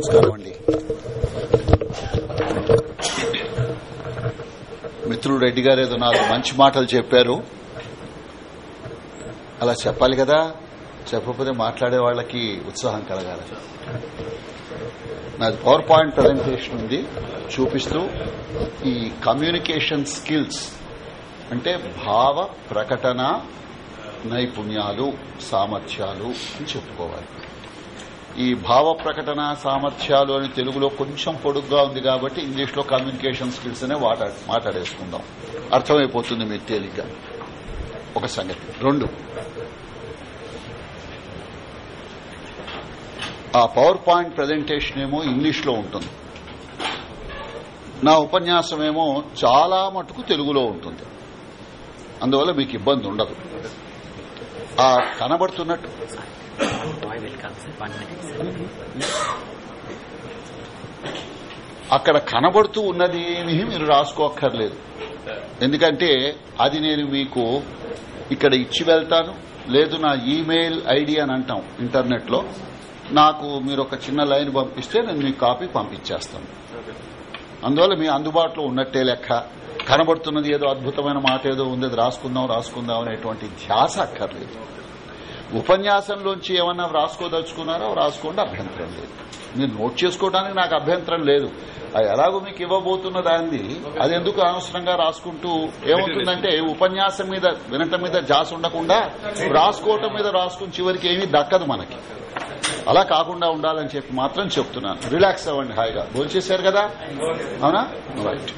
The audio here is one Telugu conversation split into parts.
నమస్కారం అండి మిత్రుడు రెడ్డి గారు ఏదో నాలుగు మంచి మాటలు చెప్పారు. అలా చెప్పాలి కదా? చెప్పకపోతే మాట్లాడే వాళ్ళకి ఉత్సాహం కలగాలి. నాది పవర్ పాయింట్ ప్రజెంటేషన్ ఉంది. చూపిస్తూ ఈ కమ్యూనికేషన్ స్కిల్స్ అంటే భావ ప్రకటన నైపుణ్యాలు సామర్థ్యాలు అని చెప్పుకోవాలి. ఈ భావ ప్రకటన సామర్థ్యాలు అని తెలుగులో కొంచెం పొడుగ్గా ఉంది కాబట్టి ఇంగ్లీష్లో కమ్యూనికేషన్ స్కిల్స్ అనే మాట్లాడేసుకుందాం. అర్థమైపోతుంది మీకు తేలిగ్గా ఒక సంగతి. రెండు. ఆ పవర్ పాయింట్ ప్రజెంటేషన్ ఏమో ఇంగ్లీష్లో ఉంటుంది. నా ఉపన్యాసం ఏమో చాలా మటుకు తెలుగులో ఉంటుంది. అందువల్ల మీకు ఇబ్బంది ఉండదు. ఆ కనబడుతున్నట్టు. అక్కడ కనబడుతూ ఉన్నది ఏమి మీరు రాసుకోక్కర్లేదు. ఎందుకంటే అది నేను మీకు ఇక్కడ ఇచ్చి వెళ్తాను. లేదు నా ఈమెయిల్ ఐడి అని అంటాం ఇంటర్నెట్లో నాకు మీరు ఒక చిన్న లైన్ పంపిస్తే నేను మీకు కాపీ పంపించేస్తాను. అందువల్ల మీ అందుబాటులో ఉన్నట్టే లెక్క. కనబడుతున్నది ఏదో అద్భుతమైన మాట ఏదో ఉంది అది రాసుకుందాం రాసుకుందాం అనేటువంటి ధ్యాస అక్కర్లేదు. ఉపన్యాసంలోంచి ఏమన్నా రాసుకోదలుచుకున్నారో రాసుకోండి అభ్యంతరం లేదు. మీరు నోట్ చేసుకోవడానికి నాకు అభ్యంతరం లేదు. అది ఎలాగో మీకు ఇవ్వబోతున్న దాన్ని అది ఎందుకు అనవసరంగా రాసుకుంటూ ఏమవుతుందంటే ఉపన్యాసం మీద వినటం మీద జాస్ ఉండకుండా రాసుకోవటం మీద రాసుకుని చివరికి ఏమీ దక్కదు మనకి. అలా కాకుండా ఉండాలని చెప్పి మాత్రం చెప్తున్నాను. రిలాక్స్ అవ్వండి హాయిగా. భోజేశారు కదా? అవునా? రైట్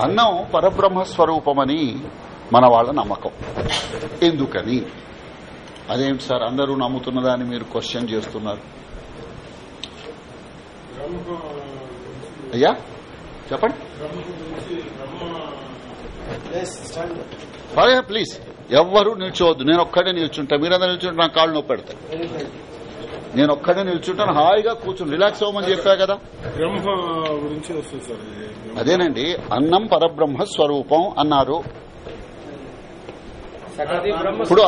అన్నం పరబ్రహ్మ స్వరూపమని మన వాళ్ళ నమ్మకం. ఎందుకని? అదేమిటి సార్? అందరూ నమ్ముతున్నదాన్ని మీరు క్వశ్చన్ చేస్తున్నారు. అయ్యా చెప్పండి. అదే ప్లీజ్. ఎవ్వరూ నిల్చోవద్దు. నేను ఒక్కడే నిల్చుంటా. మీరందరూ నిల్చుంటే నా కాళ్ళు నొప్పి పెడతాయి. నేను ఒక్కడే నిల్చుంటాను. హాయిగా కూర్చుని రిలాక్స్ అవ్వమని చెప్పా కదా. అదేనండి. అన్నం పరబ్రహ్మ స్వరూపం అన్నారు. ఇప్పుడు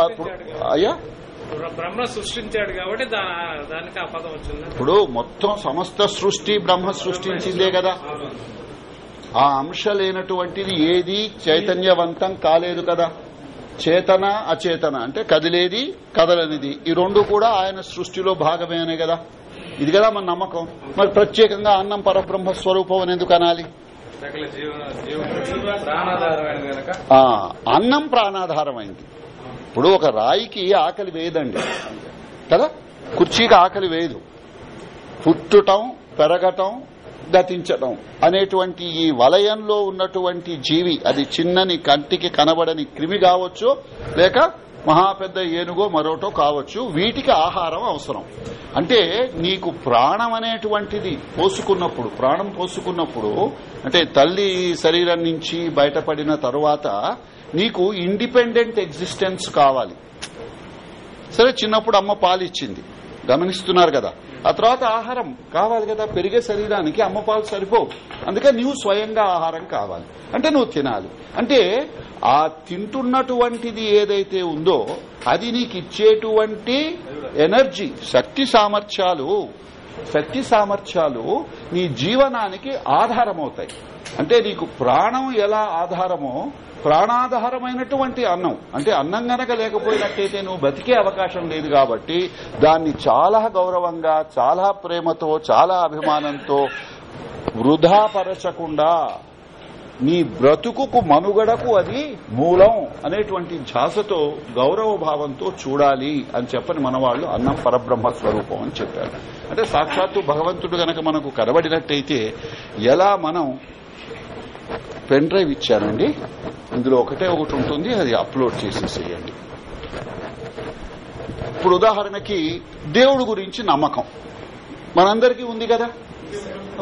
అయ్యా? బ్ర- బ్రహ్మ సృష్టించాడు కాబట్టి దా- దానికి ఆ పదం వచ్చింది? ఇప్పుడు మొత్తం సమస్త సృష్టి బ్రహ్మ సృష్టించిందే కదా. ఆ అంశ లేనటువంటిది ఏది చైతన్యవంతం కాలేదు కదా. చేతన అచేతన అంటే కదిలేది కదలనిది. ఈ రెండు కూడా ఆయన సృష్టిలో భాగమేనే కదా. ఇది కదా మన నమ్మకం. మరి ప్రత్యేకంగా అన్నం పరబ్రహ్మ స్వరూపం అని ఎందుకు అనాలి? అన్నం ప్రాణాధారమైంది. ఇప్పుడు ఒక రాయికి ఆకలి వేయదండి. కదా? కుర్చీకి ఆకలి వేయదు. పుట్టుటం పెరగటం గతించటం అనేటువంటి ఈ వలయంలో ఉన్నటువంటి జీవి అది చిన్నని కంటికి కనబడని క్రిమి కావచ్చు లేక మహా పెద్ద ఏనుగో మరోటో కావచ్చు. వీటికి ఆహారం అవసరం. అంటే నీకు ప్రాణం అనేటువంటిది పోసుకున్నప్పుడు ప్రాణం పోసుకున్నప్పుడు అంటే తల్లి శరీరం నుంచి బయటపడిన తరువాత నీకు ఇండిపెండెంట్ ఎగ్జిస్టెన్స్ కావాలి. సరే చిన్నప్పుడు అమ్మ పాలు ఇచ్చింది గమనిస్తున్నారు కదా. ఆ తర్వాత ఆహారం కావాలి కదా పెరిగే శరీరానికి అమ్మ పాలు సరిపోవు. అందుకే నీవు స్వయంగా ఆహారం కావాలి. అంటే నువ్వు తినాలి. అంటే ఆ తింటున్నటువంటిది ఏదైతే ఉందో అది నీకు ఇచ్చేటువంటి ఎనర్జీ శక్తి సామర్థ్యాలు శక్తి సామర్థ్యాలు నీ జీవనానికి ఆధారమవుతాయి. అంటే నీకు ప్రాణం ఎలా ఆధారమో ప్రాణాధారమైనటువంటి అన్నం. అంటే అన్నం గనక లేకపోయినట్టయితే నువ్వు బతికే అవకాశం లేదు కాబట్టి దాన్ని చాలా గౌరవంగా చాలా ప్రేమతో చాలా అభిమానంతో వృధాపరచకుండా నీ బ్రతుకుకు మనుగడకు అది మూలం అనేటువంటి ఝాసతో గౌరవ భావంతో చూడాలి అని చెప్పని మన వాళ్ళు అన్నం పరబ్రహ్మ స్వరూపం అని చెప్పారు. అంటే సాక్షాత్తు భగవంతుడు గనక మనకు కనబడినట్టయితే ఎలా మనం పెన్ డ్రైవ్ ఇచ్చానండి. ఇందులో ఒకటే ఒకటి ఉంటుంది అది అప్లోడ్ చేసేసేయండి. ఇప్పుడు ఉదాహరణకి దేవుడు గురించి నమ్మకం. మనందరికీ ఉంది కదా?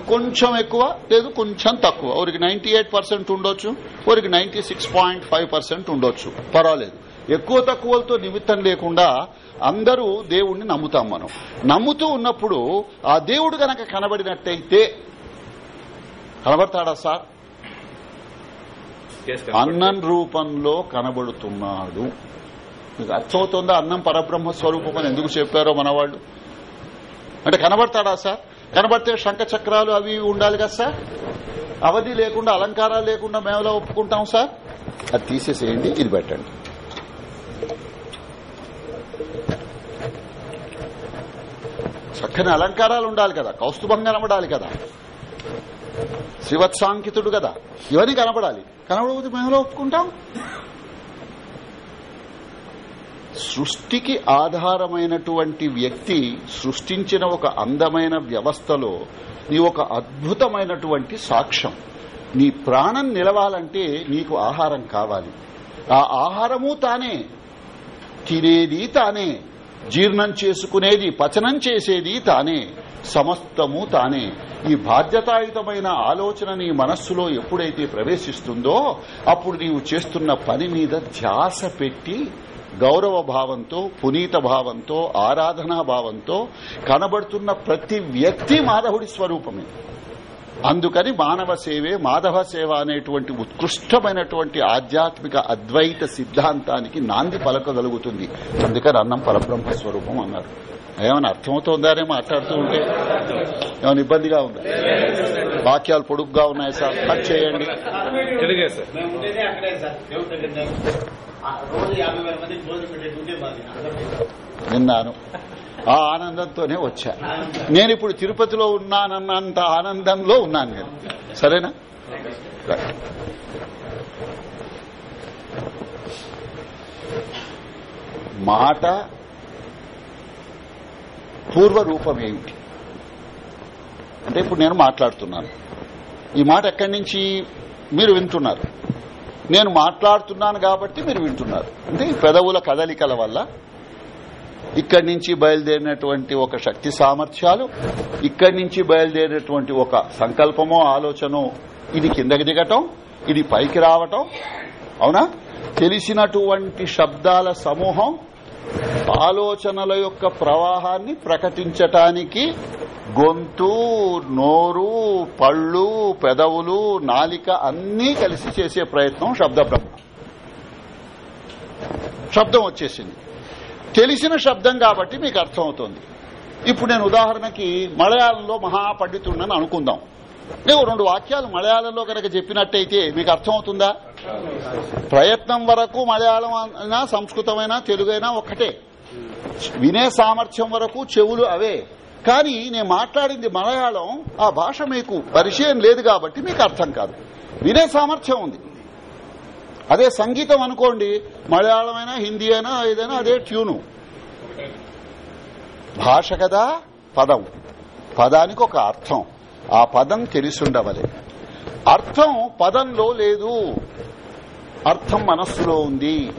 కొంచెం ఎక్కువ లేదు కొంచెం తక్కువ. ఒకరికి నైన్టీ ఎయిట్ పర్సెంట్ ఉండొచ్చు ఒకరికి ninety six point five percent ఉండొచ్చు. పర్వాలేదు. ఎక్కువ తక్కువలతో నిమిత్తం లేకుండా అందరూ దేవుణ్ణి నమ్ముతాం మనం. నమ్ముతూ ఉన్నప్పుడు ఆ దేవుడు గనక కనబడినట్టయితే కనబడతాడా సార్? అన్నం రూపంలో కనబడుతున్నాడు. మీకు అర్థమవుతుందా? అన్నం పరబ్రహ్మ స్వరూపం అని ఎందుకు చెప్పారో మనవాళ్ళు? అంటే కనబడతాడా సార్? కనబడితే శంఖ చక్రాలు అవి ఉండాలి కదా సార్? అవధి లేకుండా అలంకారాలు లేకుండా మేము ఎలా ఒప్పుకుంటాం సార్? అది తీసేసేయండి ఇది పెట్టండి. చక్కని అలంకారాలు ఉండాలి కదా కౌస్తుభం కనబడాలి కదా. శ్రీవత్సాంకితుడు కదా. ఇవన్నీ కనబడాలి కనపడకపోతే మేము ఒప్పుకుంటాం? సృష్టికి ఆధారమైనటువంటి వ్యక్తి సృష్టించిన ఒక అందమైన వ్యవస్థలో నీ ఒక అద్భుతమైనటువంటి సాక్ష్యం. నీ ప్రాణం నిలవాలంటే నీకు ఆహారం కావాలి. ఆ ఆహారము తానే తినేది తానే జీర్ణం చేసుకునేది పచనం చేసేది తానే సమస్తము తానే. ఈ బాధ్యతాయుతమైన ఆలోచన నీ మనస్సులో ఎప్పుడైతే ప్రవేశిస్తుందో అప్పుడు నీవు చేస్తున్న పని మీద ధ్యాస పెట్టి గౌరవ భావంతో పునీత భావంతో ఆరాధనా భావంతో కనబడుతున్న ప్రతి వ్యక్తి మాధవుడి స్వరూపమే. అందుకని మానవ సేవే మాధవ సేవ అనేటువంటి ఉత్కృష్టమైనటువంటి ఆధ్యాత్మిక అద్వైత సిద్ధాంతానికి నాంది పలకగలుగుతుంది. అందుకని అన్నం పరబ్రహ్మ స్వరూపం అన్నారు. ఏమైనా అర్థమవుతోందానే మాట్లాడుతూ ఉంటే? ఏమైనా ఇబ్బందిగా ఉందా? వాక్యాలు పొడుగ్గా ఉన్నాయి సార్. కట్ చేయండి. విన్నాను. ఆ ఆనందంతోనే వచ్చా. నేను ఇప్పుడు తిరుపతిలో ఉన్నానన్నంత ఆనందంలో ఉన్నాను నేను. సరేనా? రైట్. మాట పూర్వ రూపం ఏమిటి అంటే ఇప్పుడు నేను మాట్లాడుతున్నాను. ఈ మాట ఎక్కడి నుంచి మీరు వింటున్నారు? నేను మాట్లాడుతున్నాను కాబట్టి మీరు వింటున్నారు. అంటే ఈ పెదవుల కదలికల వల్ల ఇక్కడి నుంచి బయలుదేరినటువంటి ఒక శక్తి సామర్థ్యాలు ఇక్కడి నుంచి బయలుదేరినటువంటి ఒక సంకల్పమో ఆలోచనో ఇది కిందకి దిగటం ఇది పైకి రావటం అవునా? తెలిసినటువంటి శబ్దాల సమూహం ఆలోచనల యొక్క ప్రవాహాన్ని ప్రకటించటానికి గొంతు నోరు పళ్ళు పెదవులు నాలిక అన్నీ కలిసి చేసే ప్రయత్నం శబ్ద బ్రహ్మ శబ్దం వచ్చేసింది. తెలిసిన శబ్దం కాబట్టి మీకు అర్థమవుతోంది. ఇప్పుడు నేను ఉదాహరణకి మలయాళంలో మహాపండితుడిని అనుకుందాం. నేను రెండు వాక్యాలు మలయాళంలో కనుక చెప్పినట్టయితే మీకు అర్థమవుతుందా? ప్రయత్నం వరకు మలయాళం అయినా సంస్కృతమైనా తెలుగైనా ఒక్కటే. వినే సామర్థ్యం వరకు చెవులు అవే. కానీ నేను మాట్లాడింది మలయాళం ఆ భాష మీకు పరిచయం లేదు కాబట్టి మీకు అర్థం కాదు. వినే సామర్థ్యం ఉంది. అదే సంగీతం అనుకోండి మలయాళం అయినా హిందీ అయినా ఏదైనా అదే ట్యూను. భాష కదా పదం. పదానికి ఒక అర్థం. ఆ పదం తెలిసుండవలే. అర్థం పదంలో లేదు. అర్థం మనస్సులో ఉంది.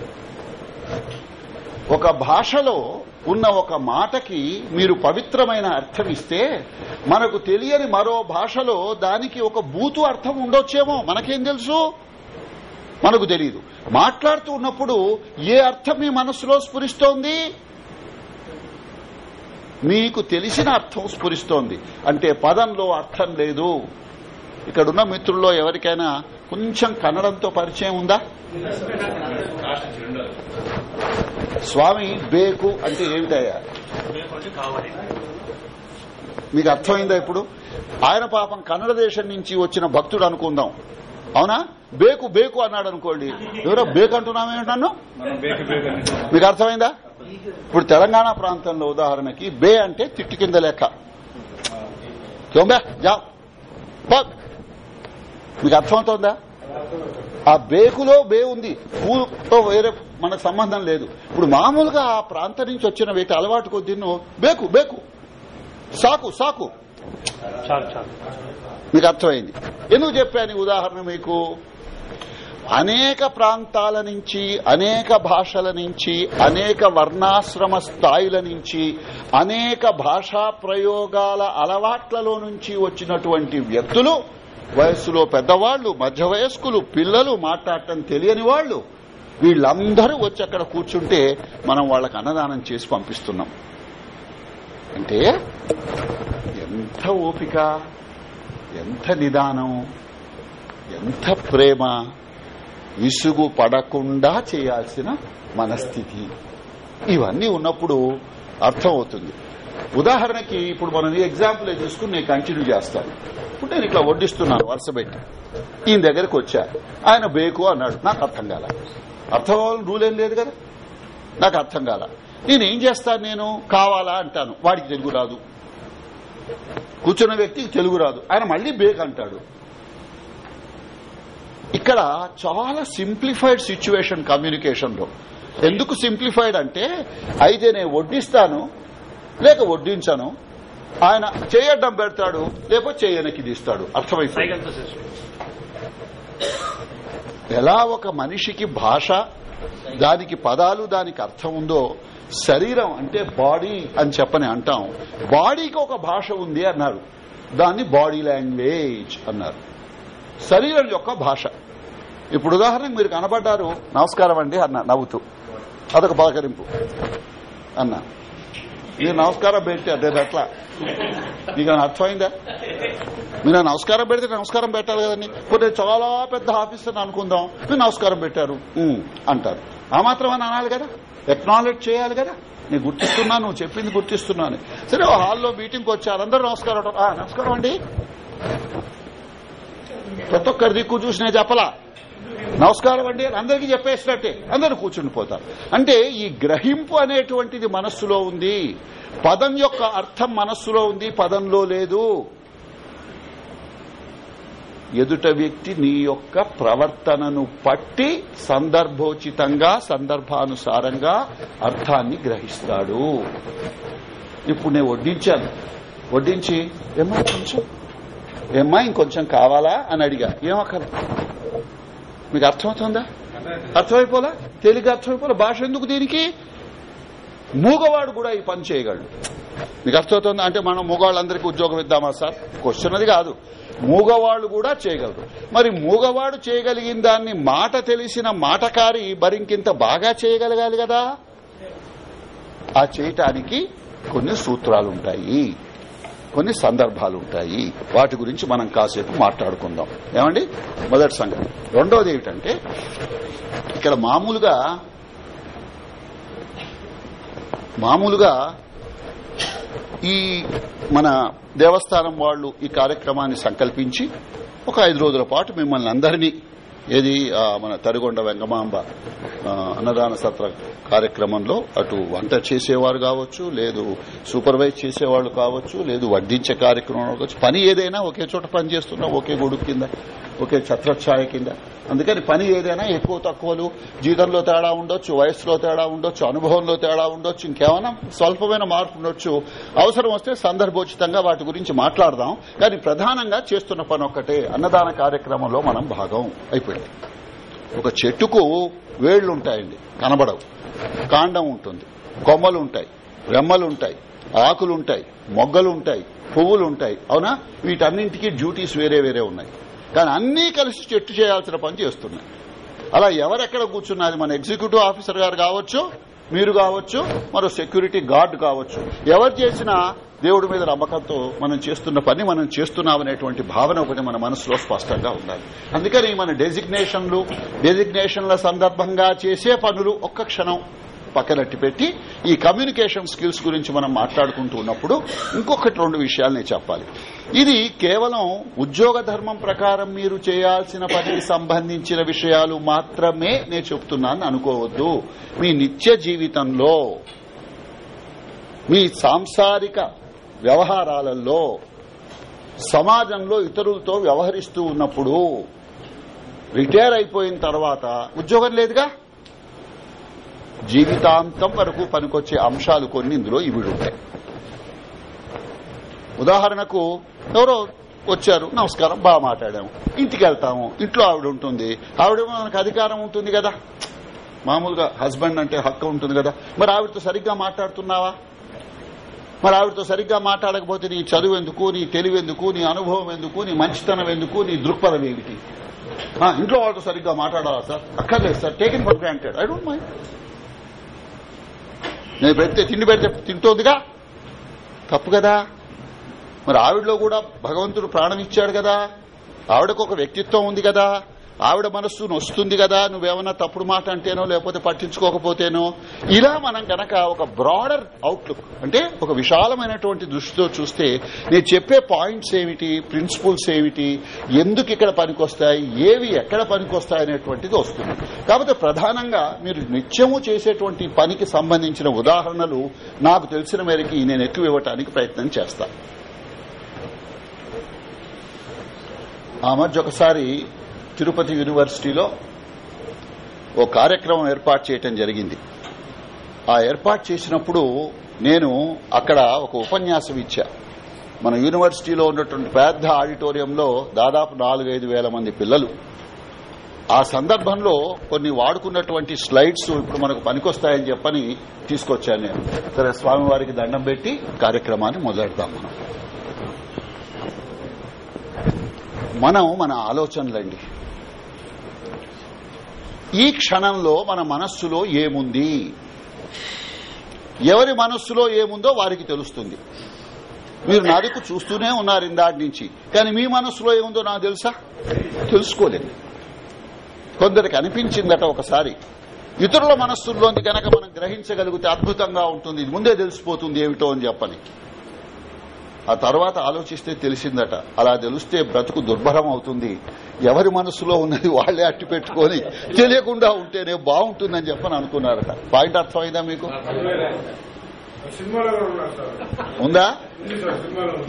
ఒక భాషలో ఉన్న ఒక మాటకి మీరు పవిత్రమైన అర్థం ఇస్తే మనకు తెలియని మరో భాషలో దానికి ఒక బూతు అర్థం ఉండొచ్చేమో. మనకేం తెలుసు? మనకు తెలియదు మాట్లాడుతూ ఉన్నప్పుడు ఏ అర్థం మీ మనస్సులో స్ఫురిస్తోంది? మీకు తెలిసిన అర్థం స్ఫురిస్తోంది. అంటే పదంలో అర్థం లేదు. ఇక్కడున్న మిత్రుల్లో ఎవరికైనా కొంచెం కన్నడంతో పరిచయం ఉందా? స్వామి బేకు అంటే ఏమిటయ్యా? మీకు అర్థమైందా ఇప్పుడు? ఆయన పాపం కన్నడ దేశం నుంచి వచ్చిన భక్తుడు అనుకుందాం. అవునా? బేకు బేకు అన్నాడు అనుకోండి ఎవరో బేకు అంటున్నామేమిటి నన్ను? మనం బేకి బేక్ అని మీకు అర్థమైందా? ఇప్పుడు తెలంగాణ ప్రాంతంలో ఉదాహరణకి బే అంటే తిట్టు కింద లెక్క. జా. మీకు అర్థమవుతోందా? ఆ బేకులో బే ఉంది. పూతో వేరే మనకు సంబంధం లేదు. ఇప్పుడు మామూలుగా ఆ ప్రాంతం నుంచి వచ్చిన వ్యక్తి అలవాటు కొద్ది బేకు బేకు. సాకు సాకు. మీకు అర్థమైంది. ఎందుకు చెప్పాను ఉదాహరణ మీకు? అనేక ప్రాంతాల నుంచి అనేక భాషల నుంచి అనేక వర్ణాశ్రమ స్థాయిల నుంచి అనేక భాషా ప్రయోగాల అలవాట్లలో నుంచి వచ్చినటువంటి వ్యక్తులు వయస్సులో పెద్దవాళ్ళు మధ్య వయస్కులు పిల్లలు మాట్లాడటం తెలియని వాళ్ళు వీళ్ళందరూ వచ్చి అక్కడ కూర్చుంటే మనం వాళ్ళకి అన్నదానం చేసి పంపిస్తున్నాం. అంటే ఎంత ఓపిక ఎంత నిదానం ఎంత ప్రేమ విసుగు పడకుండా చేయాల్సిన మనస్థితి. ఇవన్నీ ఉన్నప్పుడు అర్థమవుతుంది. ఉదాహరణకి ఇప్పుడు మనం ఈ ఎగ్జాంపుల్ చూసుకుని నేను కంటిన్యూ చేస్తాను. ఇప్పుడు నేను ఇట్లా వడ్డిస్తున్నాను వరుస పెట్టి. ఈయన దగ్గరకు వచ్చా. ఆయన బేకు అన్నాడు నాకు అర్థం కాల. అర్థం కావాలని రూల్ ఏం లేదు కదా? నాకు అర్థం కాల. నేను ఏం చేస్తాను నేను? కావాలా? అంటాను. వాడికి తెలుగు రాదు. కూర్చున్న వ్యక్తికి తెలుగు రాదు. ఆయన మళ్ళీ బేక్ అంటాడు. ఇక్కడ చాలా సింప్లిఫైడ్ సిచ్యువేషన్ కమ్యూనికేషన్లో ఎందుకు సింప్లిఫైడ్ అంటే అయితే నేను వడ్డిస్తాను లేక వడ్డించను ఆయన చేయడ్డం పెడతాడు లేకపోతే చేయనకి తీస్తాడు. అర్థమైపోయింది? ఎలా ఒక మనిషికి భాష దానికి పదాలు దానికి అర్థం ఉందో శరీరం అంటే బాడీ అని చెప్పని అంటాం. బాడీకి ఒక భాష ఉంది అన్నారు. దాన్ని బాడీ లాంగ్వేజ్ అన్నారు. శరీరం యొక్క భాష. ఇప్పుడు ఉదాహరణకు మీరు కనబడ్డారు నమస్కారం అండి అన్న నవ్వుతూ. అదొక పలకరింపు అన్న మీరు నమస్కారం పెట్టారు అదే అట్లా. నీకు ఏమైనా అర్థమైందా? మీరు నమస్కారం పెడితే నమస్కారం పెట్టాలి కదండి. పోతే చాలా పెద్ద ఆఫీసర్ అనుకుందాం. మీరు నమస్కారం పెట్టారు. అంటారు. ఆ మాత్రం అని అనాలి కదా. ఎక్నాలెడ్జ్ చేయాలి కదా. నేను గుర్తిస్తున్నా నువ్వు చెప్పింది గుర్తిస్తున్నాను సరే ఓ హాల్లో మీటింగ్కి వచ్చారు. అందరూ నమస్కారం నమస్కారం అండి. ప్రతి ఒక్కరి దిక్కు చూసి నేను చెప్పలా? నమస్కారం అండి అని అందరికీ చెప్పేసినట్టే. అందరూ కూర్చుని పోతారు. అంటే ఈ గ్రహింపు అనేటువంటిది మనస్సులో ఉంది. పదం యొక్క అర్థం మనస్సులో ఉంది పదంలో లేదు. ఎదుట వ్యక్తి నీ యొక్క ప్రవర్తనను పట్టి సందర్భోచితంగా సందర్భానుసారంగా అర్థాన్ని గ్రహిస్తాడు. ఇప్పుడు నేను వడ్డించాను. వడ్డించి ఏమో కొంచెం. ఏమ్మా ఇంకొంచెం కావాలా అని అడిగా. ఏమక్కల మీకు అర్థమవుతుందా? అర్థమైపోలా? తేలిక అర్థమైపోలా? భాష ఎందుకు దీనికి? మూగవాడు కూడా ఈ పని చేయగలడు. మీకు అర్థమవుతుందా? అంటే మనం మూగవాళ్ళందరికీ ఉద్యోగం ఇద్దామా సార్? క్వశ్చన్ అది కాదు. మూగవాళ్ళు కూడా చేయగలరు. మరి మూగవాడు చేయగలిగిన దాన్ని మాట తెలిసిన మాటకారి మరింకింత బాగా చేయగలగాలి కదా? ఆ చేయటానికి కొన్ని సూత్రాలుంటాయి. కొన్ని సందర్భాలు ఉంటాయి. వాటి గురించి మనం కాసేపు మాట్లాడుకుందాం. ఏమండి? మొదటి సంగతి. రెండవది ఏమిటంటే ఇక్కడ మామూలుగా మామూలుగా ఈ మన దేవస్థానం వాళ్ళు ఈ కార్యక్రమాన్ని సంకల్పించి ఒక ఐదు రోజుల పాటు మిమ్మల్ని అందరినీ ఏది? మన తరిగొండ వెంగమాంబ అన్నదాన సత్ర కార్యక్రమంలో అటు వంట చేసేవారు కావచ్చు లేదు సూపర్వైజ్ చేసేవాళ్ళు కావచ్చు లేదు వడ్డించే కార్యక్రమం కావచ్చు పని ఏదైనా ఒకే చోట పనిచేస్తున్నా ఒకే గొడుగు కింద. ఒకే ఛత్రఛాయ కింద. అందుకని పని ఏదైనా ఎక్కువ తక్కువలు జీతంలో తేడా ఉండొచ్చు వయస్సులో తేడా ఉండొచ్చు అనుభవంలో తేడా ఉండొచ్చు ఇంకేమైనా స్వల్పమైన మార్పు ఉండొచ్చు. అవసరం వస్తే సందర్భోచితంగా వాటి గురించి మాట్లాడదాం. కానీ ప్రధానంగా చేస్తున్న పని ఒక్కటే అన్నదాన కార్యక్రమంలో మనం భాగం అయిపోయింది. ఒక చెట్టుకు వేళ్ళు ఉంటాయండి కనబడవు. కాండం ఉంటుంది కొమ్మలు ఉంటాయి రెమ్మలు ఉంటాయి పువ్వులుంటాయి అవునా? వీటన్నింటికి డ్యూటీస్ వేరే వేరే ఉన్నాయి. కానీ అన్నీ కలిసి చెట్టు చేయాల్సిన పని చేస్తున్నాయి అలా ఎవరెక్కడ కూర్చున్నది మన ఎగ్జిక్యూటివ్ ఆఫీసర్ గారు కావచ్చు మీరు కావచ్చు మరో సెక్యూరిటీ గార్డ్ కావచ్చు. ఎవరు చేసినా దేవుడి మీద నమ్మకంతో మనం చేస్తున్న పని మనం చేస్తున్నామనేటువంటి భావన ఒకటి మన మనసులో స్పష్టంగా ఉండాలి. అందుకని మన డెసిగ్నేషన్లు డెసిగ్నేషన్ల సందర్భంగా చేసే పనులు ఒక్క క్షణం పక్కనట్టి పెట్టి ఈ కమ్యూనికేషన్ స్కిల్స్ గురించి మనం మాట్లాడుకుంటూ ఉన్నప్పుడు ఇంకొకటి రెండు విషయాలు నేను చెప్పాలి. ఇది కేవలం ఉద్యోగ ధర్మం ప్రకారం మీరు చేయాల్సిన పనికి సంబంధించిన విషయాలు మాత్రమే నేను చెప్తున్నాను అనుకోవద్దు. మీ నిత్య జీవితంలో మీ సాంసారిక వ్యవహారాలలో సమాజంలో ఇతరులతో వ్యవహరిస్తూ ఉన్నప్పుడు రిటైర్ అయిపోయిన తర్వాత ఉద్యోగం లేదుగా? జీవితాంతం వరకు పనికొచ్చే అంశాలు కొన్ని ఇందులో ఇవి ఉంటాయి. ఉదాహరణకు ఎవరో వచ్చారు నమస్కారం బాగా మాట్లాడాము. ఇంటికి వెళ్తాము ఇంట్లో ఆవిడ ఉంటుంది. ఆవిడ మనకు అధికారం ఉంటుంది కదా. మామూలుగా హస్బెండ్ అంటే హక్కు ఉంటుంది కదా. మరి ఆవిడతో సరిగ్గా మాట్లాడుతున్నావా? మరి ఆవిడతో సరిగ్గా మాట్లాడకపోతే నీ చదువు ఎందుకు నీ తెలివి ఎందుకు నీ అనుభవం ఎందుకు నీ మంచితనం ఎందుకు నీ దృక్పథం ఏమిటి? ఇంట్లో వాళ్ళతో సరిగ్గా మాట్లాడాలా సార్? అక్కర్లేదు sir. Taken for granted I don't mind నేను పెడితే తిండి పెడితే తింటోందిగా? తప్పు కదా. మరి ఆవిడలో కూడా భగవంతుడు ప్రాణం ఇచ్చాడు కదా. ఆవిడకు ఒక వ్యక్తిత్వం ఉంది కదా. ఆవిడ మనస్సు నొస్తుంది కదా. నువ్వేమన్నా తప్పుడు మాట అంటేనో లేకపోతే పట్టించుకోకపోతేనో. ఇలా మనం గనక ఒక బ్రాడర్ అవుట్లుక్ అంటే ఒక విశాలమైనటువంటి దృష్టితో చూస్తే నేను చెప్పే పాయింట్స్ ఏమిటి ప్రిన్సిపల్స్ ఏమిటి ఎందుకు ఇక్కడ పనికొస్తాయి ఏవి ఎక్కడ పనికొస్తాయి అనేటువంటిది వస్తుంది. కాబట్టి ప్రధానంగా మీరు నిత్యము చేసేటువంటి పనికి సంబంధించిన ఉదాహరణలు నాకు తెలిసిన మేరకి నేను ఎక్కువ ఇవ్వటానికి ప్రయత్నం చేస్తాను ఆ మధ్య ఒకసారి తిరుపతి యూనివర్సిటీలో ఓ కార్యక్రమం ఏర్పాటు చేయటం జరిగింది. ఆ ఏర్పాటు చేసినప్పుడు నేను అక్కడ ఒక ఉపన్యాసం ఇచ్చా. మన యూనివర్సిటీలో ఉన్నటువంటి పెద్ద ఆడిటోరియంలో దాదాపు నాలుగైదు వేల మంది పిల్లలు. ఆ సందర్భంలో కొన్ని వాడుకున్నటువంటి స్లైడ్స్ ఇప్పుడు మనకు పనికొస్తాయని చెప్పని తీసుకొచ్చాను నేను. సరే స్వామివారికి దండం పెట్టి కార్యక్రమాన్ని మొదలెడదాం మనం. మనం మన ఆలోచనలండి ఈ క్షణంలో మన మనస్సులో ఏముంది? ఎవరి మనస్సులో ఏముందో వారికి తెలుస్తుంది. మీరు నా దిక్కు చూస్తూనే ఉన్నారు ఇందాటి నుంచి. కానీ మీ మనస్సులో ఏముందో నాకు తెలుసా? తెలుసుకోలేదు. కొందరికి అనిపించిందట ఒకసారి ఇతరుల మనస్సుల్లోంది కనుక మనం గ్రహించగలిగితే అద్భుతంగా ఉంటుంది ముందే తెలిసిపోతుంది ఏమిటో అని చెప్పని. ఆ తర్వాత ఆలోచిస్తే తెలిసిందట. అలా తెలిస్తే బ్రతుకు దుర్భరం అవుతుంది. ఎవరి మనసులో ఉన్నది వాళ్ళే అట్టి పెట్టుకొని తెలియకుండా ఉంటేనే బాగుంటుందని చెప్పని అనుకున్నారట. పాయింట్ అర్థమైందా మీకు? ఉందా?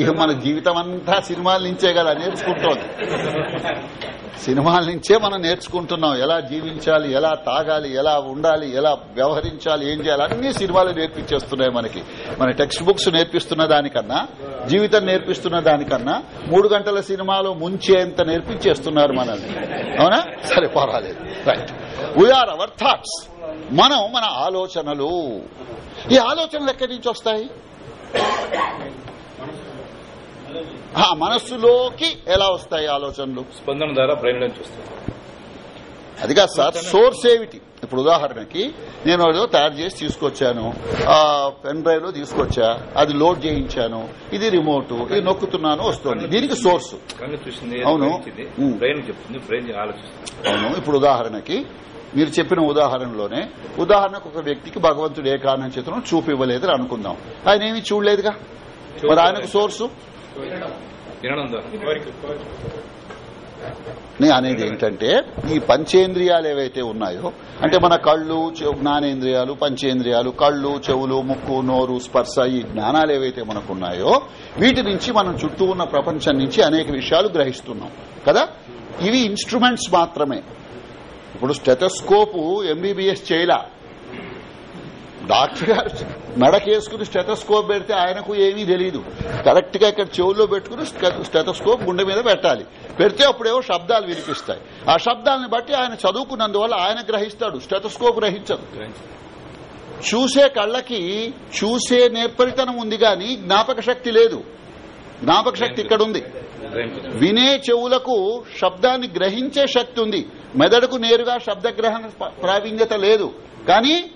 ఇక మన జీవితం అంతా సినిమాల నుంచే కదా నేర్చుకుంటోంది. సినిమాల నుంచే మనం నేర్చుకుంటున్నాం. ఎలా జీవించాలి ఎలా తాగాలి ఎలా ఉండాలి ఎలా వ్యవహరించాలి ఏం చేయాలి అన్ని సినిమాలు నేర్పించేస్తున్నాయి మనకి. మన టెక్స్ట్ బుక్స్ నేర్పిస్తున్న దానికన్నా జీవితం నేర్పిస్తున్న దానికన్నా మూడు గంటల సినిమాలో ముంచేంత నేర్పించేస్తున్నారు మనల్ని. అవునా? సరే పర్వాలేదు. రైట్ వీఆర్ అవర్ థాట్స్ మనం మన ఆలోచనలు. ఈ ఆలోచనలు ఎక్కడి నుంచి వస్తాయి? మనస్సులోకి ఎలా వస్తాయి ఆలోచనలు? స్పందన ద్వారా బ్రెయిన్ నుంచి వస్తుంది అదిగా సార్ సోర్స్ ఏమిటి? ఇప్పుడు ఉదాహరణకి నేను ఏదో తయారు చేసి తీసుకొచ్చాను. ఆ పెన్ డ్రైవ్లో తీసుకొచ్చా అది లోడ్ చేయించాను ఇది రిమోట్ ఇది నొక్కుతున్నాను వస్తుంది. దీనికి సోర్స్ అవును. అవును. ఇప్పుడు ఉదాహరణకి మీరు చెప్పిన ఉదాహరణలోనే ఉదాహరణకు ఒక వ్యక్తికి భగవంతుడు ఏ కారణం చేతను చూపు ఇవ్వలేదని అనుకుందాం. ఆయన ఏమి చూడలేదుగా? మరి ఆయనకు సోర్సు? అనేది ఏంటంటే ఈ పంచేంద్రియాలు ఏవైతే ఉన్నాయో అంటే మన కళ్ళు జ్ఞానేంద్రియాలు పంచేంద్రియాలు కళ్ళు చెవులు ముక్కు నోరు స్పర్శ ఈ జ్ఞానాలు ఏవైతే మనకు ఉన్నాయో వీటి నుంచి మనం చుట్టూ ఉన్న ప్రపంచం నుంచి అనేక విషయాలు గ్రహిస్తున్నాం. కదా? ఇవి ఇన్స్ట్రుమెంట్స్ మాత్రమే. ఇప్పుడు స్టెటస్కోపు ఎంబీబీఎస్ చేయలా. డాక్టర్ గారు మెడకేసుకుని స్టెటస్కోప్ పెడితే ఆయనకు ఏమీ తెలియదు కరెక్ట్గా ఇక్కడ చెవుల్లో పెట్టుకుని స్టెటస్కోప్ గుండె మీద పెట్టాలి. పెడితే అప్పుడేవో శబ్దాలు వినిపిస్తాయి. ఆ శబ్దాలను బట్టి ఆయన చదువుకున్నందువల్ల ఆయన గ్రహిస్తాడు. స్టెటస్కోప్ గ్రహించదు. చూసే కళ్ళకి చూసే నేర్పరితనం ఉంది గాని జ్ఞాపక శక్తి లేదు. జ్ఞాపక శక్తి ఇక్కడ ఉంది బ్రెయిన్ వినే చెవులకు శబ్దాన్ని గ్రహించే శక్తి ఉంది. మెదడుకు నేరుగా శబ్దగ్రహణ ప్రావీణ్యత లేదు. కానీ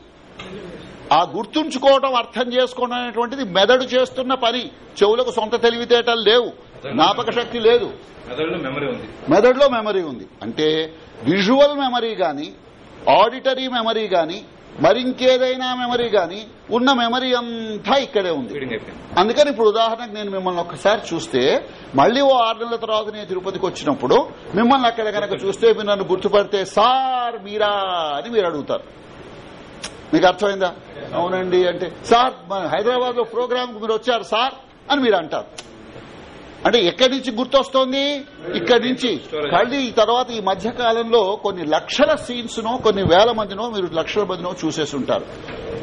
ఆ గుర్తుంచుకోవడం అర్థం చేసుకోవడం అనేటువంటిది మెదడు చేస్తున్న పని. చెవులకు సొంత తెలివితేటలు లేవు. జ్ఞాపక శక్తి లేదు. మెదడులో మెమరీ ఉంది. మెదడులో మెమరీ ఉంది. అంటే విజువల్ మెమరీ గాని ఆడిటరీ మెమరీ గాని మరింకేదైనా మెమరీ గాని ఉన్న మెమరీ అంతా ఇక్కడే ఉంది. అందుకని ఇప్పుడు ఉదాహరణకు నేను మిమ్మల్ని ఒక్కసారి చూస్తే మళ్ళీ ఓ ఆరు నెలల తర్వాత నేను తిరుపతికి వచ్చినప్పుడు మిమ్మల్ని అక్కడ కనుక చూస్తే మీరు నన్ను గుర్తుపడితే సార్ మీరా? అని మీరు అడుగుతారు. మీకు అర్థమైందా? అవునండి. అంటే సార్ హైదరాబాద్లో ప్రోగ్రామ్ మీరు వచ్చారు సార్ అని మీరు అంటారు. అంటే ఎక్కడి నుంచి గుర్తొస్తోంది? ఇక్కడి నుంచి. కళ్ళీ ఈ తర్వాత ఈ మధ్య కాలంలో కొన్ని లక్షల సీన్స్ నో కొన్ని వేల మందినో మీరు లక్షల మందినో చూసేసి ఉంటారు.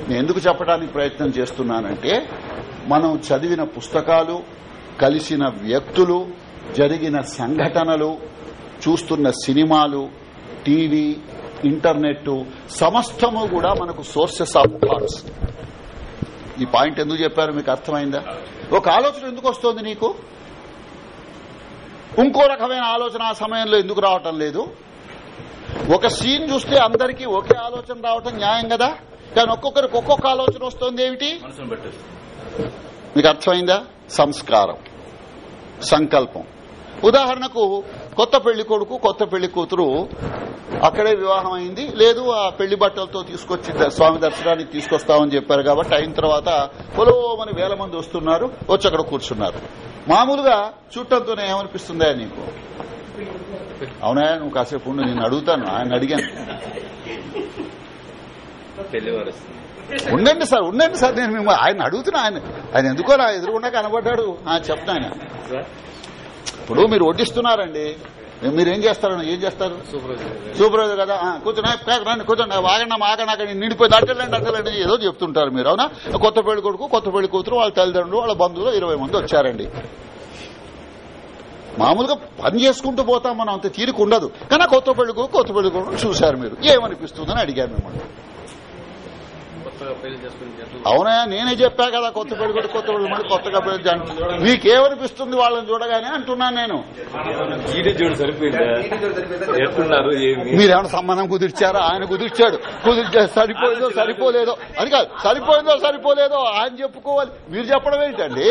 నేను ఎందుకు చెప్పడానికి ప్రయత్నం చేస్తున్నానంటే మనం చదివిన పుస్తకాలు కలిసిన వ్యక్తులు జరిగిన సంఘటనలు చూస్తున్న సినిమాలు టీవీ ఇంటర్నెట్ సమస్తము కూడా మనకు సోర్సెస్ ఆఫ్ థాట్స్. ఈ పాయింట్ ఎందుకు చెప్పారు? మీకు అర్థమైందా? ఒక ఆలోచన ఎందుకు వస్తుంది నీకు? ఇంకో రకమైన ఆలోచన ఆ సమయంలో ఎందుకు రావటం లేదు. ఒక సీన్ చూస్తే అందరికీ ఒకే ఆలోచన రావటం న్యాయం కదా? కానీ ఒక్కొక్కరికి ఒక్కొక్క ఆలోచన వస్తుంది ఏమిటి? మీకు అర్థమైందా? సంస్కారం. సంకల్పం. ఉదాహరణకు కొత్త పెళ్ళి కొడుకు కొత్త పెళ్ళి కూతురు అక్కడే వివాహం అయింది లేదు ఆ పెళ్ళి బట్టలతో తీసుకొచ్చి స్వామి దర్శనానికి తీసుకొస్తామని చెప్పారు కాబట్టి అయిన తర్వాత పొలోమని వేల మంది వస్తున్నారు వచ్చి అక్కడ కూర్చున్నారు. మామూలుగా చుట్టంతోనే ఏమనిపిస్తుందా నీకు? అవునా నువ్వు కాసేపు ఉండు నేను అడుగుతాను ఆయన అడిగాను. ఉండండి సార్ ఉండండి సార్ నేను ఆయన అడుగుతున్నా ఆయన ఆయన ఎందుకో నా ఎదురుగుండా కనబడ్డాడు. ఆ చెప్తా ఆయన ఇప్పుడు మీరు వడ్డిస్తున్నారండి. మీరేం చేస్తారు? ఏం చేస్తారు? సూపర్వైజర్ కదా? ఆ, కూర్చోండి. రండి కూర్చోండి. వాగండి ఆగండి అక్కడ నిండిపోయి అడ్డలేండి అట్టలేండి ఏదో చెప్తుంటారు మీరు అవునా? కొత్త పెళ్ళి కొడుకు కొత్త పెళ్ళి కూతురు వాళ్ళ తల్లిదండ్రులు వాళ్ళ బంధువులు ఇరవై మంది వచ్చారండి. మామూలుగా పని చేసుకుంటూ పోతాం మనం అంత తీరిక ఉండదు. కానీ కొత్త పెళ్ళి కొడుకు కొత్త పెళ్ళి కొడుకు చూశారు మీరు. ఏమనిపిస్తుందని అడిగారు మిమ్మల్ని కొత్తగా పెళ్ళి చేసుకుని జంటలు అవునా? నేనే చెప్పా కదా కొత్త పెళ్ళి కొడుకు కొత్త పెళ్ళి మళ్ళీ కొత్తగా పెళ్ళి మీకేమనిపిస్తుంది వాళ్ళని చూడగానే? అంటున్నాను నేను. మీరేమైనా సంబంధం కుదిర్చారా? ఆయన కుదిర్చాడు. కుదిర్చా సరిపోయిందో సరిపోలేదో? అది కాదు సరిపోయిందో సరిపోలేదో ఆయన చెప్పుకోవాలి. మీరు చెప్పడం ఏంటండి?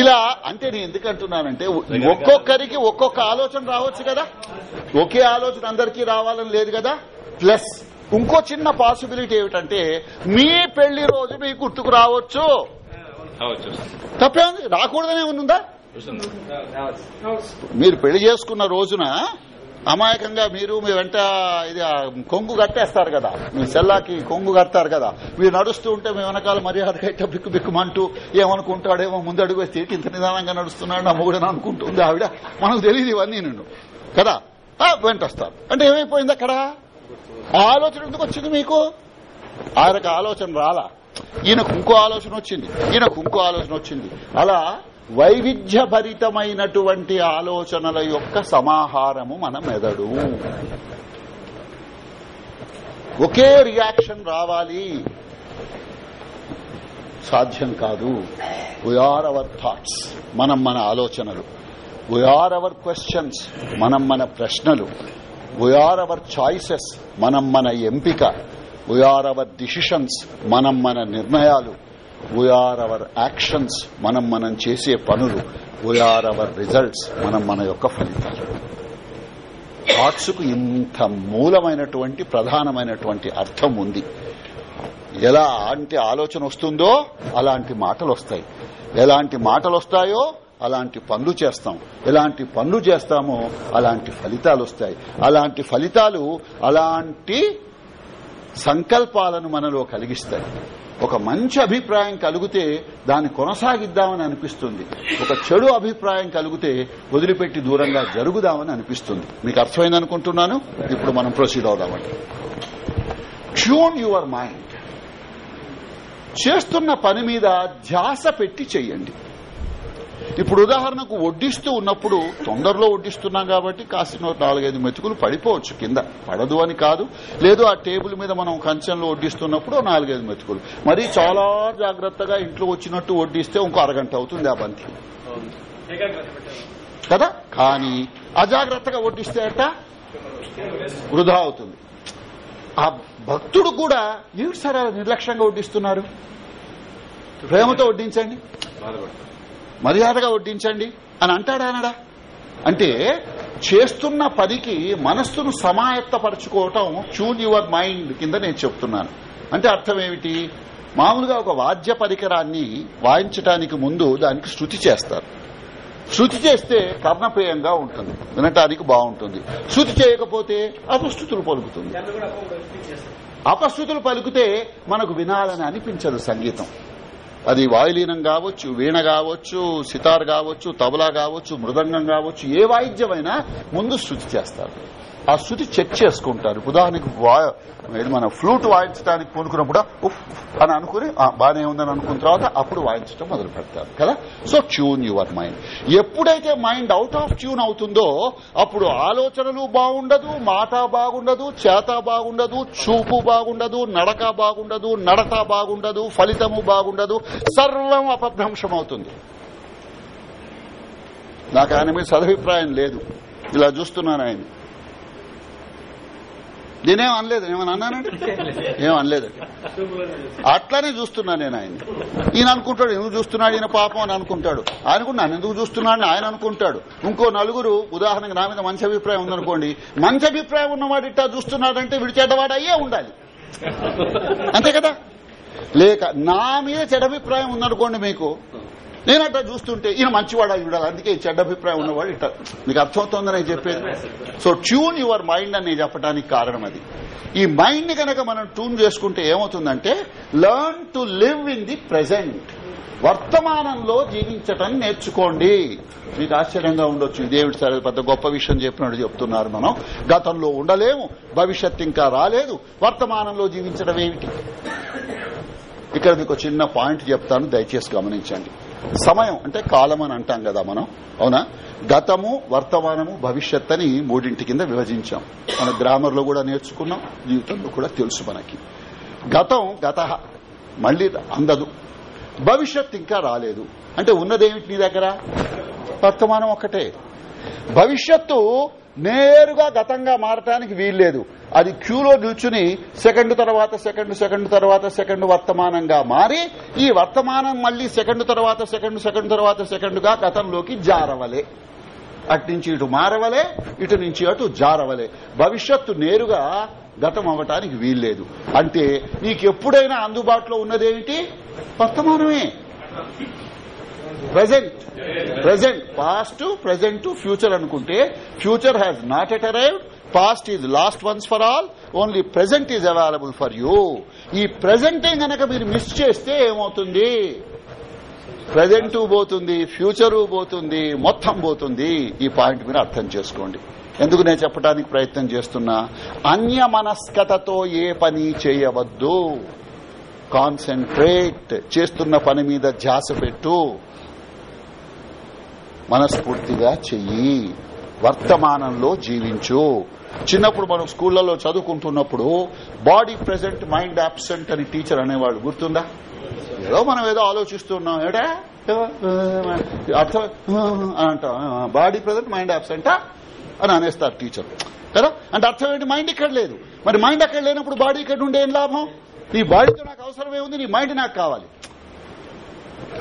ఇలా అంటే నేను ఎందుకు అంటున్నానంటే ఒక్కొక్కరికి ఒక్కొక్క ఆలోచన రావచ్చు కదా? ఒకే ఆలోచన అందరికీ రావాలని లేదు కదా? ప్లస్ ఇంకో చిన్న పాసిబిలిటీ ఏమిటంటే మీ పెళ్ళి రోజు మీ గుర్తుకు రావచ్చు. తప్పే ఉంది? రాకూడదనే ఉందా? మీరు పెళ్ళి చేసుకున్న రోజున అమాయకంగా మీరు మీ వెంట ఇది కొంగు కట్టేస్తారు కదా. మీ సెల్లాకి కొంగు కడతారు కదా. మీరు నడుస్తూ ఉంటే మీ వెనకాల మర్యాద కట్ట బిక్కు బిక్కుమంటూ ఏమనుకుంటాడేమో ముందు అడుగు వేస్తే ఇంత నిదానంగా నడుస్తున్నాడు నా మొగుడని అనుకుంటుంది ఆవిడ. మనకు తెలియదు ఇవన్నీ నిన్ను. కదా? వెంట వస్తారు అంటే ఏమైపోయింది అక్కడ? ఆ ఆలోచన ఎందుకు వచ్చింది మీకు? ఆయనకు ఆలోచన రాలా. ఈయనకు ఇంకో ఆలోచన వచ్చింది. ఈయనకు ఇంకో ఆలోచన వచ్చింది. అలా వైవిధ్యభరితమైనటువంటి ఆలోచనల యొక్క సమాహారము మన మెదడు. ఒకే రియాక్షన్ రావాలి. సాధ్యం కాదు. వీఆర్ అవర్ థాట్స్ మనం మన ఆలోచనలు. వీఆర్ అవర్ క్వశ్చన్స్ మనం మన ప్రశ్నలు వీఆర్ అవర్ చాయిసెస్ మనం మన ఎంపిక వీఆర్ అవర్ డిసిషన్స్ మనం మన నిర్ణయాలు వీఆర్ అవర్ యాక్షన్స్ మనం మనం చేసే పనులు వీఆర్ అవర్ రిజల్ట్స్ మనం మన యొక్క ఫలితాలు థాట్స్కు ఇంత మూలమైనటువంటి ప్రధానమైనటువంటి అర్థం ఉంది ఎలా అంటే ఆలోచన వస్తుందో అలాంటి మాటలు వస్తాయి ఎలాంటి మాటలు వస్తాయో అలాంటి పనులు చేస్తాం. ఎలాంటి పనులు చేస్తామో అలాంటి ఫలితాలు వస్తాయి. అలాంటి ఫలితాలు అలాంటి సంకల్పాలను మనలో కలిగిస్తాయి. ఒక మంచి అభిప్రాయం కలిగితే దాన్ని కొనసాగిద్దామని అనిపిస్తుంది. ఒక చెడు అభిప్రాయం కలిగితే వదిలిపెట్టి దూరంగా జరుగుదామని అనిపిస్తుంది. మీకు అర్థమైంది అనుకుంటున్నాను? ఇప్పుడు మనం ప్రొసీడ్ అవుదామండి ట్యూన్ యువర్ మైండ్. చేస్తున్న పని మీద ధ్యాస పెట్టి చెయ్యండి ఇప్పుడు ఉదాహరణకు వడ్డిస్తూ ఉన్నప్పుడు తొందరలో వడ్డిస్తున్నాం కాబట్టి కాసిన నాలుగైదు మెతుకులు పడిపోవచ్చు కింద. పడదు అని కాదు. లేదు ఆ టేబుల్ మీద మనం కంచంలో వడ్డిస్తున్నప్పుడు నాలుగైదు మెతుకులు. మరి చాలా జాగ్రత్తగా ఇంట్లో వచ్చినట్టు వడ్డిస్తే ఇంకో అరగంట అవుతుంది ఆ బంతి. కదా? కానీ అజాగ్రత్తగా వడ్డిస్తే అట్ట వృధా అవుతుంది. ఆ భక్తుడు కూడా ఏమిటి సార్ నిర్లక్ష్యంగా వడ్డిస్తున్నారు? ప్రేమతో వడ్డించండి. మర్యాదగా వడ్డించండి అని అంటాడా అనడా? అంటే చేస్తున్న పనికి మనస్సును సమాయత్తపరచుకోవటం చూన్ యువర్ మైండ్ కింద నేను చెప్తున్నాను. అంటే అర్థం ఏమిటి? మామూలుగా ఒక వాద్య పరికరాన్ని వాయించడానికి ముందు దానికి శృతి చేస్తారు. శృతి చేస్తే కర్ణప్రియంగా ఉంటుంది. వినటానికి బాగుంటుంది. శృతి చేయకపోతే అపశృతులు పలుకుతుంది. అపశృతులు పలికితే మనకు వినాలని అనిపించదు సంగీతం. అది వాయులీనం కావచ్చు వీణ కావచ్చు సితార్ కావచ్చు తబలా కావచ్చు మృదంగం కావచ్చు ఏ వాయిద్యమైనా ముందు శృతి చేస్తారు. ఆ శృతి చెక్ చేసుకుంటారు. ఉదాహరణకి వా- ఏది మన ఫ్లూట్ వాయించడానికి పూనుకున్నప్పుడు ఉఫ్ అని అనుకుని బానే ఉందని అనుకున్న తర్వాత అప్పుడు వాయించడం మొదలు పెడతారు. కదా? సో ట్యూన్ యువర్ మైండ్ ఎప్పుడైతే మైండ్ అవుట్ ఆఫ్ ట్యూన్ అవుతుందో అప్పుడు ఆలోచనలు బాగుండదు మాట బాగుండదు చేత బాగుండదు చూపు బాగుండదు నడక బాగుండదు నడత బాగుండదు ఫలితము బాగుండదు సర్వం అపభ్రంశం అవుతుంది నాకు ఆయన మీద సదభిప్రాయం లేదు. ఇలా చూస్తున్నాను ఆయన. నేనేం అనలేదు. ఏమని అన్నానండి ఏం అనలేదండి అట్లానే చూస్తున్నా నేను ఆయన ఈయన అనుకుంటాడు ఎందుకు చూస్తున్నాడు ఈయన పాపం? అని అనుకుంటాడు. ఆయన నన్ను ఎందుకు చూస్తున్నాడని ఆయన అనుకుంటాడు. ఇంకో నలుగురు ఉదాహరణకు నా మీద మంచి అభిప్రాయం ఉందనుకోండి మంచి అభిప్రాయం ఉన్నవాడు ఇట్టా చూస్తున్నాడంటే వీడి చెడ్డవాడు అయ్యే ఉండాలి. అంతే కదా? లేక నా మీద చెడ్డ అభిప్రాయం ఉందనుకోండి మీకు నేను అట్లా చూస్తుంటే ఈయన మంచివాడు అయి ఉండాలి. అందుకే ఈ చెడ్డ అభిప్రాయం ఉన్నవాడు ఇట్లా మీకు అర్థమవుతోందని నేను చెప్పేది? సో ట్యూన్ యువర్ మైండ్ అని చెప్పడానికి కారణం అది. ఈ మైండ్ని కనుక మనం ట్యూన్ చేసుకుంటే ఏమవుతుందంటే learn to live in the present వర్తమానంలో జీవించటం నేర్చుకోండి. మీకు ఆశ్చర్యంగా ఉండొచ్చు. దేవుడి సరే పెద్ద గొప్ప విషయం చెప్పినట్టు చెప్తున్నారు మనం. గతంలో ఉండలేము. భవిష్యత్ ఇంకా రాలేదు. వర్తమానంలో జీవించడం ఏమిటి? ఇక్కడ మీకు చిన్న పాయింట్ చెప్తాను. దయచేసి గమనించండి. సమయం అంటే కాలం అని అంటాం కదా మనం అవునా? గతము వర్తమానము భవిష్యత్ అని మూడింటి కింద విభజించాం. మన గ్రామర్లో కూడా నేర్చుకున్నాం జీవితంలో కూడా తెలుసు మనకి. గతం గత మళ్ళీ అందదు. భవిష్యత్ ఇంకా రాలేదు. అంటే ఉన్నదేమిటి నీ దగ్గర? వర్తమానం ఒక్కటే. భవిష్యత్తు నేరుగా గతంగా మారటానికి వీల్లేదు. అది క్యూలో నిల్చుని సెకండ్ తర్వాత సెకండ్ సెకండ్ తర్వాత సెకండ్ వర్తమానంగా మారి ఈ వర్తమానం మళ్ళీ సెకండ్ తర్వాత సెకండ్ సెకండ్ తర్వాత సెకండ్గా గతంలోకి జారవలే. అటు నుంచి ఇటు మారవలే ఇటు నుంచి అటు జారవలే. భవిష్యత్తు నేరుగా గతం అవ్వటానికి వీల్లేదు. అంటే నీకెప్పుడైనా అందుబాటులో ఉన్నదేమిటి? వర్తమానమే. Present present past present future అనుకుంటే future has not yet arrived past is lost once for all only present is available for you ఈ ప్రజెంటే గనక మీరు మిస్ చేస్తే ఏమవుతుంది? ప్రజెంట్ పోతుంది ఫ్యూచరు పోతుంది మొత్తం పోతుంది. ఈ పాయింట్ మీరు అర్థం చేసుకోండి. ఎందుకు నేను చెప్పడానికి ప్రయత్నం చేస్తున్నా? అన్యమనస్కతతో ఏ పని చేయవద్దు. కాన్సన్ట్రేట్ చేస్తున్న పని మీద ధ్యాస పెట్టు. మనస్ఫూర్తిగా చెయ్యి. వర్తమానంలో జీవించు. చిన్నప్పుడు మనం స్కూళ్ళలో చదువుకుంటున్నప్పుడు బాడీ ప్రెసెంట్ మైండ్ అబ్సెంట్ అని టీచర్ అనేవాడు గుర్తుందా? ఏదో మనం ఏదో ఆలోచిస్తున్నాం. ఏడా అర్థం అని అంటాం బాడీ ప్రెసెంట్ మైండ్ అబ్సెంటా? అని అనేస్తారు టీచర్. కదా? అంటే అర్థం ఏంటి? మైండ్ ఇక్కడ లేదు. మరి మైండ్ అక్కడ లేనప్పుడు బాడీ ఇక్కడ ఉండే ఏం లాభం? నీ బాడీతో నాకు అవసరమే ఉంది నీ మైండ్ నాకు కావాలి.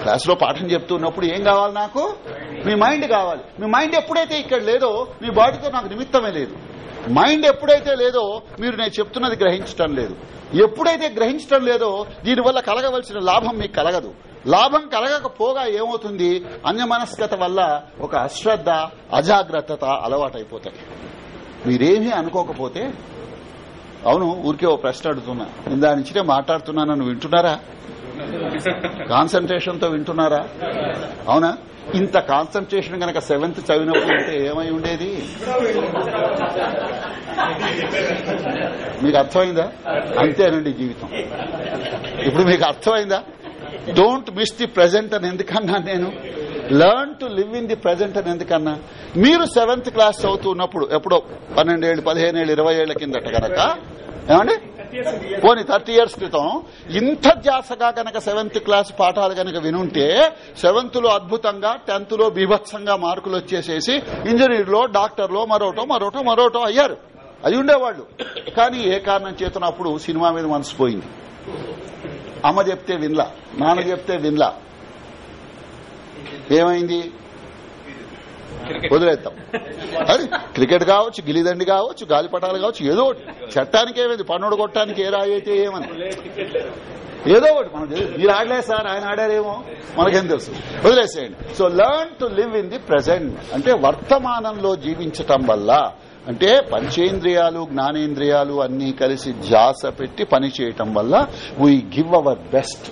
క్లాసులో పాఠం చెప్తున్నప్పుడు ఏం కావాలి నాకు? మీ మైండ్ కావాలి. మీ మైండ్ ఎప్పుడైతే ఇక్కడ లేదో మీ బాడీతో నాకు నిమిత్తమే లేదు. మైండ్ ఎప్పుడైతే లేదో మీరు నేను చెప్తున్నది గ్రహించటం లేదు. ఎప్పుడైతే గ్రహించటం లేదో దీనివల్ల కలగవలసిన లాభం మీకు కలగదు. లాభం కలగకపోగా ఏమవుతుంది? అన్యమనస్కత వల్ల ఒక అశ్రద్ధ అజాగ్రత్తత అలవాటైపోతాయి. మీరేమీ అనుకోకపోతే అవును ఊరికే ఓ ప్రశ్న అడుగుతున్నా. ఇందా నుంచినే మాట్లాడుతున్నాను నన్ను వింటున్నారా? కాన్సన్ట్రేషన్తో వింటున్నారా? అవునా? ఇంత కాన్సన్ట్రేషన్ కనుక సెవెంత్ చదివినప్పుడు అంటే ఏమై ఉండేది? మీకు అర్థమైందా? అంతేనండి జీవితం. ఇప్పుడు మీకు అర్థమైందా? డోంట్ మిస్ ది ప్రజెంట్ అని ఎందుకన్నా నేను? Learn to live in the present అని ఎందుకన్నా? మీరు సెవెంత్ క్లాస్ చదువుతున్నప్పుడు ఎప్పుడో పన్నెండేళ్ళు పదిహేనేళ్ళు ఇరవై ఏళ్ళ కిందట కనుక ఏమండి? పోనీ థర్టీ ఇయర్స్ క్రితం ఇంత జాసగా గనక సెవెంత్ క్లాస్ పాఠాలు గనక వినుంటే సెవెంత్లో అద్భుతంగా టెన్త్లో బీభత్సంగా మార్కులు వచ్చేసేసి ఇంజనీర్లో డాక్టర్లో మరోటో మరోటో మరోటో అయ్యారు. అయి ఉండేవాళ్ళు. కానీ ఏ కారణం చేతన అప్పుడు సినిమా మీద మనసు పోయింది. అమ్మ చెప్తే వినలా నాన్న చెప్తే వినలా. ఏమైంది? వదిలేద్దాం. అది క్రికెట్ కావచ్చు గిలిదండి కావచ్చు గాలిపటాలు కావచ్చు ఏదో ఒకటి. చట్టానికి ఏమైంది? పన్నుడు కొట్టడానికి ఏ రాయి అయితే ఏమని? ఏదో ఒకటి మనం మీరు ఆడలేదు సార్ ఆయన ఆడారేమో? మనకేం తెలుసు? వదిలేసేయండి. So learn to live in the present అంటే వర్తమానంలో జీవించటం వల్ల అంటే పంచేంద్రియాలు జ్ఞానేంద్రియాలు అన్ని కలిసి ధ్యాస పెట్టి పని చేయటం వల్ల వీ గివ్ అవర్ బెస్ట్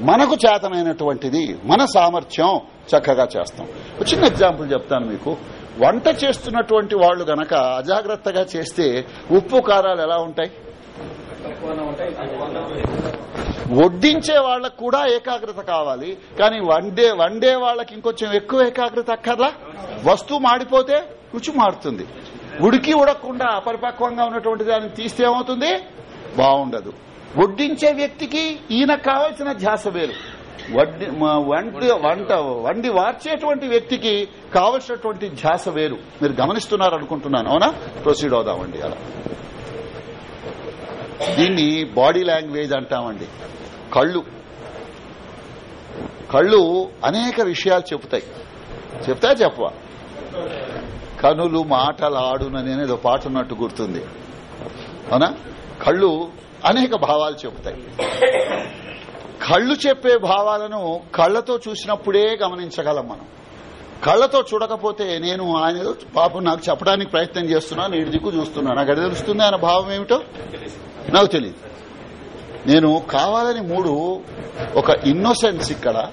మనకు చేతనైనటువంటిది మన సామర్థ్యం చక్కగా చేస్తాం. చిన్న ఎగ్జాంపుల్ చెప్తాను మీకు. వంట చేస్తున్నటువంటి వాళ్ళు గనక అజాగ్రత్తగా చేస్తే ఉప్పు కారాలు ఎలా ఉంటాయి? వడ్డించే వాళ్ళకు కూడా ఏకాగ్రత కావాలి. కానీ వండే వండే వాళ్ళకి ఇంకొంచెం ఎక్కువ ఏకాగ్రత అక్కర్లా? వస్తువు మాడిపోతే రుచి మారుతుంది. ఉడికి ఉడకకుండా అపరిపక్వంగా ఉన్నటువంటి దాన్ని తీస్తే ఏమవుతుంది? బాగుండదు. వడ్డించే వ్యక్తికి ఈయన కావాల్సిన ధ్యాస వేరు. వడ్డి మ- వంట వంట వండి వార్చేటువంటి వ్యక్తికి కావలసినటువంటి ధ్యాస వేరు. మీరు గమనిస్తున్నారు అనుకుంటున్నాను అవునా? ప్రొసీడ్ అవుదామండి అలా. దీన్ని బాడీ లాంగ్వేజ్ అంటామండి. కళ్ళు. కళ్ళు అనేక విషయాలు చెబుతాయి. చెప్తా చెప్పవా? కనులు మాటలాడునని అనేది ఒక పాట ఉన్నట్టు గుర్తుంది. అవునా? కళ్ళు అనేక భావాలు చెబుతాయి. కళ్ళు చెప్పే భావాలను కళ్ళతో చూసినప్పుడే గమనించగలం మనం. కళ్ళతో చూడకపోతే నేను ఆయన పాపం నాకు చెప్పడానికి ప్రయత్నం చేస్తున్నా నేను దిక్కు చూస్తున్నా. నాకు అది తెలుస్తుంది ఆయన భావం ఏమిటో? నాకు తెలియదు నేను కావాలని మూడు ఒక ఇన్నోసెన్స్ ఇక్కడ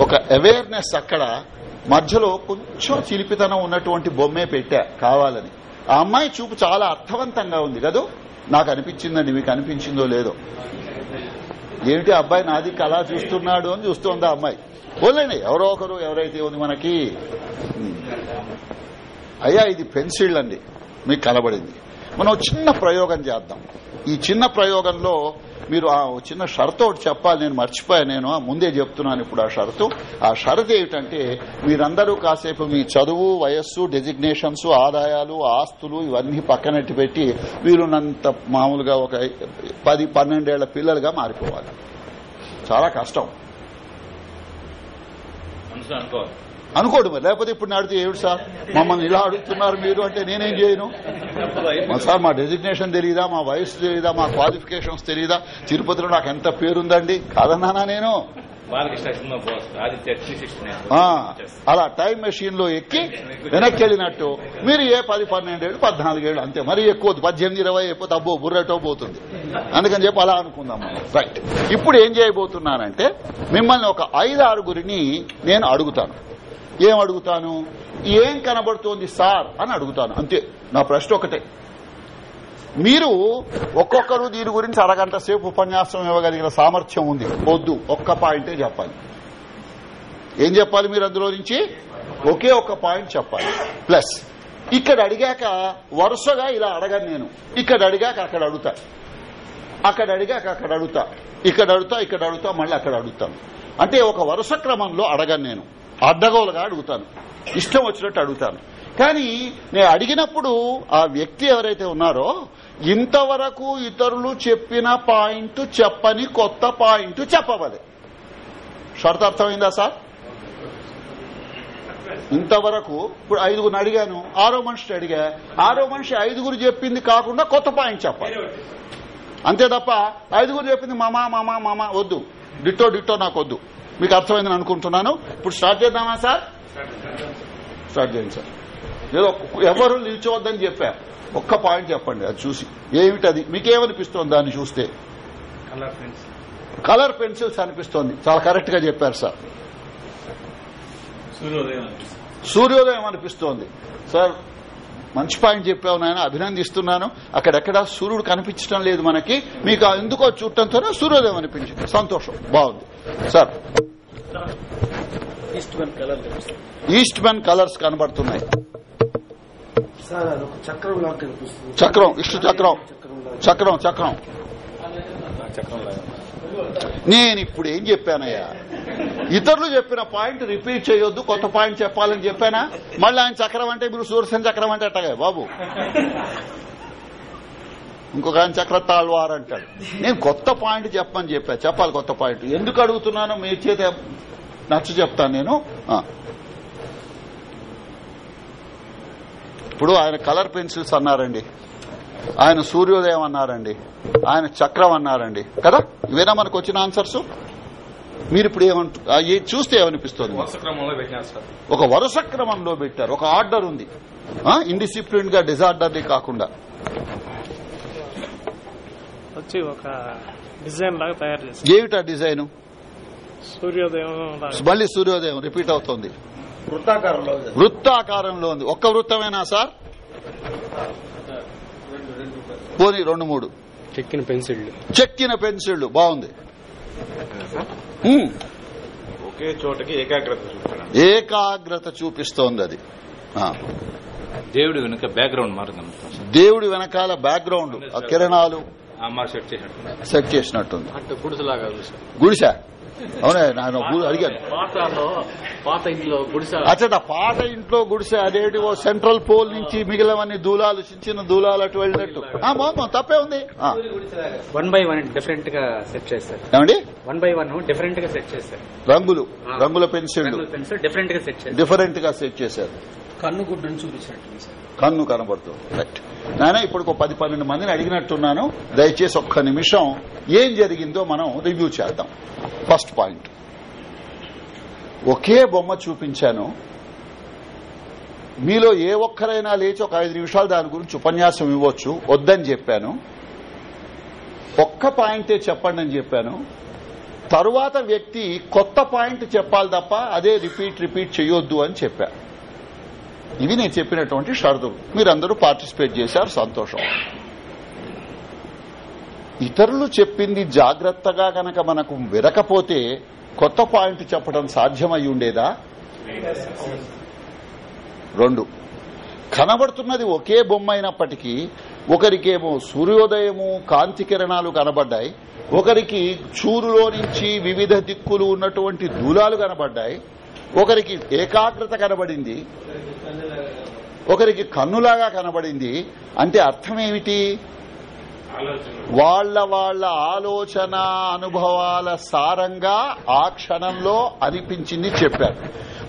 ఒక అవేర్నెస్ అక్కడ మధ్యలో కొంచెం చిలిపితనం ఉన్నటువంటి బొమ్మే పెట్టా కావాలని. ఆ అమ్మాయి చూపు చాలా అర్థవంతంగా ఉంది కదూ? నాకు అనిపించిందండి మీకు అనిపించిందో లేదో. ఏమిటి అబ్బాయి నాది కళ చూస్తున్నాడు అని చూస్తోంది ఆ అమ్మాయి? పోలేండి ఎవరో ఒకరు ఎవరైతే ఉంది మనకి? అయ్యా ఇది పెన్సిల్ అండి మీకు కనబడింది. మనం చిన్న ప్రయోగం చేద్దాం. ఈ చిన్న ప్రయోగంలో మీరు ఆ చిన్న షరతు ఒకటి చెప్పాలి నేను మర్చిపోయాను నేను ఆ ముందే చెప్తున్నాను ఇప్పుడు ఆ షరతు. ఆ షరతు ఏమిటంటే మీరందరూ కాసేపు మీ చదువు వయస్సు డెసిగ్నేషన్స్ ఆదాయాలు ఆస్తులు ఇవన్నీ పక్కనట్టు పెట్టి వీలున్నంత మామూలుగా ఒక పది పన్నెండేళ్ళ పిల్లలుగా మారిపోవాలి. చాలా కష్టం. అనుకోడు మరి. లేకపోతే ఇప్పుడు నాడితే ఏమిటి సార్? మమ్మల్ని ఇలా అడుగుతున్నారు మీరు అంటే నేనేం చేయను? సార్ మా డెసిగ్నేషన్ తెలియదా మా వయసు తెలియదా మా క్వాలిఫికేషన్స్ తెలియదా తిరుపతిలో నాకు ఎంత పేరుందండి? కాదన్నానా నేను? అలా టైం మెషిన్లో ఎక్కి వెనక్కి వెళ్ళినట్టు. మీరు ఏ పది పన్నెండేళ్ళు పద్నాలుగేళ్ళు అంతే. మరీ ఎక్కువ. పద్దెనిమిది ఇరవై అయిపోతే అబ్బో బుర్రటో పోతుంది. అందుకని చెప్పి అలా అనుకుందాం రైట్ ఇప్పుడు ఏం చేయబోతున్నానంటే మిమ్మల్ని ఒక ఐదు ఆరుగురిని నేను అడుగుతాను. ఏం అడుగుతాను? ఏం కనబడుతోంది సార్? అని అడుగుతాను. అంతే. నా ప్రశ్న ఒకటే. మీరు ఒక్కొక్కరు దీని గురించి అరగంట సేపు ఉపన్యాసం ఇవ్వగలిగిన సామర్థ్యం ఉంది. వద్దు. ఒక్క పాయింటే చెప్పాలి. ఏం చెప్పాలి మీరు అందులో నుంచి? ఒకే ఒక్క పాయింట్ చెప్పాలి. ప్లస్ ఇక్కడ అడిగాక వరుసగా ఇలా అడగను నేను. ఇక్కడ అడిగాక అక్కడ అడుగుతా. అక్కడ అడిగాక అక్కడ అడుగుతా. ఇక్కడ అడుగుతా ఇక్కడ అడుగుతా మళ్ళీ అక్కడ అడుగుతాను. అంటే ఒక వరుస క్రమంలో అడగను నేను. అడ్డగోలుగా అడుగుతాను. ఇష్టం వచ్చినట్టు అడుగుతాను. కానీ నేను అడిగినప్పుడు ఆ వ్యక్తి ఎవరైతే ఉన్నారో ఇంతవరకు ఇతరులు చెప్పిన పాయింట్ చెప్పని కొత్త పాయింట్ చెప్పవలే. షరత్ అర్థమైందా సార్? ఇంతవరకు ఇప్పుడు ఐదుగురిని అడిగాను. ఆరో మనిషిని అడిగా. ఆరో మనిషి ఐదుగురు చెప్పింది కాకుండా కొత్త పాయింట్ చెప్పాలి. అంతే తప్ప ఐదుగురు చెప్పింది మామా మామా మామా వద్దు. డిట్టో డిట్టో నాకు వద్దు. మీకు అర్థమైందని అనుకుంటున్నాను. ఇప్పుడు స్టార్ట్ చేద్దామా సార్? స్టార్ట్ చేయండి సార్. ఏదో ఎవరు నిల్చోవద్దని చెప్పా. ఒక్క పాయింట్ చెప్పండి అది చూసి. ఏమిటి అది మీకేమనిపిస్తోంది దాన్ని చూస్తే? కలర్ పెన్సిల్స్ అనిపిస్తోంది. చాలా కరెక్ట్గా చెప్పారు సార్. సూర్యోదయం సూర్యోదయం అనిపిస్తోంది. సార్ మంచి పాయింట్ చెప్పావు నాయన అభినందిస్తున్నాను. అక్కడెక్కడ సూర్యుడు కనిపించడం లేదు మనకి. మీకు ఆ ఎందుకో చూడటంతోనే సూర్యోదయం అనిపించింది. సంతోషం. బాగుంది. సార్. ఈస్ట్ మెన్ కలర్స్ కనబడుతున్నాయి. చక్రం ఇష్ట చక్రం చక్రం. చక్రం చక్రం నేను ఇప్పుడు ఏం చెప్పానయ్యా? ఇతరులు చెప్పిన పాయింట్ రిపీట్ చేయొద్దు కొత్త పాయింట్ చెప్పాలని చెప్పానా? మళ్ళీ ఆయన చక్రం అంటే మీరు సూర్యసేన చక్రం అంటే అట్టగా బాబు. ఇంకొక ఆయన చక్ర తాళ్వార్ అంటాడు. నేను కొత్త పాయింట్ చెప్పమని చెప్పా. చెప్పాలి కొత్త పాయింట్ ఎందుకు అడుగుతున్నానో మీ చేత నచ్చ చెప్తాను నేను. ఇప్పుడు ఆయన కలర్ పెన్సిల్స్ అన్నారండి. ఆయన సూర్యోదయం అన్నారండి. ఆయన చక్రం అన్నారండి. కదా? ఇవేనా మనకు వచ్చిన ఆన్సర్స్? మీరు ఇప్పుడు ఏమంటు చూస్తే ఏమనిపిస్తుంది? మీకు? వరుస క్రమంలో పెట్టినారు సార్. ఒక వరుస క్రమంలో పెట్టారు. ఒక ఆర్డర్ ఉంది. ఇండిసిప్లిన్గా డిజార్డర్లీ కాకుండా. వచ్చి ఒక డిజైన్ లాగా తయారు చేశారు. ఏమిటా డిజైన్? సూర్యోదయం మళ్ళీ సూర్యోదయం రిపీట్ అవుతుంది. వృత్తాకారంలో ఉంది. వృత్తాకారంలో ఉంది. ఒక్క వృత్తమేనా సార్? పోనీ రెండు మూడు. చెక్కిన పెన్సిల్ చెక్కిన పెన్సిళ్ళు బాగుంది. ఒకే చోటకి ఏకాగ్రత ఏకాగ్రత చూపిస్తోంది అది. ఆ. దేవుడి వెనుక బ్యాక్గ్రౌండ్ మారుతుంది దేవుడి వెనకాల బ్యాక్గ్రౌండ్. ఆ కిరణాలు సెట్ చేసినట్టు. సెట్ చేసినట్టుంది. అంటే గుడిసెలాగా గుడిసె? అవునా ఊరు అడిగాను. అచ్చట పాత ఇంట్లో గుడిసె అదేటి ఓ సెంట్రల్ పోల్ నుంచి మిగిలినవన్నీ దూలాలు చిన్న చిన్న దూలాలు అటు వెళ్ళినట్టు. ఆ, బాగుంది తప్పే ఉంది. ఆ, వన్ బై వన్ డిఫరెంట్గా సెట్ చేస్తారు ఏమండి? వన్ బై వన్ డిఫరెంట్గా సెట్ చేస్తారు రంగులు రంగుల పెన్సిల్ డిఫరెంట్గా సెట్ చేస్తారు డిఫరెంట్గా సెట్ చేశారు. కన్ను గుడ్డని చూపించినట్టు కన్ను కనబడుతుంది. రైట్ నాయన ఇప్పుడు ఒక పది పన్నెండు మందిని అడిగినట్టున్నాను. దయచేసి ఒక్క నిమిషం ఏం జరిగిందో మనం రివ్యూ చేద్దాం. ఫస్ట్ పాయింట్ ఒకే బొమ్మ చూపించాను. మీలో ఏ ఒక్కరైనా లేచి ఒక ఐదు నిమిషాలు దాని గురించి ఉపన్యాసం ఇవ్వచ్చు. వద్దని చెప్పాను. ఒక్క పాయింటే చెప్పండి అని చెప్పాను. తరువాత వ్యక్తి కొత్త పాయింట్ చెప్పాలి తప్ప అదే రిపీట్ రిపీట్ చేయొద్దు అని చెప్పా. ఇవి నేను చెప్పినటువంటి షరతులు. మీరందరూ పార్టిసిపేట్ చేశారు సంతోషం. ఇతరులు చెప్పింది జాగ్రత్తగా గనక మనకు విరకపోతే కొత్త పాయింట్ చెప్పడం సాధ్యమై ఉండేదా? రెండు. కనబడుతున్నది ఒకే బొమ్మ అయినప్పటికీ ఒకరికేమో సూర్యోదయము కాంతి కిరణాలు కనబడ్డాయి. ఒకరికి చూరులో నుంచి వివిధ దిక్కులు ఉన్నటువంటి దూలాలు కనబడ్డాయి. ఒకరికి ఏకాగ్రత కనబడింది ఒకరికి కన్నులాగా కనబడింది అంటే అర్థం ఏమిటి వాళ్ళ వాళ్ళ ఆలోచన అనుభవాల సారంగా ఆ క్షణంలో అనిపించింది చెప్పారు.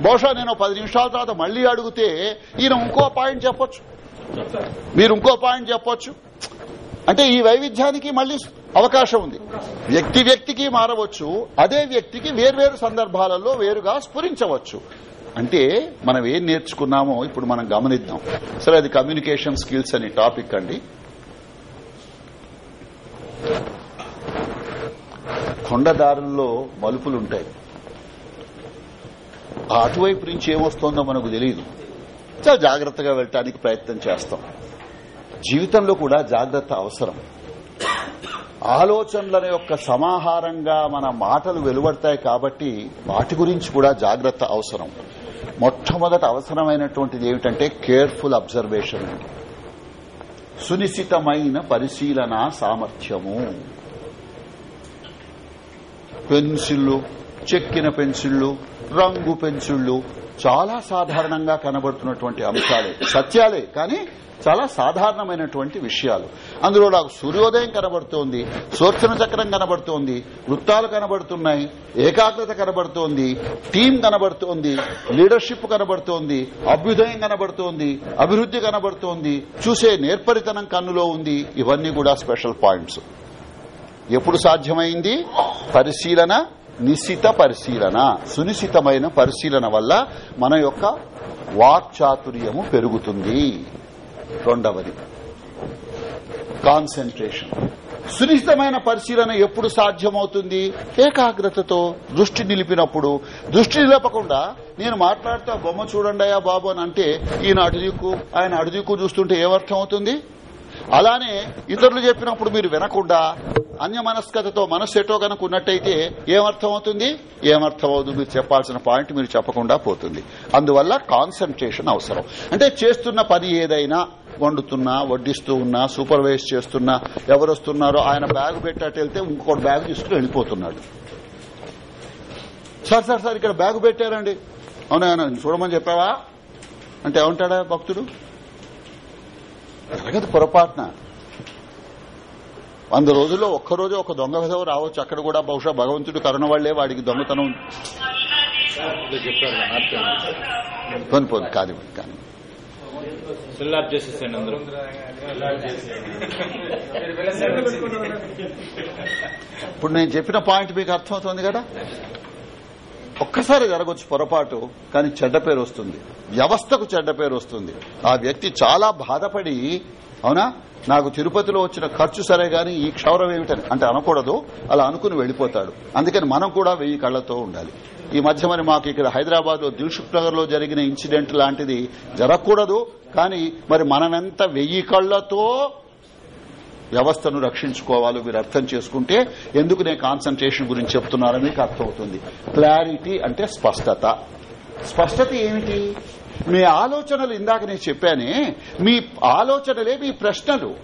బహుశా నేను పది నిమిషాల తర్వాత మళ్ళీ అడిగితే ఈయన ఇంకో పాయింట్ చెప్పొచ్చు. మీరు ఇంకో పాయింట్ చెప్పొచ్చు. అంటే ఈ వైవిధ్యానికి మళ్ళీ అవకాశం ఉంది. వ్యక్తి వ్యక్తికి మారవచ్చు అదే వ్యక్తికి వేర్వేరు సందర్భాలలో వేరుగా స్ఫురించవచ్చు. అంటే మనం ఏం నేర్చుకున్నామో ఇప్పుడు మనం గమనిద్దాం. సరే అది కమ్యూనికేషన్ స్కిల్స్ అనే టాపిక్ అండి. కొండదారుల్లో మలుపులుంటాయి అటువైపు నుంచి ఏమొస్తోందో మనకు తెలియదు చాలా జాగ్రత్తగా వెళ్ళటానికి ప్రయత్నం చేస్తాం. జీవితంలో కూడా జాగ్రత్త అవసరం. ఆలోచనల యొక్క సమాహారంగా మన మాటలు వెలువడతాయి కాబట్టి వాటి గురించి కూడా జాగ్రత్త అవసరం. మొట్టమొదట అవసరమైనటువంటిది ఏమిటంటే కేర్ఫుల్ అబ్జర్వేషన్ సునిశ్చితమైన పరిశీలన సామర్థ్యము. పెన్సిళ్ళు చెక్కిన పెన్సిళ్ళు రంగు పెన్సిళ్ళు చాలా సాధారణంగా కనబడుతున్నటువంటి అంశాలే. సత్యాలే కానీ చాలా సాధారణమైనటువంటి విషయాలు. అందులో నాకు సూర్యోదయం కనబడుతోంది సూర్చన చక్రం కనబడుతోంది వృత్తాలు కనబడుతున్నాయి ఏకాగ్రత కనబడుతోంది టీం కనబడుతోంది లీడర్షిప్ కనబడుతోంది అభ్యుదయం కనబడుతోంది అభివృద్ది కనబడుతోంది చూసే నేర్పరితనం కన్నులో ఉంది ఇవన్నీ కూడా స్పెషల్ పాయింట్స్. ఎప్పుడు సాధ్యమైంది? పరిశీలన నిశ్చిత పరిశీలన. సునిశ్చితమైన పరిశీలన వల్ల మన యొక్క వాక్చాతుర్యము పెరుగుతుంది. రెండవది. కాన్సన్ట్రేషన్ సునిశ్చితమైన పరిశీలన ఎప్పుడు సాధ్యమవుతుంది? ఏకాగ్రతతో దృష్టి నిలిపినప్పుడు. దృష్టి నిలపకుండా నేను మాట్లాడుతూ బొమ్మ చూడండియా బాబు అని అంటే ఈయన అటుదిక్కు ఆయన అటుదిక్కు చూస్తుంటే ఏమర్థం అవుతుంది అలానే ఇతరులు చెప్పినప్పుడు మీరు వినకుండా అన్యమనస్కతతో మనస్సు ఎటో కనుక ఉన్నట్టయితే ఏమర్థం అవుతుంది ఏమర్థం అవుతుంది మీరు చెప్పాల్సిన పాయింట్ మీరు చెప్పకుండా పోతుంది. అందువల్ల కాన్సన్ట్రేషన్ అవసరం. అంటే చేస్తున్న పని ఏదైనా వండుతున్నా వడ్డిస్తూ ఉన్నా సూపర్వైజ్ చేస్తున్నా ఎవరు వస్తున్నారో ఆయన బ్యాగ్ పెట్టట్టు వెళ్తే ఇంకొకటి బ్యాగ్ తీసుకుని వెళ్ళిపోతున్నాడు. సార్ సార్ సార్ ఇక్కడ బ్యాగ్ పెట్టారండి. అవునా చూడమని చెప్పావా? అంటే ఏమంటాడా భక్తుడు? జరగదు పొరపాటున. వంద రోజుల్లో ఒక్కరోజు ఒక దొంగ విధవ రావచ్చు. అక్కడ కూడా బహుశా భగవంతుడు కరుణ వాళ్ళే వాడికి దొంగతనం. పోదు కాదు కానీ ఫిల్అప్ చేసేసాను అందరూ. ఇప్పుడు నేను చెప్పిన పాయింట్ మీకు అర్థమవుతుంది కదా? ఒక్కసారి జరగొచ్చు పొరపాటు కానీ చెడ్డ పేరు వస్తుంది. వ్యవస్థకు చెడ్డ పేరు వస్తుంది. ఆ వ్యక్తి చాలా బాధపడి అవునా? నాకు తిరుపతిలో వచ్చిన ఖర్చు సరే గాని ఈ క్షౌరం ఏమిటని. అంటే అనకూడదు అలా అనుకుని వెళ్ళిపోతాడు అందుకని మనం కూడా వెయ్యి కళ్ళతో ఉండాలి. ఈ మధ్య మరి మాకు ఇక్కడ హైదరాబాద్లో దిల్షుక్ నగర్లో జరిగిన ఇన్సిడెంట్ లాంటిది జరగకూడదు. కానీ మరి మనమెంత వెయ్యి కళ్ళతో వ్యవస్థను రక్షించుకోవాలో మీరు అర్థం చేసుకుంటే ఎందుకు నేను కాన్సన్ట్రేషన్ గురించి చెప్తున్నానో మీకు అర్థమవుతుంది. క్లారిటీ అంటే స్పష్టత. స్పష్టత ఏమిటి? మీ ఆలోచనలు ఇందాక నేను చెప్పానే మీ ఆలోచనలే మీ ప్రశ్నలు.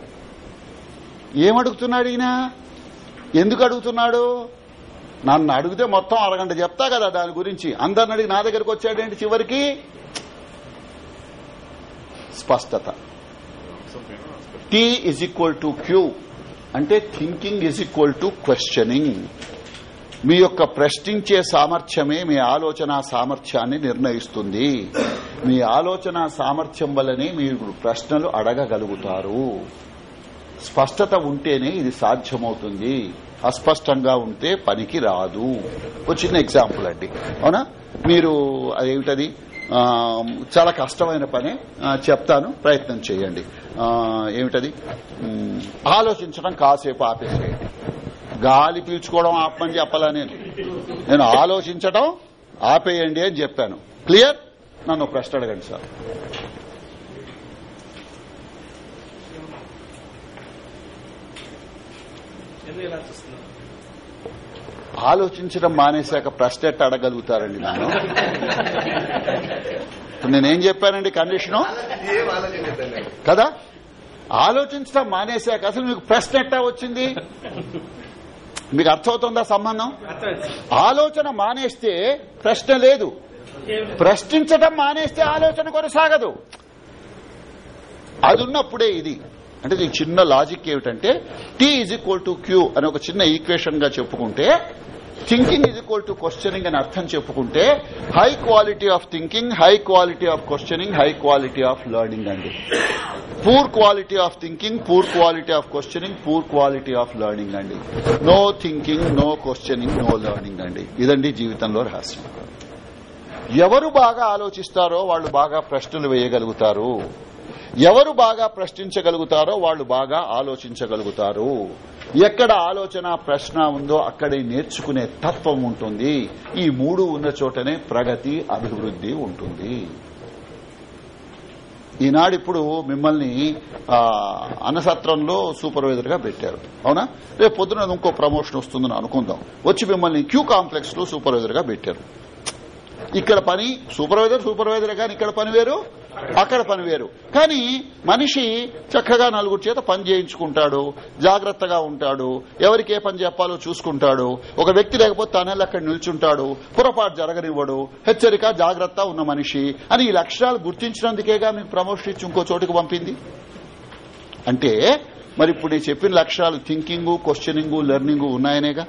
ఏమడుగుతున్నాడు ఈయన? ఎందుకు అడుగుతున్నాడు? నన్ను అడిగితే మొత్తం అరగంట చెప్తా కదా దాని గురించి. అందరిని అడిగి నా దగ్గరకు వచ్చాడేంటి చివరికి? స్పష్టత. T is equal to Q అంటే thinking is equal to questioning మీ యొక్క ప్రశ్నించే సామర్థ్యమే మీ ఆలోచన సామర్థ్యాన్ని నిర్ణయిస్తుంది. మీ ఆలోచన సామర్థ్యం వల్లనే మీరు ప్రశ్నలు అడగగలుగుతారు. స్పష్టత ఉంటేనే ఇది సాధ్యమవుతుంది. అస్పష్టంగా ఉంటే పనికి రాదు ఒక చిన్న ఎగ్జాంపుల్ అండి. అవునా? మీరు అదేమిటది? చాలా కష్టమైన పని చెప్తాను ప్రయత్నం చేయండి. ఏమిటది? ఆలోచించడం కాసేపు ఆపేసేయండి. గాలి పీల్చుకోవడం ఆపమని చెప్పాలా నేను? నేను ఆలోచించడం ఆపేయండి అని చెప్పాను. క్లియర్? నన్ను ప్రశ్న అడగండి సార్ ఎందుకు ఇలా చూస్తున్నారు ఆలోచించడం మానేశాక ప్రశ్న ఎట్ట అడగలుగుతారండి నాను నేనేం చెప్పానండి కండిషను? కదా? ఆలోచించడం మానేశాక అసలు మీకు ప్రశ్న ఎట్టా వచ్చింది? మీకు అర్థమవుతుందా సంబంధం? ఆలోచన మానేస్తే ప్రశ్న లేదు. ప్రశ్నించడం మానేస్తే ఆలోచన కొనసాగదు. అది ఉన్నప్పుడే ఇది. అంటే దీనికి చిన్న లాజిక్ ఏమిటంటే T is equal to Q అని ఒక చిన్న ఈక్వేషన్గా చెప్పుకుంటే thinking is equal to questioning అని అర్థం చెప్పుకుంటే high quality of thinking high quality of questioning high quality of learning అండి. Poor quality of thinking poor quality of questioning poor quality of learning అండి. No thinking no questioning no learning అండి. ఇదండి జీవితంలో రహస్యం. ఎవరు బాగా ఆలోచిస్తారో వాళ్ళు బాగా ప్రశ్నలు వేయగలుగుతారు. ఎవరు బాగా ప్రశ్నించగలుగుతారో వాళ్ళు బాగా ఆలోచించగలుగుతారు. ఎక్కడ ఆలోచన ప్రశ్న ఉందో అక్కడే నేర్చుకునే తత్వం ఉంటుంది. ఈ మూడు ఉన్న చోటనే ప్రగతి అభివృద్ధి ఉంటుంది. ఈనాడిప్పుడు మిమ్మల్ని అనసత్రంలో అన్నసత్రంలో సూపర్వైజర్గా పెట్టారు. అవునా? రేపు పొద్దున ఇంకో ప్రమోషన్ వస్తుందని అనుకుందాం. వచ్చి మిమ్మల్ని క్యూ కాంప్లెక్స్లో సూపర్వైజర్గా పెట్టారు. ఇక్కడ పని సూపర్వైజర్ సూపర్వైజర్ కానీ ఇక్కడ పని వేరు? అక్కడ పని వేరు. కానీ మనిషి చక్కగా నలుగురు చేత పని చేయించుకుంటాడు జాగ్రత్తగా ఉంటాడు ఎవరికి ఏ పని చెప్పాలో చూసుకుంటాడు ఒక వ్యక్తి లేకపోతే తనెళ్ళి అక్కడ నిల్చుంటాడు పొరపాటు జరగనివ్వడు హెచ్చరిక జాగ్రత్త ఉన్న మనిషి అని ఈ లక్షణాలు గుర్తించినందుకేగా మీకు ప్రమోషన్ ఇచ్చి ఇంకో చోటుకు పంపింది? అంటే మరి ఇప్పుడు నేను చెప్పిన లక్షణాలు థింకింగ్ క్వశ్చనింగ్ లెర్నింగ్ ఉన్నాయనేగా?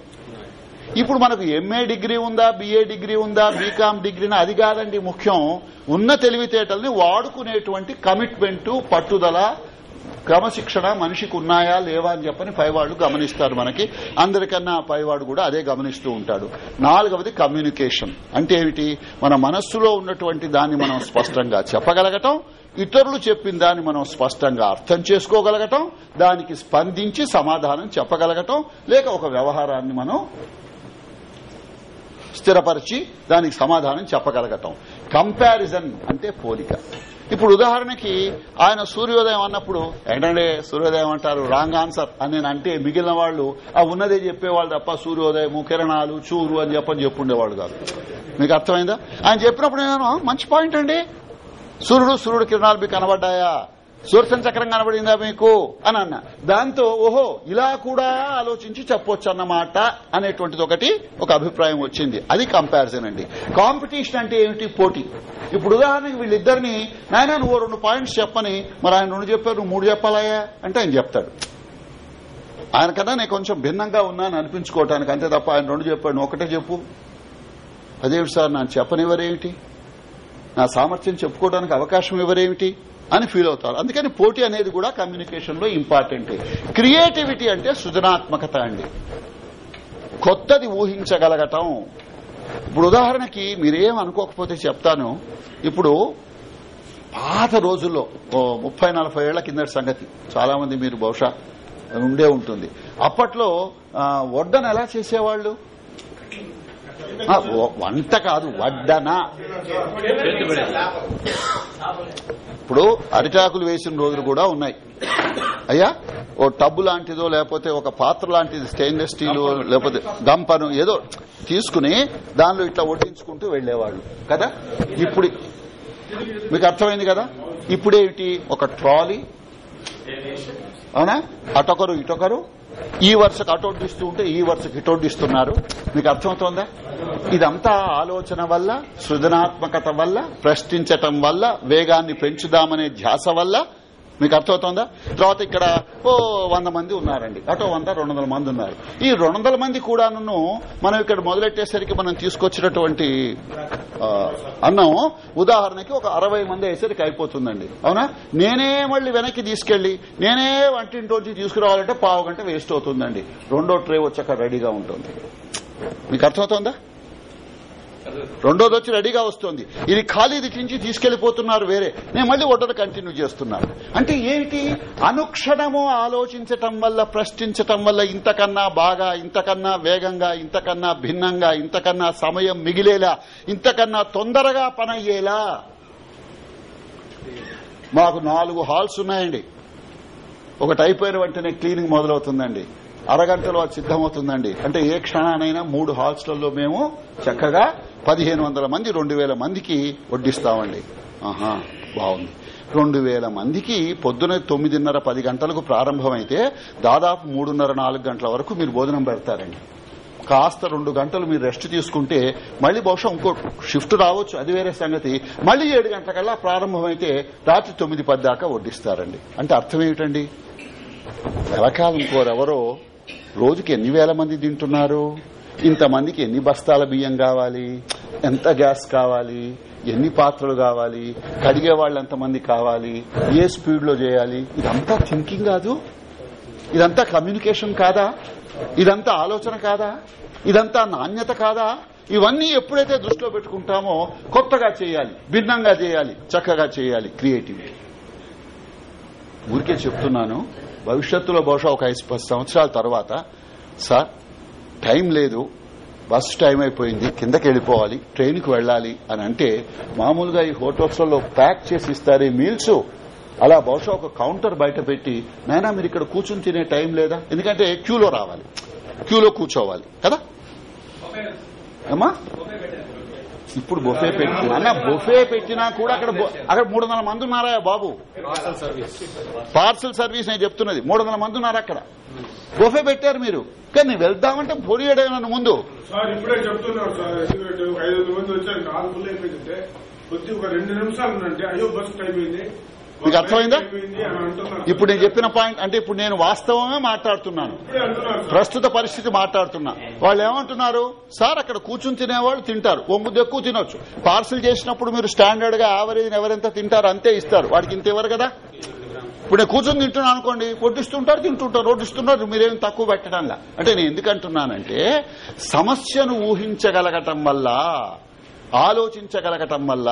ఇప్పుడు మనకు ఎంఏ డిగ్రీ ఉందా బిఏ డిగ్రీ ఉందా బీకామ్ డిగ్రీనా అది కాదండి ముఖ్యం. ఉన్న తెలివితేటల్ని వాడుకునేటువంటి కమిట్మెంట్ పట్టుదల క్రమశిక్షణ మనిషికి ఉన్నాయా లేవా అని చెప్పని పైవాళ్ళు గమనిస్తారు మనకి. అందరికన్నా పైవాడు కూడా అదే గమనిస్తూ ఉంటాడు. నాలుగవది కమ్యూనికేషన్. అంటే ఏమిటి? మన మనస్సులో ఉన్నటువంటి దాన్ని మనం స్పష్టంగా చెప్పగలగటం ఇతరులు చెప్పిన దాన్ని మనం స్పష్టంగా అర్థం చేసుకోగలగటం దానికి స్పందించి సమాధానం చెప్పగలగటం లేక ఒక వ్యవహారాన్ని మనం స్థిరపరిచి దానికి సమాధానం చెప్పగలగటం. కంపారిజన్ అంటే పోలిక. ఇప్పుడు ఉదాహరణకి ఆయన సూర్యోదయం అన్నప్పుడు ఏంటంటే సూర్యోదయం అంటారు? Wrong answer. అని నేను అంటే మిగిలిన వాళ్ళు ఆ ఉన్నదే చెప్పేవాళ్ళు తప్ప సూర్యోదయము కిరణాలు చూరు అని చెప్పని చెప్పుండేవాళ్ళు కాదు. మీకు అర్థమైందా? ఆయన చెప్పినప్పుడు నేను మంచి పాయింట్ అండి. సూర్యుడు సూర్యుడు కిరణాలు మీకు కనబడ్డాయా? సూర్యచంద్ర చక్రం కనబడిందా మీకు? అని అన్న. దాంతో ఓహో ఇలా కూడా ఆలోచించి చెప్పొచ్చు అన్నమాట అనేటువంటిది ఒకటి ఒక అభిప్రాయం వచ్చింది. అది కంపారిజన్ అండి. కాంపిటీషన్ అంటే ఏమిటి? పోటీ. ఇప్పుడు ఉదాహరణకి వీళ్ళిద్దరిని నాయన నువ్వు రెండు పాయింట్స్ చెప్పని మరి ఆయన రెండు చెప్పారు నువ్వు మూడు చెప్పాలయా అంటే ఆయన చెప్తాడు. ఆయన కన్నా నేను కొంచెం భిన్నంగా ఉన్నాను అనిపించుకోవటానికి అంతే తప్ప ఆయన రెండు చెప్పాడు నువ్వు ఒకటే చెప్పు. అదేమిటి సార్ నాకు చెప్పనివ్వరేమిటి? నా సామర్థ్యం చెప్పుకోవడానికి అవకాశం ఇవ్వరేమిటి? అని ఫీల్ అవుతారు. అందుకని పోటీ అనేది కూడా కమ్యూనికేషన్లో ఇంపార్టెంట్ క్రియేటివిటీ అంటే సృజనాత్మకత అండి. కొత్తది ఊహించగలగటం. ఇప్పుడు ఉదాహరణకి మీరేం అనుకోకపోతే చెప్తాను. ఇప్పుడు పాత రోజుల్లో ఓ ముప్పై నలభై ఏళ్ళ కిందటి సంగతి. చాలా మంది మీరు బహుశా ఉండే ఉంటుంది. అప్పట్లో వడ్డను వడ్డన ఎలా చేసేవాళ్ళు? వంట కాదు వడ్డన. ఇప్పుడు అరిటాకులు వేసిన రోజులు కూడా ఉన్నాయి. అయ్యా ఓ టబ్బు లాంటిదో లేకపోతే ఒక పాత్ర లాంటిది స్టెయిన్లెస్ స్టీల్ లేకపోతే గంపను ఏదో తీసుకుని దానిలో ఇట్లా వడ్డించుకుంటూ వెళ్ళేవాళ్ళు కదా? ఇప్పుడు మీకు అర్థమైంది కదా? ఇప్పుడేమిటి? ఒక ట్రాలీ. అవునా? అటొకరు ఇటొకరు. ఈ వరుసకు ఇస్తూ ఉంటే ఈ వరుసకు ఇస్తున్నారు. మీకు అర్థమవుతోందా? ఇదంతా ఆలోచన వల్ల సృజనాత్మకత వల్ల ప్రశ్నించటం వల్ల వేగాన్ని పెంచుదామనే ధ్యాస వల్ల మీకు అర్థమవుతోందా? తర్వాత ఇక్కడ ఓ వంద మంది ఉన్నారండి. అటో వంద రెండు వందల మంది ఉన్నారు. ఈ రెండు వందల మంది కూడాను మనం ఇక్కడ మొదలెట్టేసరికి మనం తీసుకొచ్చినటువంటి అన్నం ఉదాహరణకి ఒక అరవై మంది అయ్యేసరికి అయిపోతుందండి. అవునా? నేనే మళ్ళీ వెనక్కి తీసుకెళ్ళి నేనే వంటింటోంచి తీసుకురావాలంటే పావు గంట వేస్ట్ అవుతుందండి. రెండో ట్రే వచ్చాక రెడీగా ఉంటుంది. మీకు అర్థమవుతోందా? రెండోది వచ్చి రెడీగా వస్తుంది. ఇది ఖాళీది చించి తీసుకెళ్ళిపోతున్నారు వేరే. నేను మళ్ళీ ఒడ్డను కంటిన్యూ చేస్తున్నాను. అంటే ఏంటి అనుక్షణము ఆలోచించటం వల్ల ప్రశ్నించటం వల్ల ఇంతకన్నా బాగా ఇంతకన్నా వేగంగా ఇంతకన్నా భిన్నంగా ఇంతకన్నా సమయం మిగిలేలా ఇంతకన్నా తొందరగా పనయ్యేలా? మాకు నాలుగు హాల్స్ ఉన్నాయండి. ఒకటి అయిపోయిన వెంటనే క్లీనింగ్ మొదలవుతుందండి. అరగంటలో అది సిద్దమవుతుందండి అంటే ఏ క్షణానైనా మూడు హాల్స్లలో మేము చక్కగా పదిహేను వందల మంది రెండు వేల మందికి వడ్డిస్తామండి. ఆహా బాగుంది. రెండు వేల మందికి పొద్దున తొమ్మిదిన్నర పది గంటలకు ప్రారంభమైతే దాదాపు మూడున్నర నాలుగు గంటల వరకు మీరు భోజనం పెడతారండి. కాస్త రెండు గంటలు మీరు రెస్ట్ తీసుకుంటే మళ్ళీ బహుశా ఇంకో షిఫ్ట్ రావచ్చు అది వేరే సంగతి. మళ్ళీ ఏడు గంటలకల్లా ప్రారంభమైతే రాత్రి తొమ్మిది పది దాకా వడ్డిస్తారండి. అంటే అర్థం ఏమిటండి? వెలకాలం కోరెవరో రోజుకి ఎన్ని వేల మంది తింటున్నారు? ఇంతమందికి ఎన్ని బస్తాల బియ్యం కావాలి? ఎంత గ్యాస్ కావాలి? ఎన్ని పాత్రలు కావాలి? కడిగే వాళ్ళు ఎంతమంది కావాలి? ఏ స్పీడ్లో చేయాలి? ఇదంతా థింకింగ్ కాదు. ఇదంతా కమ్యూనికేషన్ కాదా? ఇదంతా ఆలోచన కాదా? ఇదంతా నాణ్యత కాదా? ఇవన్నీ ఎప్పుడైతే దృష్టిలో పెట్టుకుంటామో కొత్తగా చేయాలి భిన్నంగా చేయాలి చక్కగా చేయాలి క్రియేటివిటీ. ఊరికే చెప్తున్నాను భవిష్యత్తులో బహుశా ఒక ఐదు పది సంవత్సరాల తర్వాత సార్ టైం లేదు బస్సు టైం అయిపోయింది కిందకి వెళ్ళిపోవాలి ట్రైన్కి వెళ్ళాలి అని అంటే మామూలుగా ఈ హోటల్స్లో ప్యాక్ చేసి ఇస్తారే మీల్స్. అలా బహుశా ఒక కౌంటర్ బయట పెట్టి నైనా మీరు ఇక్కడ కూర్చుని తినే టైం లేదా? ఎందుకంటే క్యూలో రావాలి. క్యూలో కూర్చోవాలి. కదా? అమ్మా? ఇప్పుడు బొఫే పెట్టి అన్న బొఫే పెట్టినా కూడా అక్కడ బొ- అక్కడ మూడు వందల మంది ఉన్నారా బాబు? పార్సల్ సర్వీస్ నేను చెప్తున్నది. మూడు వందల మంది ఉన్నారు అక్కడ? బొఫే పెట్టారు మీరు. కానీ వెళ్దామంటే పొడియడం ముందు. సార్ ఇప్పుడే చెప్తున్నారు సార్. ఎందుకంటే ఒక ఐదు వందల మంది వచ్చారు. కొద్ది ఒక రెండు నిమిషాలు ఉందంటే అయ్యో బస్ టైం అయింది. మీకు అర్థమైందా? ఇప్పుడు నేను చెప్పిన పాయింట్ అంటే ఇప్పుడు నేను వాస్తవమే మాట్లాడుతున్నాను. ప్రస్తుత పరిస్థితి మాట్లాడుతున్నా. వాళ్ళు ఏమంటున్నారు? సార్ అక్కడ కూర్చుని తినేవాళ్ళు తింటారు. ఓ ముద్ద ఎక్కువ తినొచ్చు. పార్సిల్ చేసినప్పుడు మీరు స్టాండర్డ్గా యావరేజ్ ఎవరెంత తింటారు అంతే ఇస్తారు. వాడికి ఇంత ఇవ్వరు కదా? ఇప్పుడు నేను కూర్చొని తింటున్నాను అనుకోండి వడ్డిస్తుంటారు తింటుంటారు వడ్డిస్తున్నారు మీరేం తక్కువ పెట్టడంలా? అంటే నేను ఎందుకంటున్నానంటే సమస్యను ఊహించగలగటం వల్ల ఆలోచించగలగటం వల్ల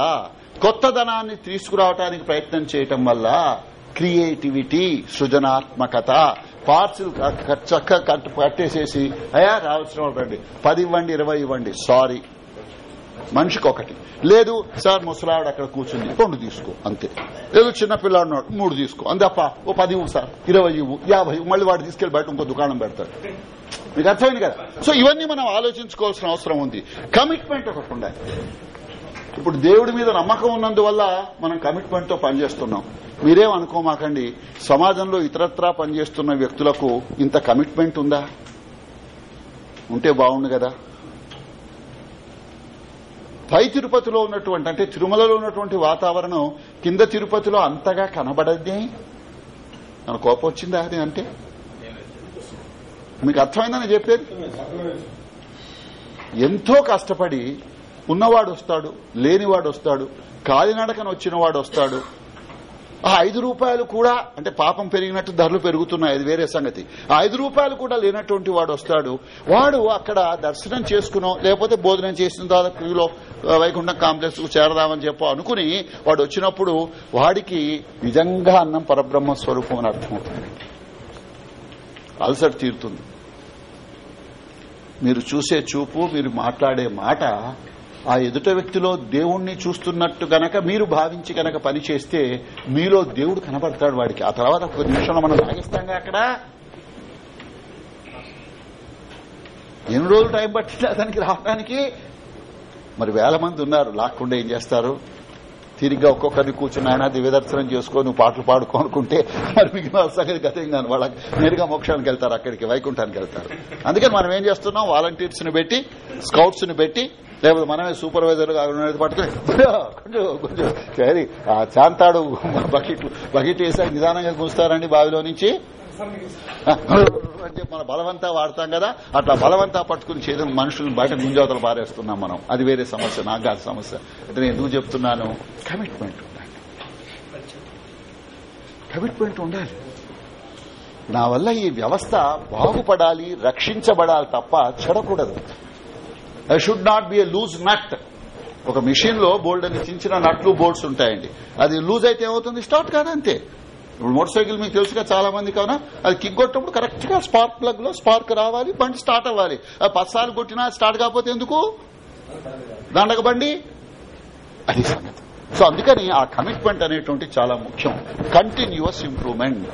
కొత్తదనాన్ని తీసుకురావడానికి ప్రయత్నం చేయటం వల్ల క్రియేటివిటీ సృజనాత్మకత పార్సిల్ చక్కగా కట్టేసేసి అయా రావాల్సిన వాళ్ళు రండి. పది ఇవ్వండి ఇరవై ఇవ్వండి. సారీ మనిషికి ఒకటి లేదు సార్ ముసలావిడ అక్కడ కూర్చుంది. రెండు తీసుకో అంతే. లేదు చిన్న పిల్లాడు మూడు తీసుకో. అందప్ప ఓ పది ఇవ్వు సార్. ఇరవై ఇవ్వు యాభై మళ్ళీ వాడు తీసుకెళ్ళి బయట ఇంకో దుకాణం పెడతాడు. మీకు అర్థమైంది కదా? సో ఇవన్నీ మనం ఆలోచించుకోవాల్సిన అవసరం ఉంది. కమిట్మెంట్ ఒకటి ఉండాలి. ఇప్పుడు దేవుడి మీద నమ్మకం ఉన్నందువల్ల మనం కమిట్మెంట్తో పనిచేస్తున్నాం. మీరేం అనుకోమాకండి? సమాజంలో ఇతరత్రా పనిచేస్తున్న వ్యక్తులకు ఇంత కమిట్మెంట్ ఉందా? ఉంటే బాగుండు కదా. పై తిరుపతిలో ఉన్నటువంటి అంటే తిరుమలలో ఉన్నటువంటి వాతావరణం కింద తిరుపతిలో అంతగా కనబడదే. మన కోపం వచ్చిందా? అది అంటే? మీకు అర్థమైందని చెప్పేది? ఎంతో కష్టపడి ఉన్నవాడు వస్తాడు లేనివాడు వస్తాడు కాలినడకన వచ్చిన వాడు వస్తాడు ఆ ఐదు రూపాయలు కూడా అంటే పాపం పెరిగినట్టు ధరలు పెరుగుతున్నాయి అది వేరే సంగతి. ఆ ఐదు రూపాయలు కూడా లేనటువంటి వాడు వస్తాడు వాడు అక్కడ దర్శనం చేసుకునో లేకపోతే భోజనం చేసిన తర్వాత క్యూలో వైకుంఠం కాంప్లెక్స్కు చేరదామని చెప్పు అనుకుని వాడు వచ్చినప్పుడు వాడికి నిజంగా అన్నం పరబ్రహ్మ స్వరూపం అని అర్థమవుతుంది. అల్సర్ తీరుతుంది. మీరు చూసే చూపు మీరు మాట్లాడే మాట ఆ ఎదుట వ్యక్తిలో దేవుణ్ణి చూస్తున్నట్టు గనక మీరు భావించి గనక పని చేస్తే మీలో దేవుడు కనబడతాడు వాడికి. ఆ తర్వాత ఒక నిమిషంలో మనం సాగిస్తాంగా అక్కడ? ఎన్ని రోజులు టైం పట్టింది అతనికి రావడానికి? మరి వేల మంది ఉన్నారు. లాక్కుండా ఏం చేస్తారు? తిరిగ్గా ఒక్కొక్కరిని కూర్చుని ఆయన దివ్యదర్శనం చేసుకో నువ్వు పాటలు పాడుకోనుకుంటే మరి మిగిలిన సంగతి గతం కాదు. వాళ్ళకి నేరుగా మోక్షానికి వెళ్తారు అక్కడికి వైకుంఠానికి వెళ్తారు. అందుకని మనం ఏం చేస్తున్నాం? వాలంటీర్స్ని పెట్టి స్కౌట్స్ని పెట్టి లేకపోతే మనమే సూపర్వైజర్ ఉన్నది పట్టుకుని కొంచెం కొంచెం. సరే ఆ చాంతాడు బకెట్ బకెట్ వేసాక నిదానంగా కూస్తారండి బావిలో నుంచి. అంటే మన బలవంతా వాడతాం కదా అట్లా బలవంతా పట్టుకుని చేతులు మనుషులను బయట గుంజవతలు పారేస్తున్నాం మనం. అది వేరే సమస్య నాకు కాదు సమస్య. అంటే నేను ఎందుకు చెప్తున్నాను? కమిట్మెంట్ ఉండాలి. కమిట్మెంట్ ఉండాలి. నా వల్ల ఈ వ్యవస్థ బాగుపడాలి రక్షించబడాలి తప్ప చెడకూడదు. Should not be a loose nut ఒక మిషన్లో బోల్డ్ అని చిన్న చిన్న నట్లు బోల్డ్స్ ఉంటాయండి. అది లూజ్ అయితే ఏమవుతుంది? స్టార్ట్ కాదంతే. ఇప్పుడు మోటార్ సైకిల్ మీకు తెలుసుగా చాలా మంది కావున అది కిక్ కొట్టినప్పుడు కరెక్ట్గా స్పార్క్ ప్లగ్లో స్పార్క్ రావాలి బండి స్టార్ట్ అవ్వాలి. అది కొట్టినా స్టార్ట్ కాకపోతే ఎందుకు? దండక బండి? అది సంగతి. సో అందుకని ఆ కమిట్మెంట్ అనేటువంటి చాలా ముఖ్యం. కంటిన్యూస్ ఇంప్రూవ్మెంట్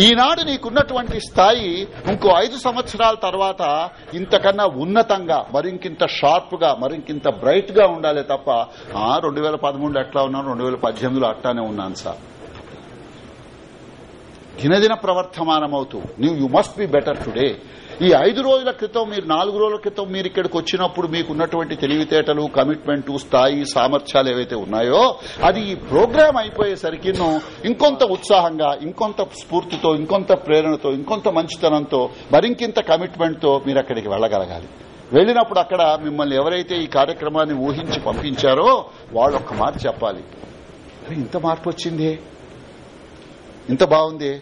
ఈనాడు నీకున్నటువంటి స్థాయి ఇంకో ఐదు సంవత్సరాల తర్వాత ఇంతకన్నా ఉన్నతంగా మరింకింత షార్ప్గా మరింకింత బ్రైట్గా ఉండాలి తప్ప ఆ రెండు వేల పదమూడు ఎట్లా ఉన్నాను? రెండు వేల పద్దెనిమిదిలో అట్లానే ఉన్నాను సార్. దినదిన ప్రవర్తమానమవుతూ నీవు you must be better today ఈ ఐదు రోజుల క్రితం మీరు నాలుగు రోజుల క్రితం మీరు ఇక్కడికి వచ్చినప్పుడు మీకున్నటువంటి తెలివితేటలు కమిట్మెంట్ స్థాయి సామర్థ్యాలు ఏవైతే ఉన్నాయో అది ఈ ప్రోగ్రాం అయిపోయేసరికి ఇంకొంత ఉత్సాహంగా ఇంకొంత స్ఫూర్తితో ఇంకొంత ప్రేరణతో ఇంకొంత మంచితనంతో మరింకింత కమిట్మెంట్తో మీరు అక్కడికి వెళ్ళగలగాలి వెళ్ళినప్పుడు అక్కడ మిమ్మల్ని ఎవరైతే ఈ కార్యక్రమాన్ని ఊహించి పంపించారో వాళ్ళు ఒక్క మాట చెప్పాలి. "అరే, ఇంత మార్పు వచ్చింది. ఇంత బాగుంది.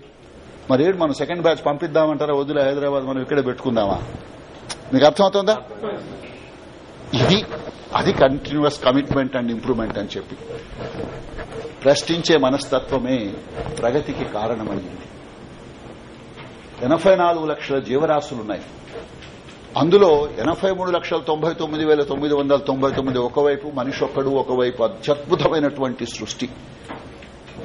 మరి ఏడు మనం సెకండ్ బ్యాచ్ పంపిద్దామంటారా? వదిలే హైదరాబాద్ మనం ఇక్కడే పెట్టుకుందామా? మీకు అర్థమవుతుందా? ఇది అది కంటిన్యూస్ కమిట్మెంట్ అండ్ ఇంప్రూవ్మెంట్ అని చెప్పి. ప్రశ్నించే మనస్తత్వమే ప్రగతికి కారణమైంది. ఎనభై నాలుగు లక్షల జీవరాశులున్నాయి. అందులో ఎనభై మూడు లక్షల తొంభై తొమ్మిది వేల తొమ్మిది వందల తొంభై తొమ్మిది ఒకవైపు మనిషి ఒక్కడు ఒకవైపు అత్యద్భుతమైనటువంటి సృష్టి.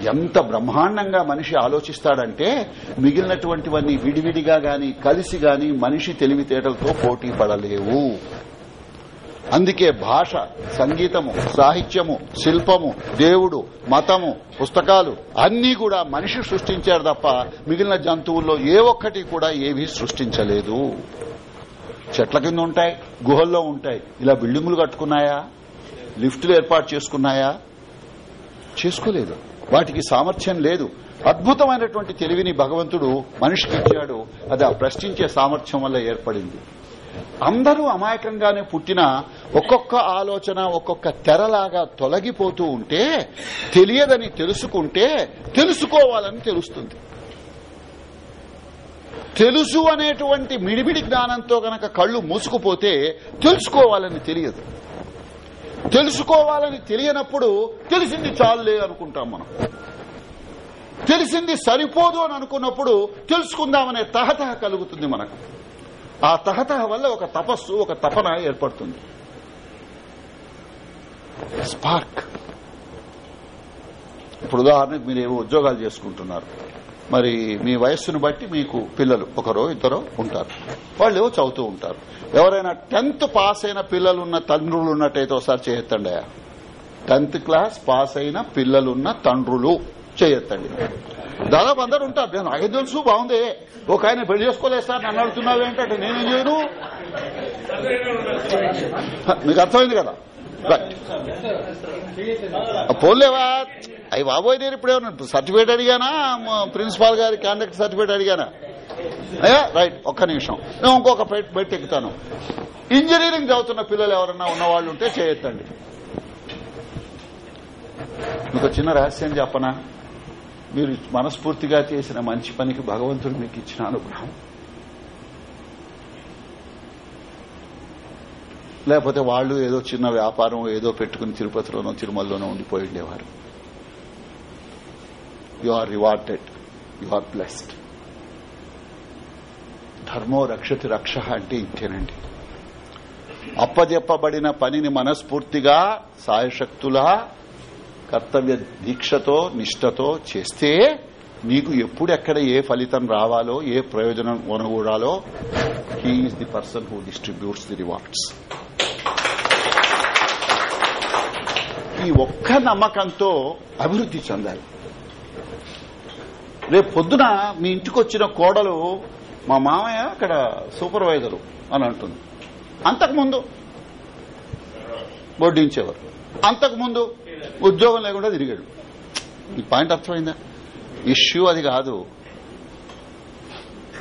ఎంత బ్రహ్మాండంగా మనిషి ఆలోచిస్తాడంటే మిగిలినటువంటివన్నీ విడివిడిగా గాని కలిసి గాని మనిషి తెలివితేటలతో పోటీ పడలేవు. అందుకే భాష సంగీతము సాహిత్యము శిల్పము దేవుడు మతము పుస్తకాలు అన్నీ కూడా మనిషి సృష్టించారు తప్ప మిగిలిన జంతువుల్లో ఏ ఒక్కటి కూడా ఏవీ సృష్టించలేదు. చెట్ల కింద ఉంటాయి గుహల్లో ఉంటాయి. ఇలా బిల్డింగులు కట్టుకున్నాయా? లిఫ్టులు ఏర్పాటు చేసుకున్నాయా? చేసుకోలేదు. వాటికి సామర్థ్యం లేదు. అద్భుతమైనటువంటి తెలివిని భగవంతుడు మనిషికి ఇచ్చాడు. అది ఆ ప్రశ్నించే సామర్థ్యం వల్ల ఏర్పడింది. అందరూ అమాయకంగానే పుట్టిన ఒక్కొక్క ఆలోచన ఒక్కొక్క తెరలాగా తొలగిపోతూ ఉంటే తెలియదని తెలుసుకుంటే తెలుసుకోవాలని తెలుస్తుంది. తెలుసు అనేటువంటి మిడిమిడి జ్ఞానంతో గనక కళ్ళు మూసుకుపోతే తెలుసుకోవాలని తెలియదు. తెలుసుకోవాలని తెలియనప్పుడు తెలిసింది చాలులే అనుకుంటాం మనం. తెలిసింది సరిపోదు అని అనుకున్నప్పుడు తెలుసుకుందామనే తహతహ కలుగుతుంది మనకు. ఆ తహతహ వల్ల ఒక తపస్సు ఒక తపన ఏర్పడుతుంది. స్పార్క్. ఇప్పుడు ఉదాహరణకు మీరు ఏవో ఉద్యోగాలు చేసుకుంటున్నారు. మరి మీ వయస్సును బట్టి మీకు పిల్లలు ఒకరో ఇద్దరో ఉంటారు. వాళ్ళు ఏవో చదువుతూ ఉంటారు. ఎవరైనా టెన్త్ పాస్ అయిన పిల్లలున్న తండ్రులు ఉన్నట్టయితే ఒకసారి చేయొత్తండి టెన్త్ క్లాస్ పాస్ అయిన పిల్లలున్న తండ్రులు చేయొత్తండి. దాదాపు అందరు ఉంటారు. నేను ఐదు తెలుసు బాగుంది. ఒక ఆయన పెళ్ళి చేసుకోలేదు సార్ నన్ను అడుగుతున్నావు ఏంటంటే నేనేం చేయను? మీకు అర్థమైంది కదా? పోలేవా అవి బాబోయ్ నేను ఇప్పుడు ఏమన్నా సర్టిఫికేట్ అడిగానా? ప్రిన్సిపాల్ గారి కాండక్ట్ సర్టిఫికేట్ అడిగానా? అయ్యా రైట్ ఒక్క నిమిషం. నేను ఇంకొక బయట ఎక్కుతాను. ఇంజనీరింగ్ చదువుతున్న పిల్లలు ఎవరన్నా ఉన్నవాళ్ళు ఉంటే చేయొద్దండి. మీకు చిన్న రహస్యం చెప్పనా? మీరు మనస్ఫూర్తిగా చేసిన మంచి పనికి భగవంతుడు మీకు ఇచ్చిన అనుగ్రహం. లేకపోతే వాళ్ళు ఏదో చిన్న వ్యాపారం ఏదో పెట్టుకుని తిరుపతిలోనో తిరుమలలోనో ఉండిపోయి ఉండేవారు. You are rewarded you are blessed ధర్మో రక్షతి రక్ష అంటే ఇంతేనండి. అప్పజెప్పబడిన పనిని మనస్ఫూర్తిగా సాయశక్తులా కర్తవ్య దీక్షతో నిష్టతో చేస్తే నీకు ఎప్పుడు ఎక్కడ ఏ ఫలితం రావాలో ఏ ప్రయోజనం కొనగూడాలో he is the person who distributes the rewards ఈ ఒక్క నమ్మకంతో అభివృద్ధి చెందాలి. రేపు పొద్దున మీ ఇంటికి వచ్చిన కోడలు మా మామయ్య అక్కడ సూపర్వైజరు అని అంటుంది. అంతకుముందు వడ్డించేవారు. అంతకుముందు ఉద్యోగం లేకుండా తిరిగాడు. ఈ పాయింట్ అర్థమైందా? ఇష్యూ అది కాదు.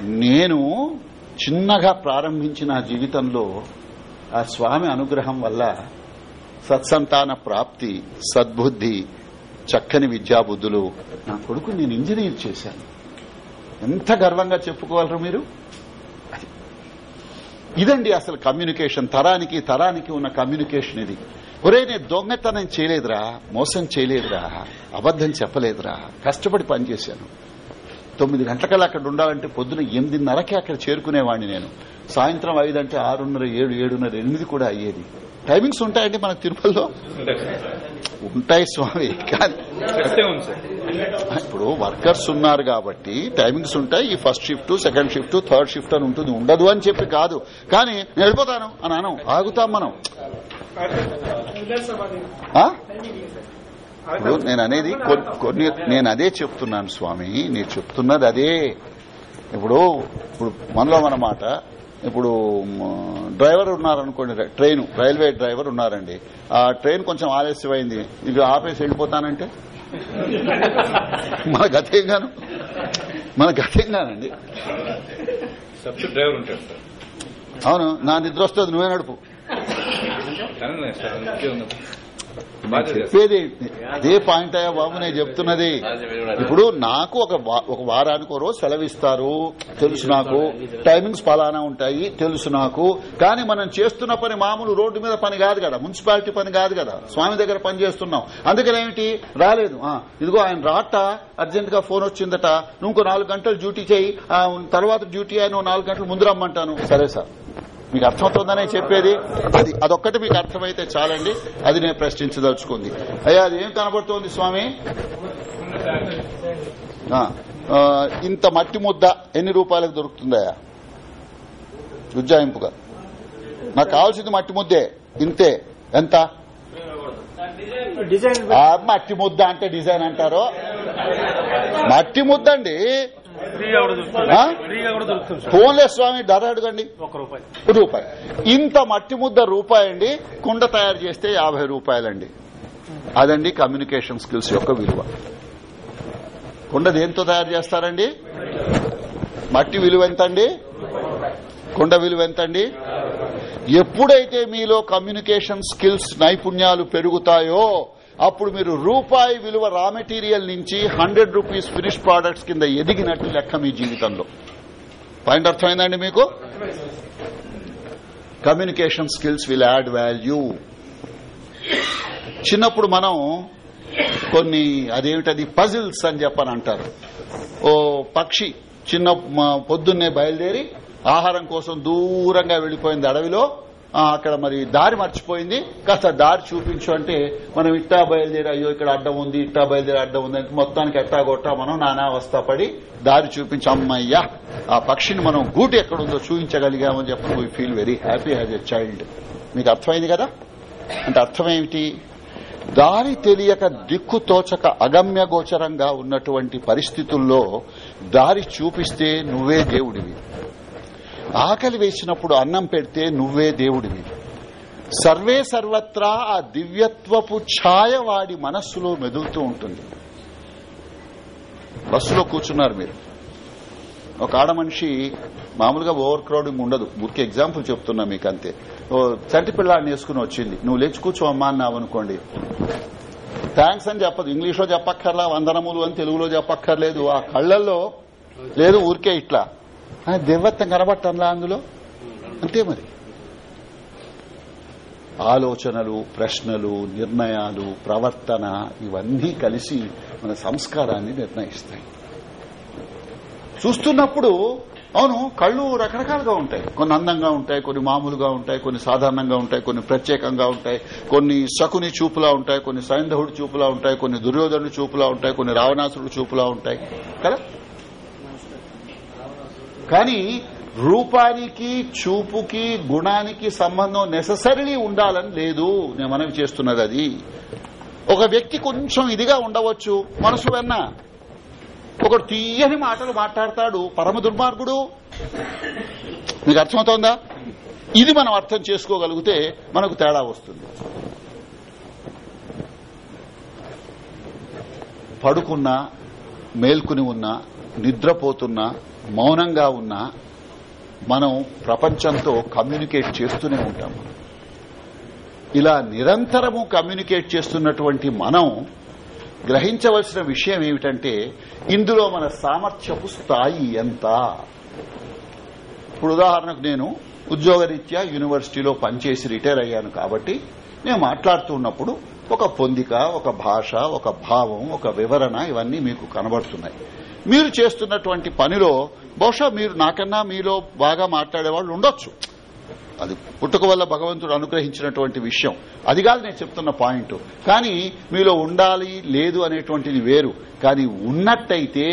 నేను చిన్నగా ప్రారంభించిన నా జీవితంలో ఆ స్వామి అనుగ్రహం వల్ల సత్సంతాన ప్రాప్తి సద్బుద్ధి చక్కని విద్యాబుద్ధులు. నా కొడుకు నేను ఇంజనీర్ చేశాను. ఎంత గర్వంగా చెప్పుకోగలరు మీరు? అది. ఇదండి అసలు కమ్యూనికేషన్. తరానికి తరానికి ఉన్న కమ్యూనికేషన్ ఇది. ఒరే నేను దొంగతనం చేయలేదురా మోసం చేయలేదురా అబద్దం చెప్పలేదురా కష్టపడి పనిచేశాను. తొమ్మిది గంటలకల్లా అక్కడ ఉండాలంటే పొద్దున ఎనిమిదిన్నరకే అక్కడ చేరుకునేవాడిని నేను. సాయంత్రం ఐదు అంటే ఆరున్నర ఏడు ఏడున్నర ఎనిమిది కూడా అయ్యేది. టైమింగ్స్ ఉంటాయండి మన తిరుపతిలో ఉంటాయి స్వామి కానీ ఇప్పుడు వర్కర్స్ ఉన్నారు కాబట్టి టైమింగ్స్ ఉంటాయి. ఈ first shift second shift third shift అని ఉంటుంది. ఉండదు అని చెప్పి కాదు. కానీ నేను వెళ్ళిపోతాను. అని అనం ఆగుతాం మనం? ఇప్పుడు నేను అనేది కొన్- కొన్ని నేను అదే చెప్తున్నాను స్వామి. నేను చెప్తున్నది అదే. ఇప్పుడు ఇప్పుడు మనలో మన మాట ఇప్పుడు డ్రైవర్ ఉన్నారనుకోండి ట్రైన్ రైల్వే డ్రైవర్ ఉన్నారండి. ఆ ట్రైన్ కొంచెం ఆలస్యమైంది. ఇక ఆపేసి వెళ్ళిపోతానంటే? మన గతేంగాను? మన గతేంగానండి. సబ్స్టిట్యూట్ డ్రైవర్ ఉంటాడు సార్. అవును నా నిద్ర వస్తుంది నువ్వే నడుపు. చెప్పేది అదే పాయింట్ అయ్యా బాబు నేను చెప్తున్నది. ఇప్పుడు నాకు ఒక వా- ఒక వారానికి ఒక రోజు సెలవిస్తారు. తెలుసు నాకు. టైమింగ్స్ ఫలానా ఉంటాయి. తెలుసు నాకు. కానీ మనం చేస్తున్న పని మామూలు రోడ్డు మీద పని కాదు కదా. మున్సిపాలిటీ పని కాదు కదా. స్వామి దగ్గర పని చేస్తున్నాం. అందుకని ఏమిటి? రాలేదు. ఆ, ఇదిగో ఆయన రాట. అర్జెంట్గా ఫోన్ వచ్చిందట. నువ్వు నాలుగు గంటలు డ్యూటీ చేయి. ఆ, తర్వాత డ్యూటీ అయిన నాలుగు గంటలు ముందు రమ్మంటాను. సరే సార్. మీకు అర్థమవుతుందనే చెప్పేది. అది అదొక్కటి మీకు అర్థమైతే చాలండి. అది నేను ప్రశ్నించదలుచుకుంది. అయ్యా అది ఏం కనబడుతోంది స్వామి? ఇంత మట్టి ముద్ద ఎన్ని రూపాయలకు దొరుకుతుందయ్యా? ఉజ్జాయింపుగా. నాకు కావాల్సింది మట్టి ముద్దే. ఇంతే. ఎంత? మట్టి ముద్ద అంటే డిజైన్ అంటారు. మట్టి ముద్ద అండి ఫోన్లే స్వామి ధర అడగండి. రూపాయి. రూపాయి. ఇంత మట్టి ముద్ద రూపాయి అండి కుండ తయారు చేస్తే యాభై రూపాయలండి. అదండి కమ్యూనికేషన్ స్కిల్స్ యొక్క విలువ. కుండ దేంతో తయారు చేస్తారండి? మట్టి విలువ ఎంతండి? కుండ విలువ ఎంతండి? ఎప్పుడైతే మీలో కమ్యూనికేషన్ స్కిల్స్ నైపుణ్యాలు పెరుగుతాయో అప్పుడు మీరు రూపాయి విలువ రా మెటీరియల్ నుంచి హండ్రెడ్ రూపీస్ ఫినిష్ ప్రొడక్ట్స్ కింద ఎదిగినట్టు లెక్క మీ జీవితంలో. పాయింట్ అర్థమైందండి మీకు? Communication skills will add value. చిన్నప్పుడు మనం కొన్ని అదేమిటది పజిల్స్ అని చెప్పని అంటారు ఓ పక్షి చిన్న పొద్దున్నే బయలుదేరి ఆహారం కోసం దూరంగా వెళ్ళిపోయింది అడవిలో. అక్కడ మరి దారి మర్చిపోయింది. కాస్త దారి చూపించు అంటే మనం ఇట్టా బయలుదేరి అయ్యో ఇక్కడ అడ్డం ఉంది ఇట్టా బయలుదేరి అడ్డం ఉంది అంటే మొత్తానికి ఎట్టా కొట్టా మనం నానా అవస్థ పడి దారి చూపించి. అమ్మయ్యా ఆ పక్షిని మనం గూటి ఎక్కడుందో చూపించగలిగామని చెప్పి we feel very happy as a child మీకు అర్థమైంది కదా? అంటే అర్థమేమిటి దారి తెలియక దిక్కు తోచక అగమ్య గోచరంగా ఉన్నటువంటి పరిస్థితుల్లో దారి చూపిస్తే నువ్వే దేవుడివి. ఆకలి వేసినప్పుడు అన్నం పెడితే నువ్వే దేవుడివి. సర్వే సర్వత్రా ఆ దివ్యత్వపు ఛాయ వాడి మనస్సులో మెదులుతూ ఉంటుంది. బస్సులో కూర్చున్నారు మీరు. ఒక ఆడ మనిషి మామూలుగా ఓవర్ క్రౌడింగ్ ఉండదు. ఊరికే ఎగ్జాంపుల్ చెప్తున్నా మీకు అంతే ఓ చంటి పిల్లాడిని వేసుకుని వచ్చింది. నువ్వు లేచి కూర్చోమ్మా అన్నావు అనుకోండి. థ్యాంక్స్ అని చెప్పదు. ఇంగ్లీష్లో చెప్పక్కర్లా వందనములు అని తెలుగులో చెప్పక్కర్లేదు. ఆ కళ్ళల్లో లేదు ఊరికే ఇట్లా. దివ్వత్వం కనబట్టంలా అందులో? అంతే మరి. ఆలోచనలు ప్రశ్నలు నిర్ణయాలు ప్రవర్తన ఇవన్నీ కలిసి మన సంస్కారాన్ని నిర్ణయిస్తాయి. చూస్తున్నప్పుడు అవును కళ్ళు రకరకాలుగా ఉంటాయి. కొన్ని అందంగా ఉంటాయి కొన్ని మామూలుగా ఉంటాయి కొన్ని సాధారణంగా ఉంటాయి కొన్ని ప్రత్యేకంగా ఉంటాయి కొన్ని శకుని చూపులా ఉంటాయి కొన్ని సైంధవుడి చూపులా ఉంటాయి కొన్ని దుర్యోధనుడి చూపులా ఉంటాయి కొన్ని రావణాసురుడి చూపులా ఉంటాయి. కదా? కానీ రూపానికి చూపుకి గుణానికి సంబంధం నెససరీ ఉండాలని లేదు. నేను మనవి చేస్తున్నది అది. ఒక వ్యక్తి కొంచెం ఇదిగా ఉండవచ్చు. మనసు వెన్న. ఒకడు తీయని మాటలు మాట్లాడతాడు. పరమ దుర్మార్గుడు. మీకు అర్థమవుతోందా? ఇది మనం అర్థం చేసుకోగలిగితే మనకు తేడా వస్తుంది. పడుకున్నా మేల్కుని ఉన్నా నిద్రపోతున్నా మౌనంగా ఉన్నా మనం ప్రపంచంతో కమ్యూనికేట్ చేస్తూనే ఉంటాం. ఇలా నిరంతరము కమ్యూనికేట్ చేస్తున్నటువంటి మనం గ్రహించవలసిన విషయం ఏమిటంటే ఇందులో మన సామర్థ్యపు స్థాయి ఎంత? ఇప్పుడు ఉదాహరణకు నేను ఉద్యోగరీత్యా యూనివర్సిటీలో పనిచేసి రిటైర్ అయ్యాను కాబట్టి నేను మాట్లాడుతున్నప్పుడు ఒక పొందిక ఒక భాష ఒక భావం ఒక వివరణ ఇవన్నీ మీకు కనబడుతున్నాయి. మీరు చేస్తున్నటువంటి పనిలో బహుశా మీరు నాకన్నా మీలో బాగా మాట్లాడే వాళ్ళు ఉండొచ్చు. అది పుట్టుక వల్ల భగవంతుడు అనుగ్రహించినటువంటి విషయం. అది కాదు నేను చెప్తున్న పాయింట్. కానీ మీలో ఉండాలి లేదు అనేటువంటిది వేరు. కానీ ఉన్నట్టయితే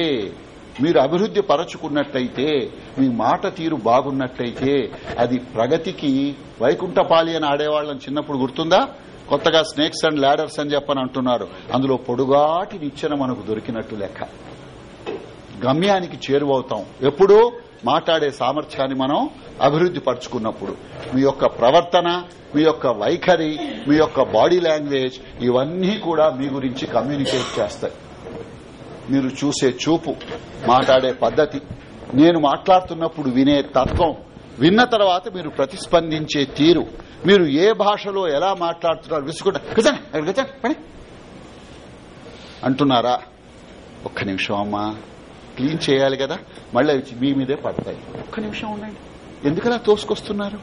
మీరు అభివృద్ది పరచుకున్నట్టయితే మీ మాట తీరు బాగున్నట్టయితే అది ప్రగతికి వైకుంఠపాలి అని ఆడేవాళ్ళని చిన్నప్పుడు గుర్తుందా? కొత్తగా స్నేక్స్ అండ్ ల్యాడర్స్ అని చెప్పని అంటున్నారు. అందులో పొడుగాటి నిచ్చెన మనకు దొరికినట్టు లెక్క. గమ్యానికి చేరువవుతాం. ఎప్పుడు మాట్లాడే సామర్థ్యాన్ని మనం అభివృద్ది పరుచుకున్నప్పుడు. మీ యొక్క ప్రవర్తన మీ యొక్క వైఖరి మీ యొక్క బాడీ లాంగ్వేజ్ ఇవన్నీ కూడా మీ గురించి కమ్యూనికేట్ చేస్తాయి. మీరు చూసే చూపు మాట్లాడే పద్ధతి నేను మాట్లాడుతున్నప్పుడు వినే తత్వం విన్న తర్వాత మీరు ప్రతిస్పందించే తీరు మీరు ఏ భాషలో ఎలా మాట్లాడుతున్నారు విసుకుంటారు అంటున్నారా? ఒక్క నిమిషం అమ్మా. క్లీన్ చేయాలి కదా మళ్ళీ మీ మీదే పడతాయి. ఒక్క నిమిషం ఉండండి. ఎందుకలా తోసుకొస్తున్నారు?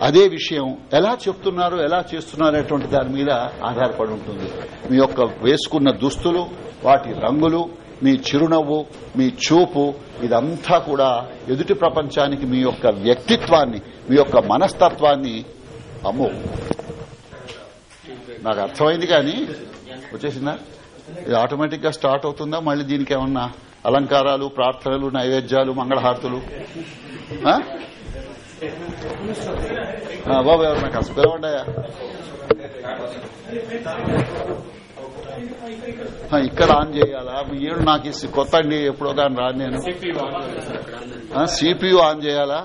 అదే విషయం ఎలా చెప్తున్నారు ఎలా చేస్తున్నారు అనేటువంటి దాని మీద ఆధారపడి ఉంటుంది. మీ యొక్క వేసుకున్న దుస్తులు వాటి రంగులు మీ చిరునవ్వు మీ చూపు ఇదంతా కూడా ఎదుటి ప్రపంచానికి మీ యొక్క వ్యక్తిత్వాన్ని మీ యొక్క మనస్తత్వాన్ని అమ్మో. నాకు అర్థమైంది కానీ వచ్చేసిందా? ఇది ఆటోమేటిక్గా స్టార్ట్ అవుతుందా? మళ్ళీ దీనికి ఏమన్నా అలంకారాలు ప్రార్థనలు నైవేద్యాలు మంగళహారతులు? బాబు ఎవరు నాకు అసలు ఇక్కడ ఆన్ చేయాలా? మీరు ఏడు నాకు ఇస్తే కొత్త అండి ఎప్పుడో కానీ రాను నేను. సిపియు ఆన్ చేయాలా?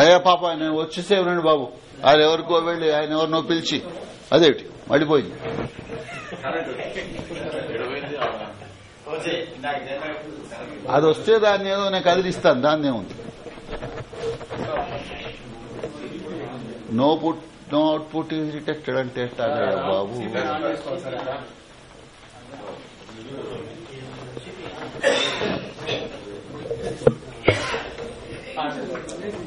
అయ్యా పాప ఆయన వచ్చేసే ఉన్నాడు బాబు. ఆయన ఎవరికో వెళ్ళి ఆయన ఎవరినో పిలిచి. అదేమిటి? మడిపోయింది అది వస్తే దాన్ని ఏదో నేను కదిలిస్తాను దాన్ని ఏముంది no input no output is rejected అంటే బాబు Thank you.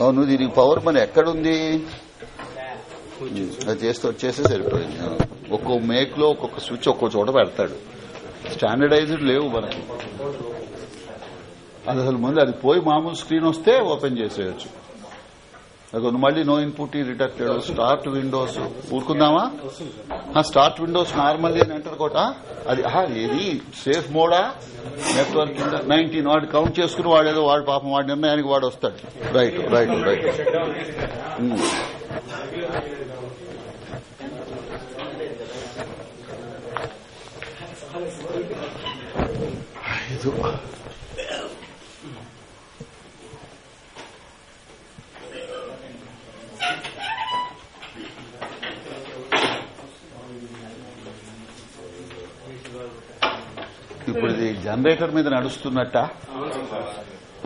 అవును దీనికి పవర్ మన ఎక్కడుంది? అది చేస్తే వచ్చేస్తే సరిపోయింది. ఒక్కో మేక్లో ఒక్కొక్క స్విచ్ ఒక్కో చోట పెడతాడు. స్టాండర్డైజ్డ్ లేవు మనకి. అది అసలు ముందు అది పోయి మామూలు స్క్రీన్ వస్తే ఓపెన్ చేసేయచ్చు. అదొక మళ్ళీ no input rejected start windows ఊరుకుందామా? Start windows normally అని ఎంటర్ కోట అది ఏది? సేఫ్ మోడా నెట్వర్క్ నైన్టీన్ వాడు కౌంట్ చేసుకుని వాడేదో వాడు పాపం వాడి నిర్ణయానికి వాడు వస్తాడు. Right right right um. ఇప్పుడు ఇది జనరేటర్ మీద నడుస్తున్నట్ట?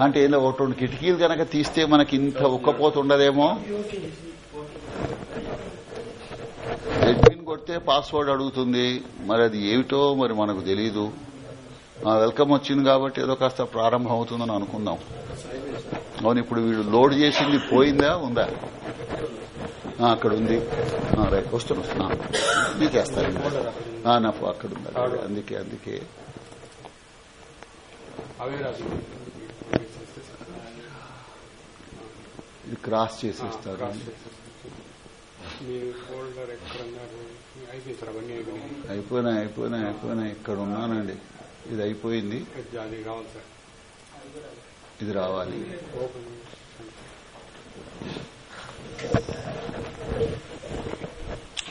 అంటే ఏదో ఒక రెండు కిటికీలు కనుక తీస్తే మనకి ఇంత ఉక్కపోతుండదేమో ఉండదేమో? అడ్మిన్ కొడితే పాస్వర్డ్ అడుగుతుంది. మరి అది ఏమిటో మరి మనకు తెలీదు. ఆ, వెల్కమ్ వచ్చింది కాబట్టి ఏదో కాస్త ప్రారంభం అవుతుందని అనుకుందాం. అవును ఇప్పుడు వీడు లోడ్ చేసింది పోయిందా ఉందా? అక్కడ ఉంది. ఆ, రైట్ వస్తున్నా. వస్తున్నా మీకేస్తాను నా అక్కడ ఉంది. అందుకే అందుకే. అవే ఇది క్రాస్ చేసేస్తారు మీ ఫోల్డర్ ఎక్కడున్నారు అయిపోయింది సార్ అవన్నీ అయిపోయినాయి అయిపోయినాయి అయిపోయినాయి అయిపోయినాయి ఇక్కడ ఉన్నానండి ఇది అయిపోయింది ఇది రావాలి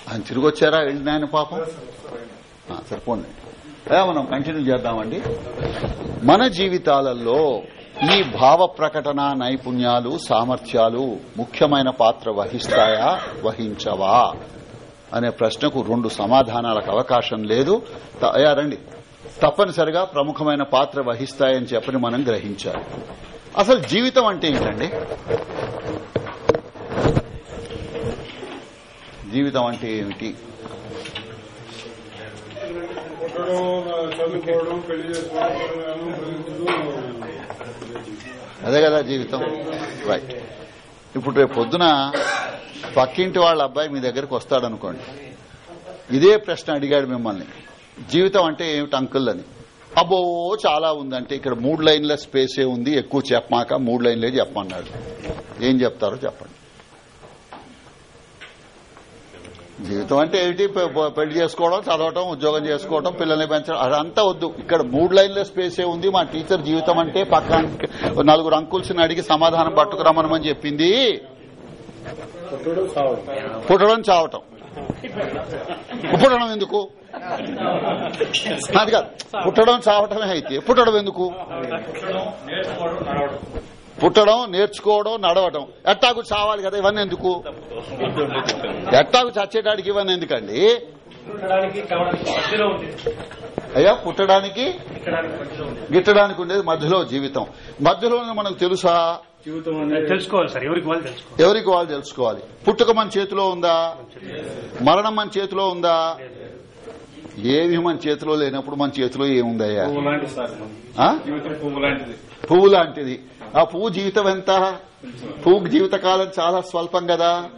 ఆయన తిరిగి వచ్చారా వెళ్ళిన ఆయన పాపం ఆ, సరిపోండి అదే మనం కంటిన్యూ చేద్దామండి మన జీవితాలలో ఈ భావ ప్రకటన నైపుణ్యాలు సామర్థ్యాలు ముఖ్యమైన పాత్ర వహిస్తాయా? వహించవా? అనే ప్రశ్నకు రెండు సమాధానాలకు అవకాశం లేదు. తయారండి రండి. తప్పనిసరిగా ప్రముఖమైన పాత్ర వహిస్తాయని చెప్పని మనం గ్రహించాలి. అసలు జీవితం అంటే ఏంటండి? జీవితం అంటే ఏమిటి? చదువుకోవడం పెళ్ళి చేసుకోవడం అదే కదా జీవితం. రైట్ ఇప్పుడు రేపు పొద్దున పక్కింటి వాళ్ళ అబ్బాయి మీ దగ్గరకు వస్తాడనుకోండి. ఇదే ప్రశ్న అడిగాడు మిమ్మల్ని. జీవితం అంటే ఏమిటి అంకుల్ అని. అబ్బో చాలా ఉందంటే ఇక్కడ మూడు లైన్ల స్పేసే ఉంది. ఎక్కువ చెప్పమాక మూడు లైన్లే చెప్పమన్నాడు. ఏం చెప్తారో చెప్పండి. జీవితం అంటే ఏమిటి? పె- పెళ్ళి చేసుకోవడం చదవటం ఉద్యోగం చేసుకోవడం పిల్లల్ని పెంచడం అదంతా వద్దు. ఇక్కడ మూడు లైన్ల స్పేసే ఉంది? మా టీచర్ జీవితం అంటే పక్క నలుగురు అంకుల్స్ అడిగి సమాధానం పట్టుకురమ్మనమని చెప్పింది. పుట్టడం చావటం. పుట్టడం ఎందుకు? అది కాదు. పుట్టడం చావటమే అయితే. పుట్టడం ఎందుకు? పుట్టడం నేర్చుకోవడం నడవడం. ఎట్టాకు చావాలి కదా ఇవన్నీ ఎందుకు? ఎట్టాకు చచ్చేటానికి ఇవన్నీ ఎందుకండి? అయ్యా పుట్టడానికి గిట్టడానికి ఉండేది మధ్యలో జీవితం. మధ్యలో మనకు తెలుసా? తెలుసుకోవాలి సార్ ఎవరికి వాళ్ళు తెలుసుకోవాలి? ఎవరికి వాళ్ళు తెలుసుకోవాలి? పుట్టుక మన చేతిలో ఉందా? మరణం మన చేతిలో ఉందా? ఏవి మన చేతిలో లేనప్పుడు మన చేతిలో ఏముందయ్యా? పువ్వు లాంటిది. ఆ? జీవితం పువ్వు జీవితం ఎంత పువ్వు జీవితకాలం చాలా స్వల్పం కదా.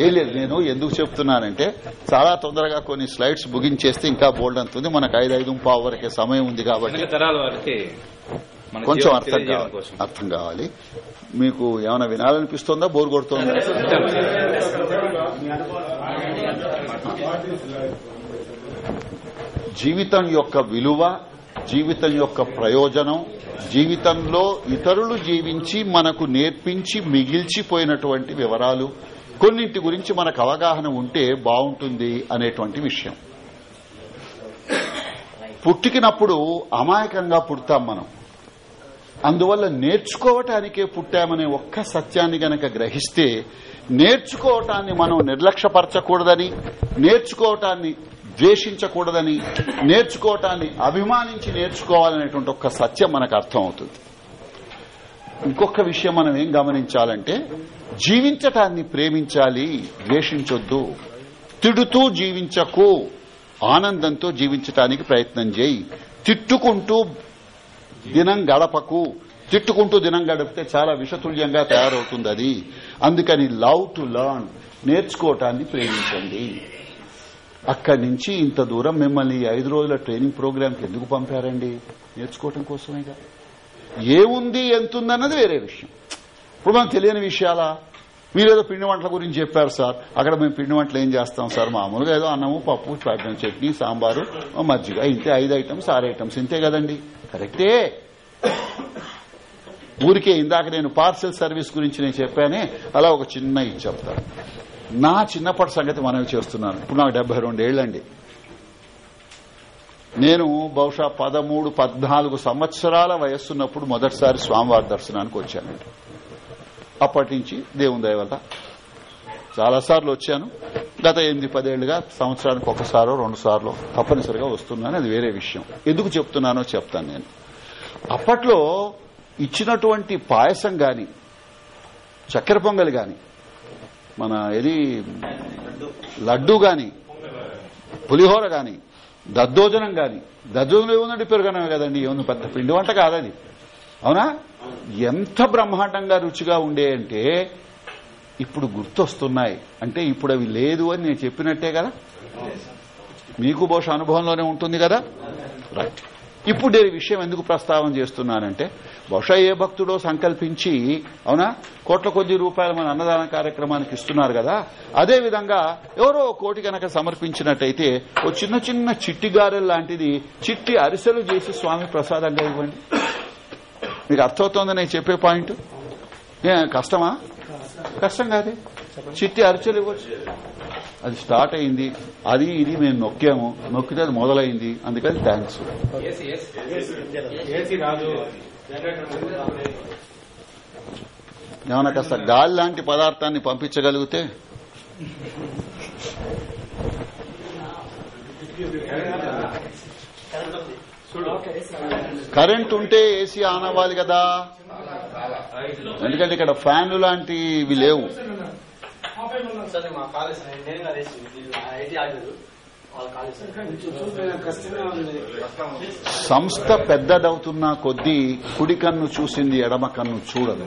ఏం లేదు నేను ఎందుకు చెప్తున్నానంటే చాలా తొందరగా కొన్ని స్లైడ్స్ ముగించేస్తే ఇంకా బోల్డ్ అంతుంది. మనకు ఐదు ఐదు పావు వరకే సమయం ఉంది కాబట్టి కొంచెం అర్థం కావాలి. అర్థం కావాలి. మీకు ఏమైనా వినాలనిపిస్తుందా? బోర్ కొడుతుందా? జీవితం యొక్క విలువ జీవితం యొక్క ప్రయోజనం జీవితంలో ఇతరులు జీవించి మనకు నేర్పించి మిగిల్చిపోయినటువంటి వివరాలు కొన్నింటి గురించి మనకు అవగాహన ఉంటే బాగుంటుంది అనేటువంటి విషయం. పుట్టికినప్పుడు అమాయకంగా పుడతాం మనం. అందువల్ల నేర్చుకోవటానికే పుట్టామనే ఒక్క సత్యాన్ని గనక గ్రహిస్తే నేర్చుకోవటాన్ని మనం నిర్లక్ష్యపరచకూడదని నేర్చుకోవటాన్ని ద్వేషించకూడదని నేర్చుకోవటాన్ని అభిమానించి నేర్చుకోవాలనేటువంటి ఒక సత్యం మనకు అర్థమవుతుంది. ఇంకొక విషయం మనం ఏం గమనించాలంటే జీవించటాన్ని ప్రేమించాలి ద్వేషించొద్దు. తిడుతూ జీవించకు ఆనందంతో జీవించటానికి ప్రయత్నం చేయి. తిట్టుకుంటూ దినం గడపకు తిట్టుకుంటూ దినం గడిపితే చాలా విషతుల్యంగా తయారవుతుంది అది. అందుకని లవ్ టు లర్న్ నేర్చుకోవటాన్ని ప్రేమించండి. అక్కడి నుంచి ఇంత దూరం మిమ్మల్ని ఐదు రోజుల ట్రైనింగ్ ప్రోగ్రాంకి ఎందుకు పంపారండి? నేర్చుకోవటం కోసమేగా ఏముంది ఎంతుందన్నది వేరే విషయం. ఇప్పుడు మనకు తెలియని విషయాలా మీరేదో పిండి వంటల గురించి చెప్పారు సార్. అక్కడ మేము పిండి వంటలు ఏం చేస్తాం సార్? మామూలుగా ఏదో అన్నము పప్పు పెట్టడం చట్నీ సాంబారు మజ్జిగ ఇంతే ఐదు ఐటమ్స్ ఆరు ఐటమ్స్ ఇంతే కదండి. కరెక్టే. ఊరికే ఇందాక నేను పార్సెల్ సర్వీస్ గురించి నేను చెప్పానే అలా ఒక చిన్న ఇది చెప్తాను. నా చిన్నప్పటి సంగతి మనవి చేస్తున్నాను. ఇప్పుడు నాకు డెబ్బై రెండేళ్ళండి నేను బహుశా పదమూడు పద్నాలుగు సంవత్సరాల వయస్సున్నప్పుడు మొదటిసారి స్వామివారి దర్శనానికి వచ్చానండి. అప్పటి నుంచి దేవుని దయ వల్ల చాలాసార్లు వచ్చాను. గత ఎనిమిది పదేళ్ళుగా సంవత్సరానికి ఒకసారో రెండు సార్లు తప్పనిసరిగా వస్తున్నాను. అది వేరే విషయం. ఎందుకు చెప్తున్నానో చెప్తాను నేను. అప్పట్లో ఇచ్చినటువంటి పాయసం గాని చక్కెర పొంగల్ గాని మన ఏది? లడ్డు గాని పులిహోర గాని దద్దోజనం గాని. దద్దోజనం ఏముందండి పెరుగనమే కదండి ఏముంది పెద్ద పిండి వంట కాదది అవునా? ఎంత బ్రహ్మాండంగా రుచిగా ఉండే అంటే ఇప్పుడు గుర్తొస్తున్నాయి. అంటే ఇప్పుడు అవి లేదు అని నేను చెప్పినట్టే కదా? మీకు బహుశా అనుభవంలోనే ఉంటుంది కదా? రైట్ ఇప్పుడు నేను విషయం ఎందుకు ప్రస్తావన చేస్తున్నానంటే బహుశా ఏ భక్తుడో సంకల్పించి అవునా? కోట్ల కొద్ది రూపాయలు మన అన్నదాన కార్యక్రమానికి ఇస్తున్నారు కదా? అదే విధంగా ఎవరో కోటి కనుక సమర్పించినట్టయితే ఓ చిన్న చిన్న చిట్టి గారెలు లాంటిది చిట్టి అరిసెలు చేసి స్వామి ప్రసాదంగా ఇవ్వండి. మీకు అర్థమవుతోంది నేను చెప్పే పాయింట్? కష్టమా? కష్టం కాదే. చిట్టి అరిచెలు ఇవ్వచ్చు. అది స్టార్ట్ అయింది. అది ఇది మేము నొక్కాము. నొక్కితే అది మొదలైంది. అందుకని థ్యాంక్స్ ఏమన్నా కాస్త గాలి లాంటి పదార్థాన్ని పంపించగలిగితే? కరెంట్ ఉంటే ఏసీ ఆన్ అవ్వాలి కదా. ఎందుకంటే ఇక్కడ ఫ్యాన్లు లాంటివి లేవు. సార్ మా కాలేజ్ నేను కాదు ఐటీ ఆగదు సంస్థ పెద్దదవుతున్న కొద్దీ కుడి కన్ను చూసింది ఎడమ కన్ను చూడదు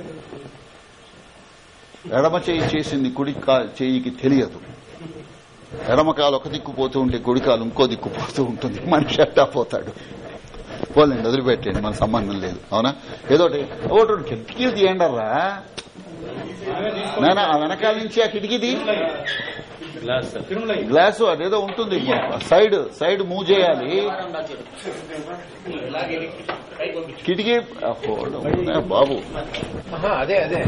ఎడమ చేయి చేసింది కుడి కా- చేయికి తెలియదు. ఎడమ కాలు ఒక దిక్కు పోతూ ఉంటే కుడి కాలు ఇంకో దిక్కు పోతూ ఉంటుంది. మనిషి అట్టా పోతాడు. పోలేండి వదిలిపెట్టండి మన సంబంధం లేదు. అవునా? ఏదో ఒకటి కిటికీలు తీయండర్రా నాయనా ఆ వెనకాల నుంచి ఆ కిటికీది? గ్లాసు అదేదో ఉంటుంది. సైడ్ సైడ్ మూవ్ చేయాలి. కిటికీ. బాబు. అదే అదే.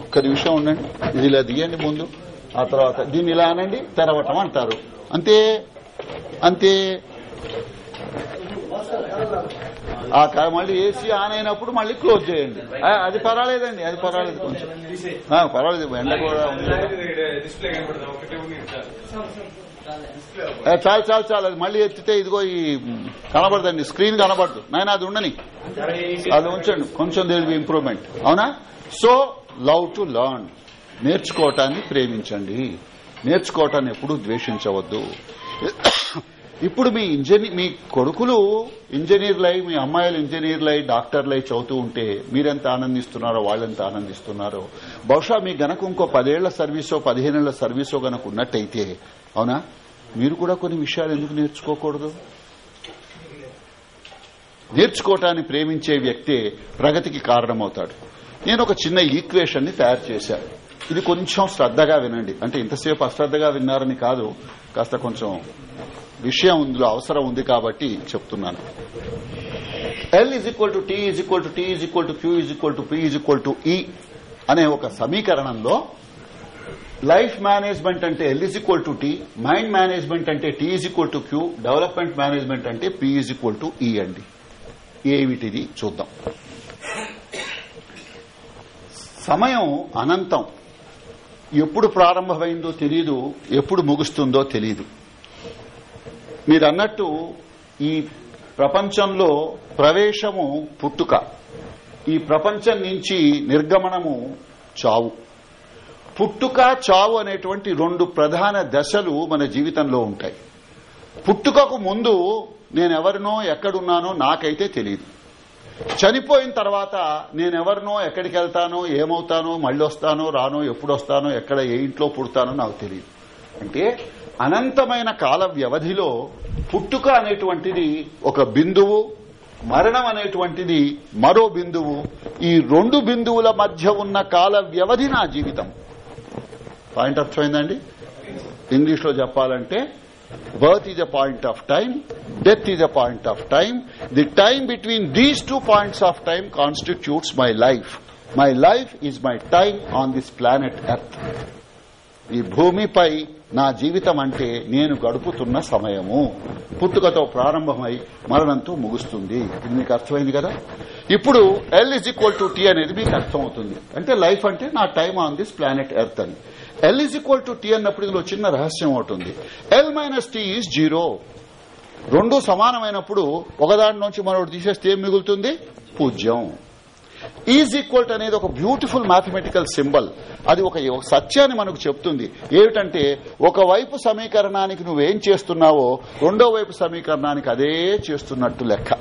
ఒక్క నిమిషం ఉండండి. ఇది ఇలా దిగండి ముందు. ఆ తర్వాత దీన్ని ఇలా అనండి తెరవటం అంటారు. అంతే అంతే. ఆ మళ్ళీ ఏసీ ఆన్ అయినప్పుడు మళ్ళీ క్లోజ్ చేయండి. అది పర్వాలేదండి అది పర్వాలేదు కొంచెం. పర్వాలేదు ఎండ కూడా చాలు చాలు చాలు అది మళ్ళీ ఎత్తితే ఇదిగో ఈ కనబడదండి స్క్రీన్ కనబడదు. నాయన అది ఉండని. అది ఉంచండి కొంచెం దేని ఇంప్రూవ్మెంట్ అవునా? So love to learn. నేర్చుకోవటాన్ని ప్రేమించండి. నేర్చుకోవటాన్ని ఎప్పుడూ ద్వేషించవద్దు. ఇప్పుడు మీ ఇంజనీర్ మీ కొడుకులు ఇంజనీర్లై మీ అమ్మాయిలు ఇంజనీర్లై డాక్టర్లై చదువుతూ ఉంటే మీరెంత ఆనందిస్తున్నారో వాళ్ళెంత ఆనందిస్తున్నారో? బహుశా మీ గనక ఇంకో పదేళ్ళ సర్వీసో పదిహేనేళ్ళ సర్వీసో గనక ఉన్నట్టయితే అవునా? మీరు కూడా కొన్ని విషయాలు ఎందుకు నేర్చుకోకూడదు? నేర్చుకోవటాన్ని ప్రేమించే వ్యక్తే ప్రగతికి కారణమవుతాడు. నేను ఒక చిన్న ఈక్వేషన్ని తయారు చేశాను ఇది కొంచెం శ్రద్దగా వినండి. అంటే ఇంతసేపు అశ్రద్దగా విన్నారని కాదు. కాస్త కొంచెం విషయం ఇందులో అవసరం ఉంది కాబట్టి చెప్తున్నాను. L is equal to T is equal to T is equal to Q is equal to P is equal to E అనే ఒక సమీకరణంలో లైఫ్ మేనేజ్మెంట్ అంటే L is equal to T mind management అంటే T is equal to Q development management అంటే P is equal to E అండి. ఏమిటిది చూద్దాం. సమయం అనంతం. ఎప్పుడు ప్రారంభమైందో తెలియదు ఎప్పుడు ముగుస్తుందో తెలియదు మీరు అన్నట్టు ఈ ప్రపంచంలో ప్రవేశము పుట్టుక. ఈ ప్రపంచం నుంచి నిర్గమనము చావు. పుట్టుక చావు అనేటువంటి రెండు ప్రధాన దశలు మన జీవితంలో ఉంటాయి. పుట్టుకకు ముందు నేనెవరినో ఎక్కడున్నానో నాకైతే తెలియదు చనిపోయిన తర్వాత నేనెవరినో ఎక్కడికి వెళ్తానో ఏమవుతానో మళ్ళీ వస్తానో రానో ఎప్పుడొస్తానో ఎక్కడ ఏ ఇంట్లో పుడతానో నాకు తెలియదు అంటే అనంతమైన కాల వ్యవధిలో పుట్టుక అనేటువంటిది ఒక బిందువు మరణం అనేటువంటిది మరో బిందువు. ఈ రెండు బిందువుల మధ్య ఉన్న కాల వ్యవధి నా జీవితం. పాయింట్ ఆఫ్ అయిందండి ఇంగ్లీష్లో చెప్పాలంటే birth is a point of time death is a point of time the time between these two points of time constitutes my life my life is my time on this planet earth ఈ భూమిపై నా జీవితం అంటే నేను గడుపుతున్న సమయము. పుట్టుకతో ప్రారంభమై మరణంతో ముగుస్తుంది. ఇది మీకు అర్థమైంది కదా? ఇప్పుడు L is equal to T అనేది మీకు అర్థమవుతుంది. అంటే లైఫ్ అంటే నా time on this planet earth అని. L is equal to T అన్నప్పుడు ఇందులో చిన్న రహస్యం అవుతుంది L minus T is zero రెండు సమానమైనప్పుడు ఒకదాని నుంచి మరొకటి తీసేస్తే ఏం మిగులుతుంది? పూజ్యం. ఈజ్ ఈక్వల్ అనేది ఒక బ్యూటిఫుల్ మ్యాథమెటికల్ సింబల్. అది ఒక సత్యాన్ని మనకు చెప్తుంది. ఏమిటంటే ఒకవైపు సమీకరణానికి నువ్వేం చేస్తున్నావో రెండో వైపు సమీకరణానికి అదే చేస్తున్నట్టు లెక్క.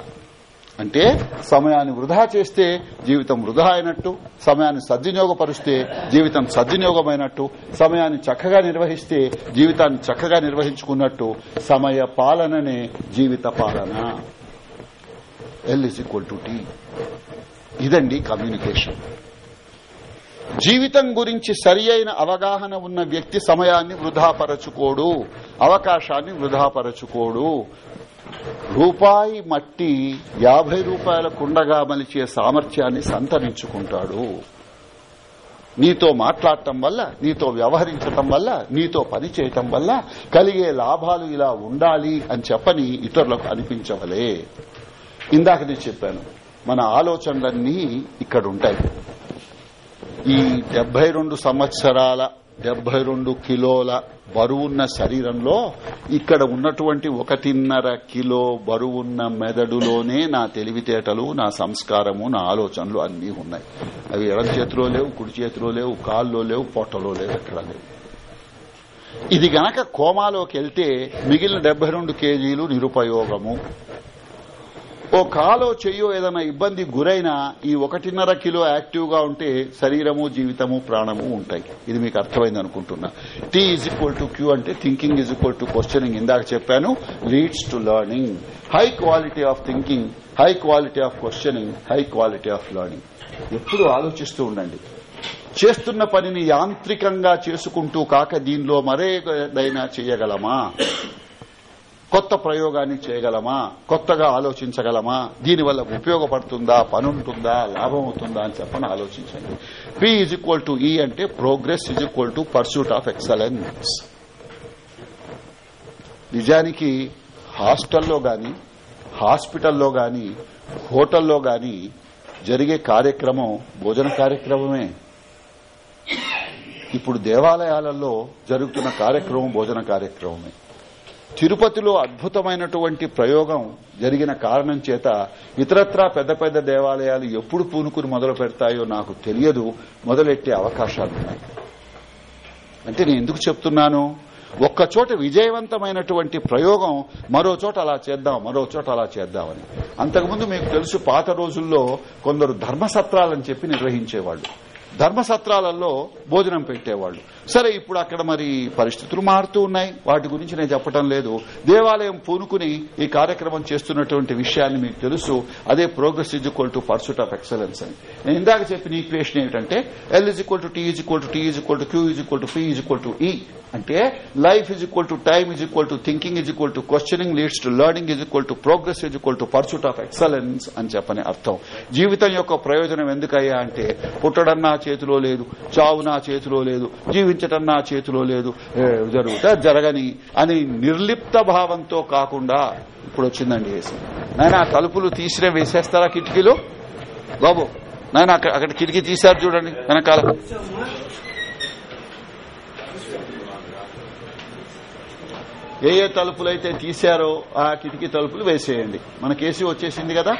అంటే సమయాన్ని వృధా చేస్తే జీవితం వృధా అయినట్టు సమయాన్ని సద్వినియోగపరిస్తే జీవితం సద్వినియోగమైనట్టు సమయాన్ని చక్కగా నిర్వహిస్తే జీవితాన్ని చక్కగా నిర్వహించుకున్నట్టు సమయ పాలననే జీవిత పాలన. L is equal to T ఇదండి కమ్యూనికేషన్. జీవితం గురించి సరి అయిన అవగాహన ఉన్న వ్యక్తి సమయాన్ని వృధాపరచుకోడు అవకాశాన్ని వృధాపరచుకోడు రూపాయి మట్టి యాభై రూపాయల కుండగా మలిచే సామర్థ్యాన్ని సంతరించుకుంటాడు. నీతో మాట్లాడటం వల్ల నీతో వ్యవహరించటం వల్ల నీతో పని చేయటం వల్ల కలిగే లాభాలు ఇలా ఉండాలి అని చెప్పని ఇతరులకు అనిపించవలే. ఇందాక నేను చెప్పాను మన ఆలోచనలన్నీ ఇక్కడ ఉంటాయి ఈ డెబ్బై రెండు సంవత్సరాల డెబ్బై రెండు కిలోల బరువున్న శరీరంలో ఇక్కడ ఉన్నటువంటి ఒకటిన్నర కిలో బరువున్న మెదడులోనే నా తెలివితేటలు నా సంస్కారము నా ఆలోచనలు అన్నీ ఉన్నాయి. అవి ఎడం చేతిలో లేవు కుడి చేతిలో లేవు కాల్లో లేవు పొట్టలో లేవు ఎక్కడ లేవు. ఇది గనక కోమాలోకి వెళ్తే మిగిలిన డెబ్బై రెండు కేజీలు నిరుపయోగము. ఓ కాలో చెయ్యో ఏదైనా ఇబ్బంది గురైనా ఈ ఒకటిన్నర కిలో యాక్టివ్గా ఉంటే శరీరము జీవితము ప్రాణము ఉంటాయి. ఇది మీకు అర్థమైంది అనుకుంటున్నా. T is equal to Q అంటే thinking is equal to questioning ఇందాక చెప్పాను leads to learning high quality of thinking high quality of questioning high quality of learning ఎప్పుడు ఆలోచిస్తూ ఉండండి. చేస్తున్న పనిని యాంత్రికంగా చేసుకుంటూ కాక దీనిలో మరేదైనా చేయగలమా? కొత్త ప్రయోగాన్ని చేయగలమా? కొత్తగా ఆలోచించగలమా? దీనివల్ల ఉపయోగపడుతుందా? పనుంటుందా? లాభం అవుతుందా అని చెప్పని ఆలోచించండి. P is equal to E అంటే progress is equal to pursuit of excellence నిజానికి హాస్టల్లో గాని హాస్పిటల్లో గాని హోటల్లో గాని జరిగే కార్యక్రమం భోజన కార్యక్రమమే. ఇప్పుడు దేవాలయాలలో జరుగుతున్న కార్యక్రమం భోజన కార్యక్రమమే. తిరుపతిలో అద్భుతమైనటువంటి ప్రయోగం జరిగిన కారణం చేత ఇతరత్రా పెద్ద పెద్ద దేవాలయాలు ఎప్పుడు పూనుకుని మొదలు పెడతాయో నాకు తెలియదు. మొదలెట్టే అవకాశాలున్నాయి అంటే నేను ఎందుకు చెప్తున్నాను? ఒక్కచోట విజయవంతమైనటువంటి ప్రయోగం మరో చోట అలా చేద్దాం మరో చోట అలా చేద్దామని. అంతకుముందు మీకు తెలుసు పాత రోజుల్లో కొందరు ధర్మసత్రాలని చెప్పి నిర్వహించేవాళ్ళు ధర్మసత్రాలలో భోజనం పెట్టేవాళ్ళు సరే ఇప్పుడు అక్కడ మరి పరిస్థితులు మారుతూ ఉన్నాయి. వాటి గురించి నేను చెప్పడం లేదు. దేవాలయం పూనుకుని ఈ కార్యక్రమం చేస్తున్నటువంటి విషయాన్ని మీకు తెలుసు. అదే progress is equal to pursuit of excellence అని. నేను ఇందాక చెప్పిన ఈక్వేషన్ ఏంటంటే L is equal to T is equal to T is equal to Q is equal to P is equal to E అంటే life is equal to time is equal to thinking is equal to questioning leads to learning is equal to progress is equal to pursuit of excellence అని చెప్పని అర్థం. జీవితం యొక్క ప్రయోజనం ఎందుకయ్యా అంటే పుట్టడం నా చేతిలో లేదు చావు నా చేతిలో లేదు జీవించటం నా చేతిలో లేదు జరుగుతా జరగని అని నిర్లిప్త భావంతో కాకుండా ఇప్పుడు వచ్చిందండి వేసి నాయన ఆ తలుపులు తీసిరే వేసేస్తారా కిటికీలు? బాబు నాయన అక్కడ అక్కడ కిటికీ తీశారు చూడండి వెనకాల. ఏ ఏ తలుపులైతే తీశారో ఆ కిటికీ తలుపులు వేసేయండి. మన కేసీ వచ్చేసింది కదా?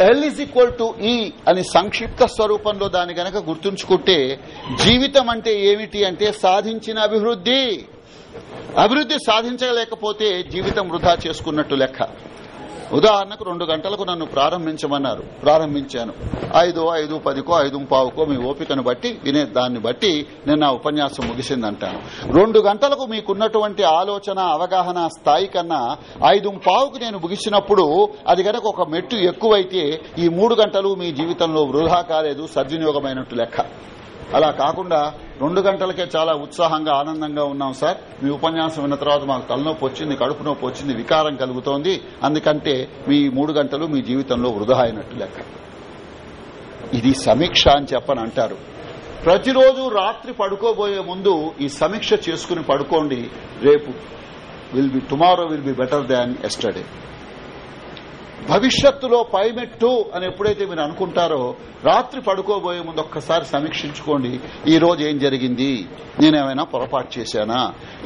ఎల్ ఇస్ ఈక్వల్ టు ఈ అని సంక్షిప్త స్వరూపంలో దాని గనక గుర్తుంచుకుంటే జీవితం అంటే ఏమిటి అంటే సాధించిన అభివృద్ధి. అభివృద్ధి సాధించలేకపోతే జీవితం వృధా చేసుకున్నట్టు లెక్క. ఉదాహరణకు రెండు గంటలకు నన్ను ప్రారంభించమన్నారు. ప్రారంభించాను. ఐదు ఐదు పదికో ఐదు పావుకో మీ ఓపికను బట్టి వినే దాన్ని బట్టి నేను నా ఉపన్యాసం ముగిసిందంటాను. రెండు గంటలకు మీకున్నటువంటి ఆలోచన అవగాహన స్థాయి కన్నా ఐదు పావుకు నేను ముగిసినప్పుడు అది గనక ఒక మెట్టు ఎక్కువైతే ఈ మూడు గంటలు మీ జీవితంలో వృధా కాలేదు సద్వినియోగమైనట్టు లెక్క. అలా కాకుండా రెండు గంటలకే చాలా ఉత్సాహంగా ఆనందంగా ఉన్నాం సార్. మీ ఉపన్యాసం విన్న తర్వాత మాకు తలనొప్పి వచ్చింది కడుపు నొప్పి వచ్చింది వికారం కలుగుతోంది. అందుకంటే మీ మూడు గంటలు మీ జీవితంలో వృధా అయినట్టు లెక్క. ఇది సమీక్ష అని చెప్పని అంటారు. ప్రతిరోజు రాత్రి పడుకోబోయే ముందు ఈ సమీక్ష చేసుకుని పడుకోండి. రేపు will be tomorrow will be better than yesterday. భవిష్యత్తులో పైమెట్టు అని ఎప్పుడైతే మీరు అనుకుంటారో రాత్రి పడుకోబోయే ముందు ఒక్కసారి సమీక్షించుకోండి ఈ రోజు ఏం జరిగింది నేనేమైనా పొరపాటు చేశానా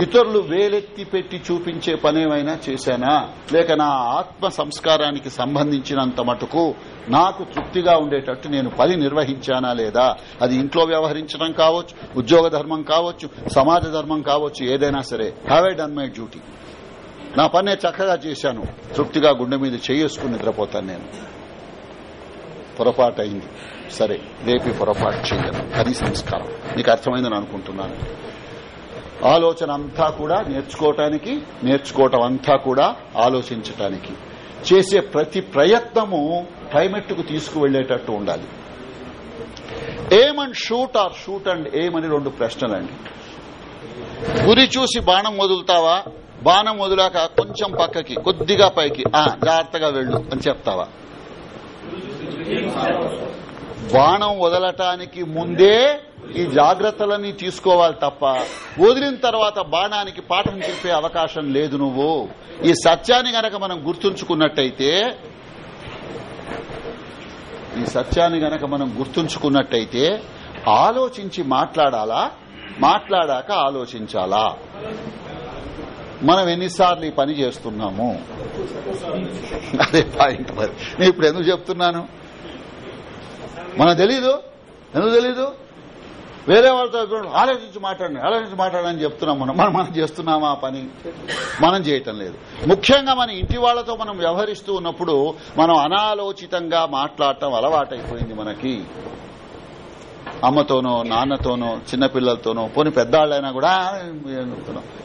ఇతరులు వేలెత్తి పెట్టి చూపించే పనేమైనా చేశానా లేక నా ఆత్మ సంస్కారానికి సంబంధించినంత మటుకు నాకు తృప్తిగా ఉండేటట్టు నేను పని నిర్వహించానా లేదా అది ఇంట్లో వ్యవహరించడం కావచ్చు ఉద్యోగ ధర్మం కావచ్చు సమాజ ధర్మం కావచ్చు ఏదైనా సరే have I done my duty నా పనే చక్కగా చేశాను. తృప్తిగా గుండె మీద చేసుకుని నిద్రపోతాను నేను. పొరపాటు అయింది సరే రేపి పొరపాటు చేయను. అది సంస్కారం. నీకు అర్థమైందని అనుకుంటున్నాను. ఆలోచన అంతా కూడా నేర్చుకోవటానికి నేర్చుకోవటం అంతా కూడా ఆలోచించటానికి. చేసే ప్రతి ప్రయత్నము పైమెట్టుకు తీసుకువెళ్ళేటట్టు ఉండాలి. Aim and shoot or shoot and aim అని రెండు ప్రశ్నలండి. గురి చూసి బాణం వదులుతావా? బాణం వదిలాక కొంచెం పక్కకి కొద్దిగా పైకి ఆ జాగ్రత్తగా వెళ్ళు అని చెప్తావా? బాణం వదలటానికి ముందే ఈ జాగ్రత్తలన్నీ తీసుకోవాలి తప్ప వదిలిన తర్వాత బాణానికి పాఠం చెప్పే అవకాశం లేదు నువ్వు. ఈ సత్యాన్ని గనక మనం గుర్తుంచుకున్నట్టయితే ఈ సత్యాన్ని గనక మనం గుర్తుంచుకున్నట్టయితే ఆలోచించి మాట్లాడాలా? మాట్లాడాక ఆలోచించాలా? మనం ఎన్నిసార్లు ఈ పని చేస్తున్నాము? అదే పాయింట్ మరి. నేను ఇప్పుడు ఎందుకు చెప్తున్నాను? మనకు తెలీదు? ఎందుకు తెలీదు? వేరే వాళ్ళతో ఆలోచించి మాట్లాడండి. ఆలోచించి మాట్లాడని చెప్తున్నాం మనం. మనం మనం చేస్తున్నామా ఆ పని? మనం చేయటం లేదు. ముఖ్యంగా మన ఇంటి వాళ్ళతో మనం వ్యవహరిస్తూ ఉన్నప్పుడు మనం అనాలోచితంగా మాట్లాడటం అలవాటైపోయింది మనకి. అమ్మతోనో నాన్నతోనో చిన్నపిల్లలతోనో పోని పెద్దవాళ్ళైనా కూడా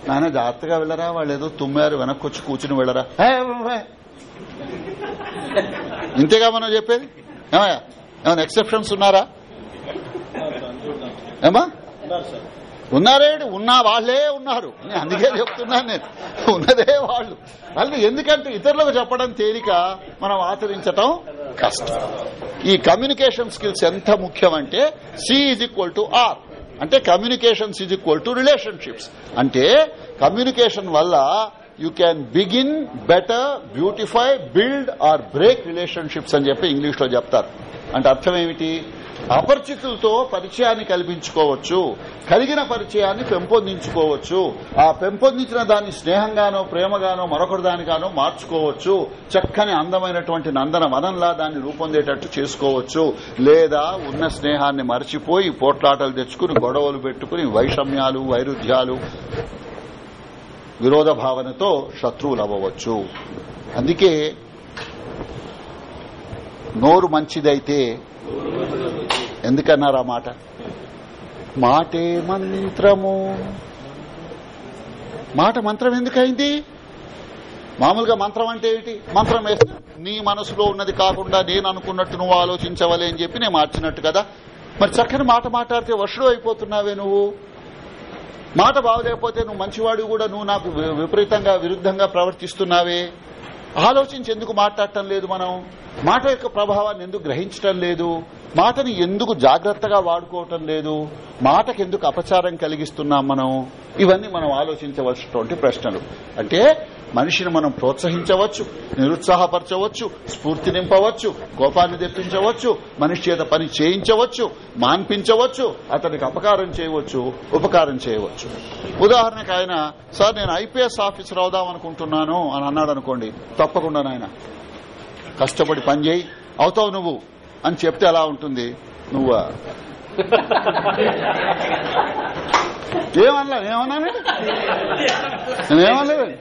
నాన్న జాగ్రత్తగా వెళ్ళరా? వాళ్ళు ఏదో తుమ్మారు వెనక్కి వచ్చి కూర్చుని వెళ్ళరా? ఇంతేగా మనం చెప్పేది? ఏమయ్యా? ఏమైనా ఎక్సెప్షన్స్ ఉన్నారా? ఏమా? ఉన్నారేడు ఉన్నా వాళ్ళే ఉన్నారు. నేను అందుకే చెప్తున్నాను నేను. ఉన్నదే వాళ్ళు. వాళ్ళు ఎందుకంటే ఇతరులకు చెప్పడం తేలిక మనం ఆచరించటం కష్టం ఈ కమ్యూనికేషన్ స్కిల్స్ ఎంత ముఖ్యమంటే C is equal to R అంటే communications is equal to relationships అంటే కమ్యూనికేషన్ వల్ల you can begin better beautify build or break relationships అని చెప్పి ఇంగ్లీష్లో చెప్తారు. అంటే అర్థం ఏమిటి? అపరిచితులతో పరిచయాన్ని కల్పించుకోవచ్చు కలిగిన పరిచయాన్ని పెంపొందించుకోవచ్చు. ఆ పెంపొందించిన దాన్ని స్నేహంగానో ప్రేమగానో మరొకటి దానిగానో మార్చుకోవచ్చు. చక్కని అందమైనటువంటి నందన వనంలా దాన్ని రూపొందేటట్టు చేసుకోవచ్చు. లేదా ఉన్న స్నేహాన్ని మర్చిపోయి పోట్లాటలు తెచ్చుకుని గొడవలు పెట్టుకుని వైషమ్యాలు వైరుధ్యాలు విరోధ భావనతో శత్రువులు అవ్వవచ్చు అందుకే నోరు మంచిదైతే ఎందుకన్నారు ఆ మాట? మాటే మంత్రము. మాట మంత్రం ఎందుకైంది? మామూలుగా మంత్రం అంటే ఏంటి? మంత్రం వేస్తే నీ మనసులో ఉన్నది కాకుండా నేను అనుకున్నట్టు నువ్వు ఆలోచించవలే అని చెప్పి నేను మార్చినట్టు కదా. మరి చక్కని మాట మాట్లాడితే వర్షుడు అయిపోతున్నావే నువ్వు. మాట బాగలేకపోతే నువ్వు మంచివాడు కూడా నువ్వు నాకు విపరీతంగా విరుద్ధంగా ప్రవర్తిస్తున్నావే. ఆలోచించి ఎందుకు మాట్లాడటం లేదు మనం? మాట యొక్క ప్రభావాన్ని ఎందుకు గ్రహించటం లేదు? మాటని ఎందుకు జాగ్రత్తగా వాడుకోవటం లేదు? మాటకి ఎందుకు అపచారం కలిగిస్తున్నాం మనం? ఇవన్నీ మనం ఆలోచించవలసినటువంటి ప్రశ్నలు. అంటే మనిషిని మనం ప్రోత్సహించవచ్చు నిరుత్సాహపరచవచ్చు స్ఫూర్తి నింపవచ్చు కోపాన్ని తెప్పించవచ్చు మనిషి చేత పని చేయించవచ్చు మాన్పించవచ్చు అతనికి అపకారం చేయవచ్చు ఉపకారం చేయవచ్చు. ఉదాహరణకు ఆయన సార్ నేను ఐపీఎస్ ఆఫీసర్ అవుదాం అనుకుంటున్నాను అని అన్నాడు అనుకోండి. తప్పకుండా నాయన. కష్టపడి పనిచేయి అవుతావు నువ్వు అని చెప్తే ఎలా ఉంటుంది? నువ్వా? ఏమన్నా ఏమన్నాను? నేనేమనలేదండి.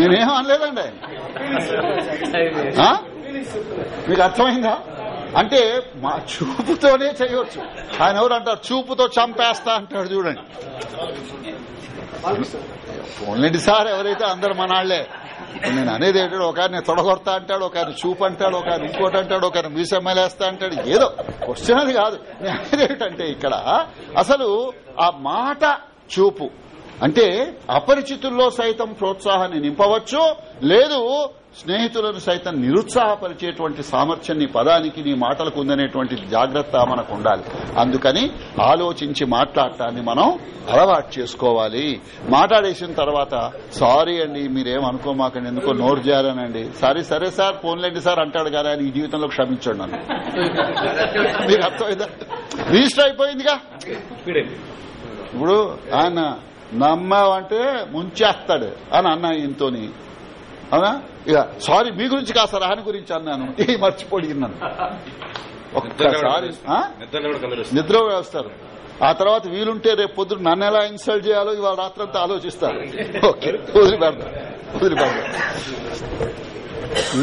నేనేమనలేదండి మీకు అర్థమైందా? అంటే మా చూపుతోనే చేయవచ్చు. ఆయన ఎవరు అంటారు? చూపుతో చంపేస్తా అంటాడు చూడండి. ఓన్లీ సార్ ఎవరైతే అందరు మనాళ్ళే నేను అనేది ఏంటో ఒక ఆయన తొడగొడతా అంటాడు ఒక ఆయన చూపు అంటాడు ఒక ఆయన ఇంకోటి అంటాడు ఒక ఆయన మీసెమ్మలేస్తా అంటాడు ఏదో క్వశ్చన్ అది కాదు. నేను అనేది ఏంటంటే ఇక్కడ అసలు ఆ మాట చూపు అంటే అపరిచితుల్లో సైతం ప్రోత్సాహాన్ని నింపవచ్చు లేదు స్నేహితులను సైతం నిరుత్సాహపరిచేటువంటి సామర్థ్యం నీ పదానికి నీ మాటలకు ఉందనేటువంటి జాగ్రత్త మనకు ఉండాలి. అందుకని ఆలోచించి మాట్లాడటాన్ని మనం అలవాటు చేసుకోవాలి. మాట్లాడేసిన తర్వాత సారీ అండి మీరేం అనుకోమాకండి ఎందుకో నోరు చేయాలనండి సారీ సరే సార్ ఫోన్లేండి సార్ అంటాడు కానీ ఆయన ఈ జీవితంలో క్షమించండి నన్ను. మీకు అర్థమైందా? రిజిస్టర్ అయిపోయిందిగా? ఇప్పుడు ఆయన నమ్మావంటే ముంచేస్తాడు అని అన్న ఈయనతోని. అవునా? ఇక సారీ మీ గురించి కాస్త రాని గురించి అన్నాను. ఇది మర్చిపోడిన్నాను ఒక్కసారి నిద్ర వేస్తారు. ఆ తర్వాత వీలుంటే రేపు పొద్దున నన్ను ఎలా ఇన్సల్ట్ చేయాలో ఇవాళ రాత్రంతా ఆలోచిస్తారు. Okay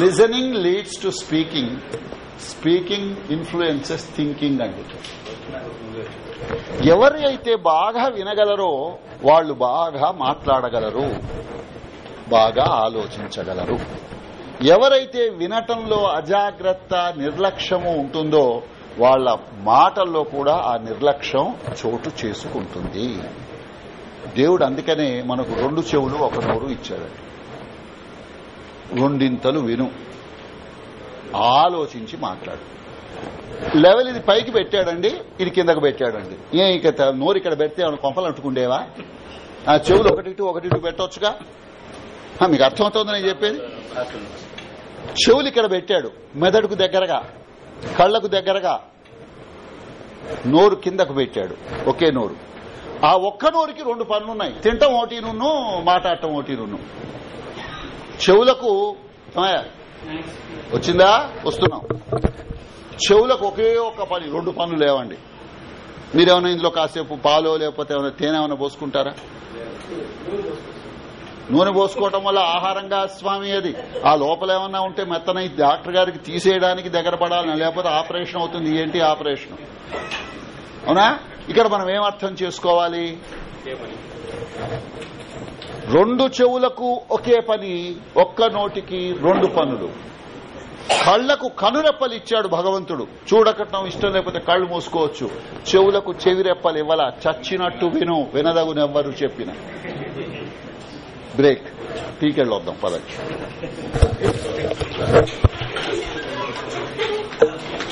listening leads to speaking speaking influences thinking అండి ఎవరి అయితే బాగా వినగలరో వాళ్ళు బాగా మాట్లాడగలరు. బాగా ఆలోచించగలరు. ఎవరైతే వినటంలో అజాగ్రత్త నిర్లక్ష్యము ఉంటుందో వాళ్ళ మాటల్లో కూడా ఆ నిర్లక్ష్యం చోటు చేసుకుంటుంది. దేవుడు అందుకనే మనకు రెండు చెవులు ఒక నోరు ఇచ్చాడు రెండింతలు విను. ఆలోచించి మాట్లాడు. లెవెల్ ఇది పైకి పెట్టాడండి ఇది కిందకు పెట్టాడండి. ఏ ఇక నోరు ఇక్కడ పెడితే కొంపలు అంటుకుండేవా? ఆ చెవులు ఒకటి ఇటు ఒకటి ఇటు పెట్టొచ్చుగా? మీకు అర్థమవుతోంది నేను చెప్పేది? చెవులు ఇక్కడ పెట్టాడు మెదడుకు దగ్గరగా కళ్ళకు దగ్గరగా నోరు కిందకు పెట్టాడు ఒకే నోరు. ఆ ఒక్క నోరుకి రెండు పనులున్నాయి. తింటం ఒకటి నున్ను మాట్లాడటం ఒకటి నున్ను. చెవులకు వచ్చిందా? వస్తున్నాం. చెవులకు ఒకే ఒక్క పని రెండు పనులు లేవండి. మీరేమైనా ఇందులో కాసేపు పాలో లేకపోతే ఏమైనా తేనె ఏమైనా పోసుకుంటారా? నూనె పోసుకోవటం వల్ల ఆహారంగా స్వామి అది. ఆ లోపల ఏమన్నా ఉంటే మెత్తనై డాక్టర్ గారికి తీసేయడానికి దగ్గర పడాలని? లేకపోతే ఆపరేషన్ అవుతుంది. ఏంటి ఆపరేషన్? అవునా? ఇక్కడ మనం ఏం అర్థం చేసుకోవాలి? రెండు చెవులకు ఒకే పని ఒక్క నోటికి రెండు పనులు. కళ్ళకు కనురెప్పలు ఇచ్చాడు భగవంతుడు. చూడకటం ఇష్టం లేకపోతే కళ్ళు మూసుకోవచ్చు. చెవులకు చెవిరెప్పలు ఇవ్వాల? చచ్చినట్టు విను. వినదగునెవ్వరు చెప్పిన. బ్రేక్. టీకి వెళ్ళొద్దాం పదండి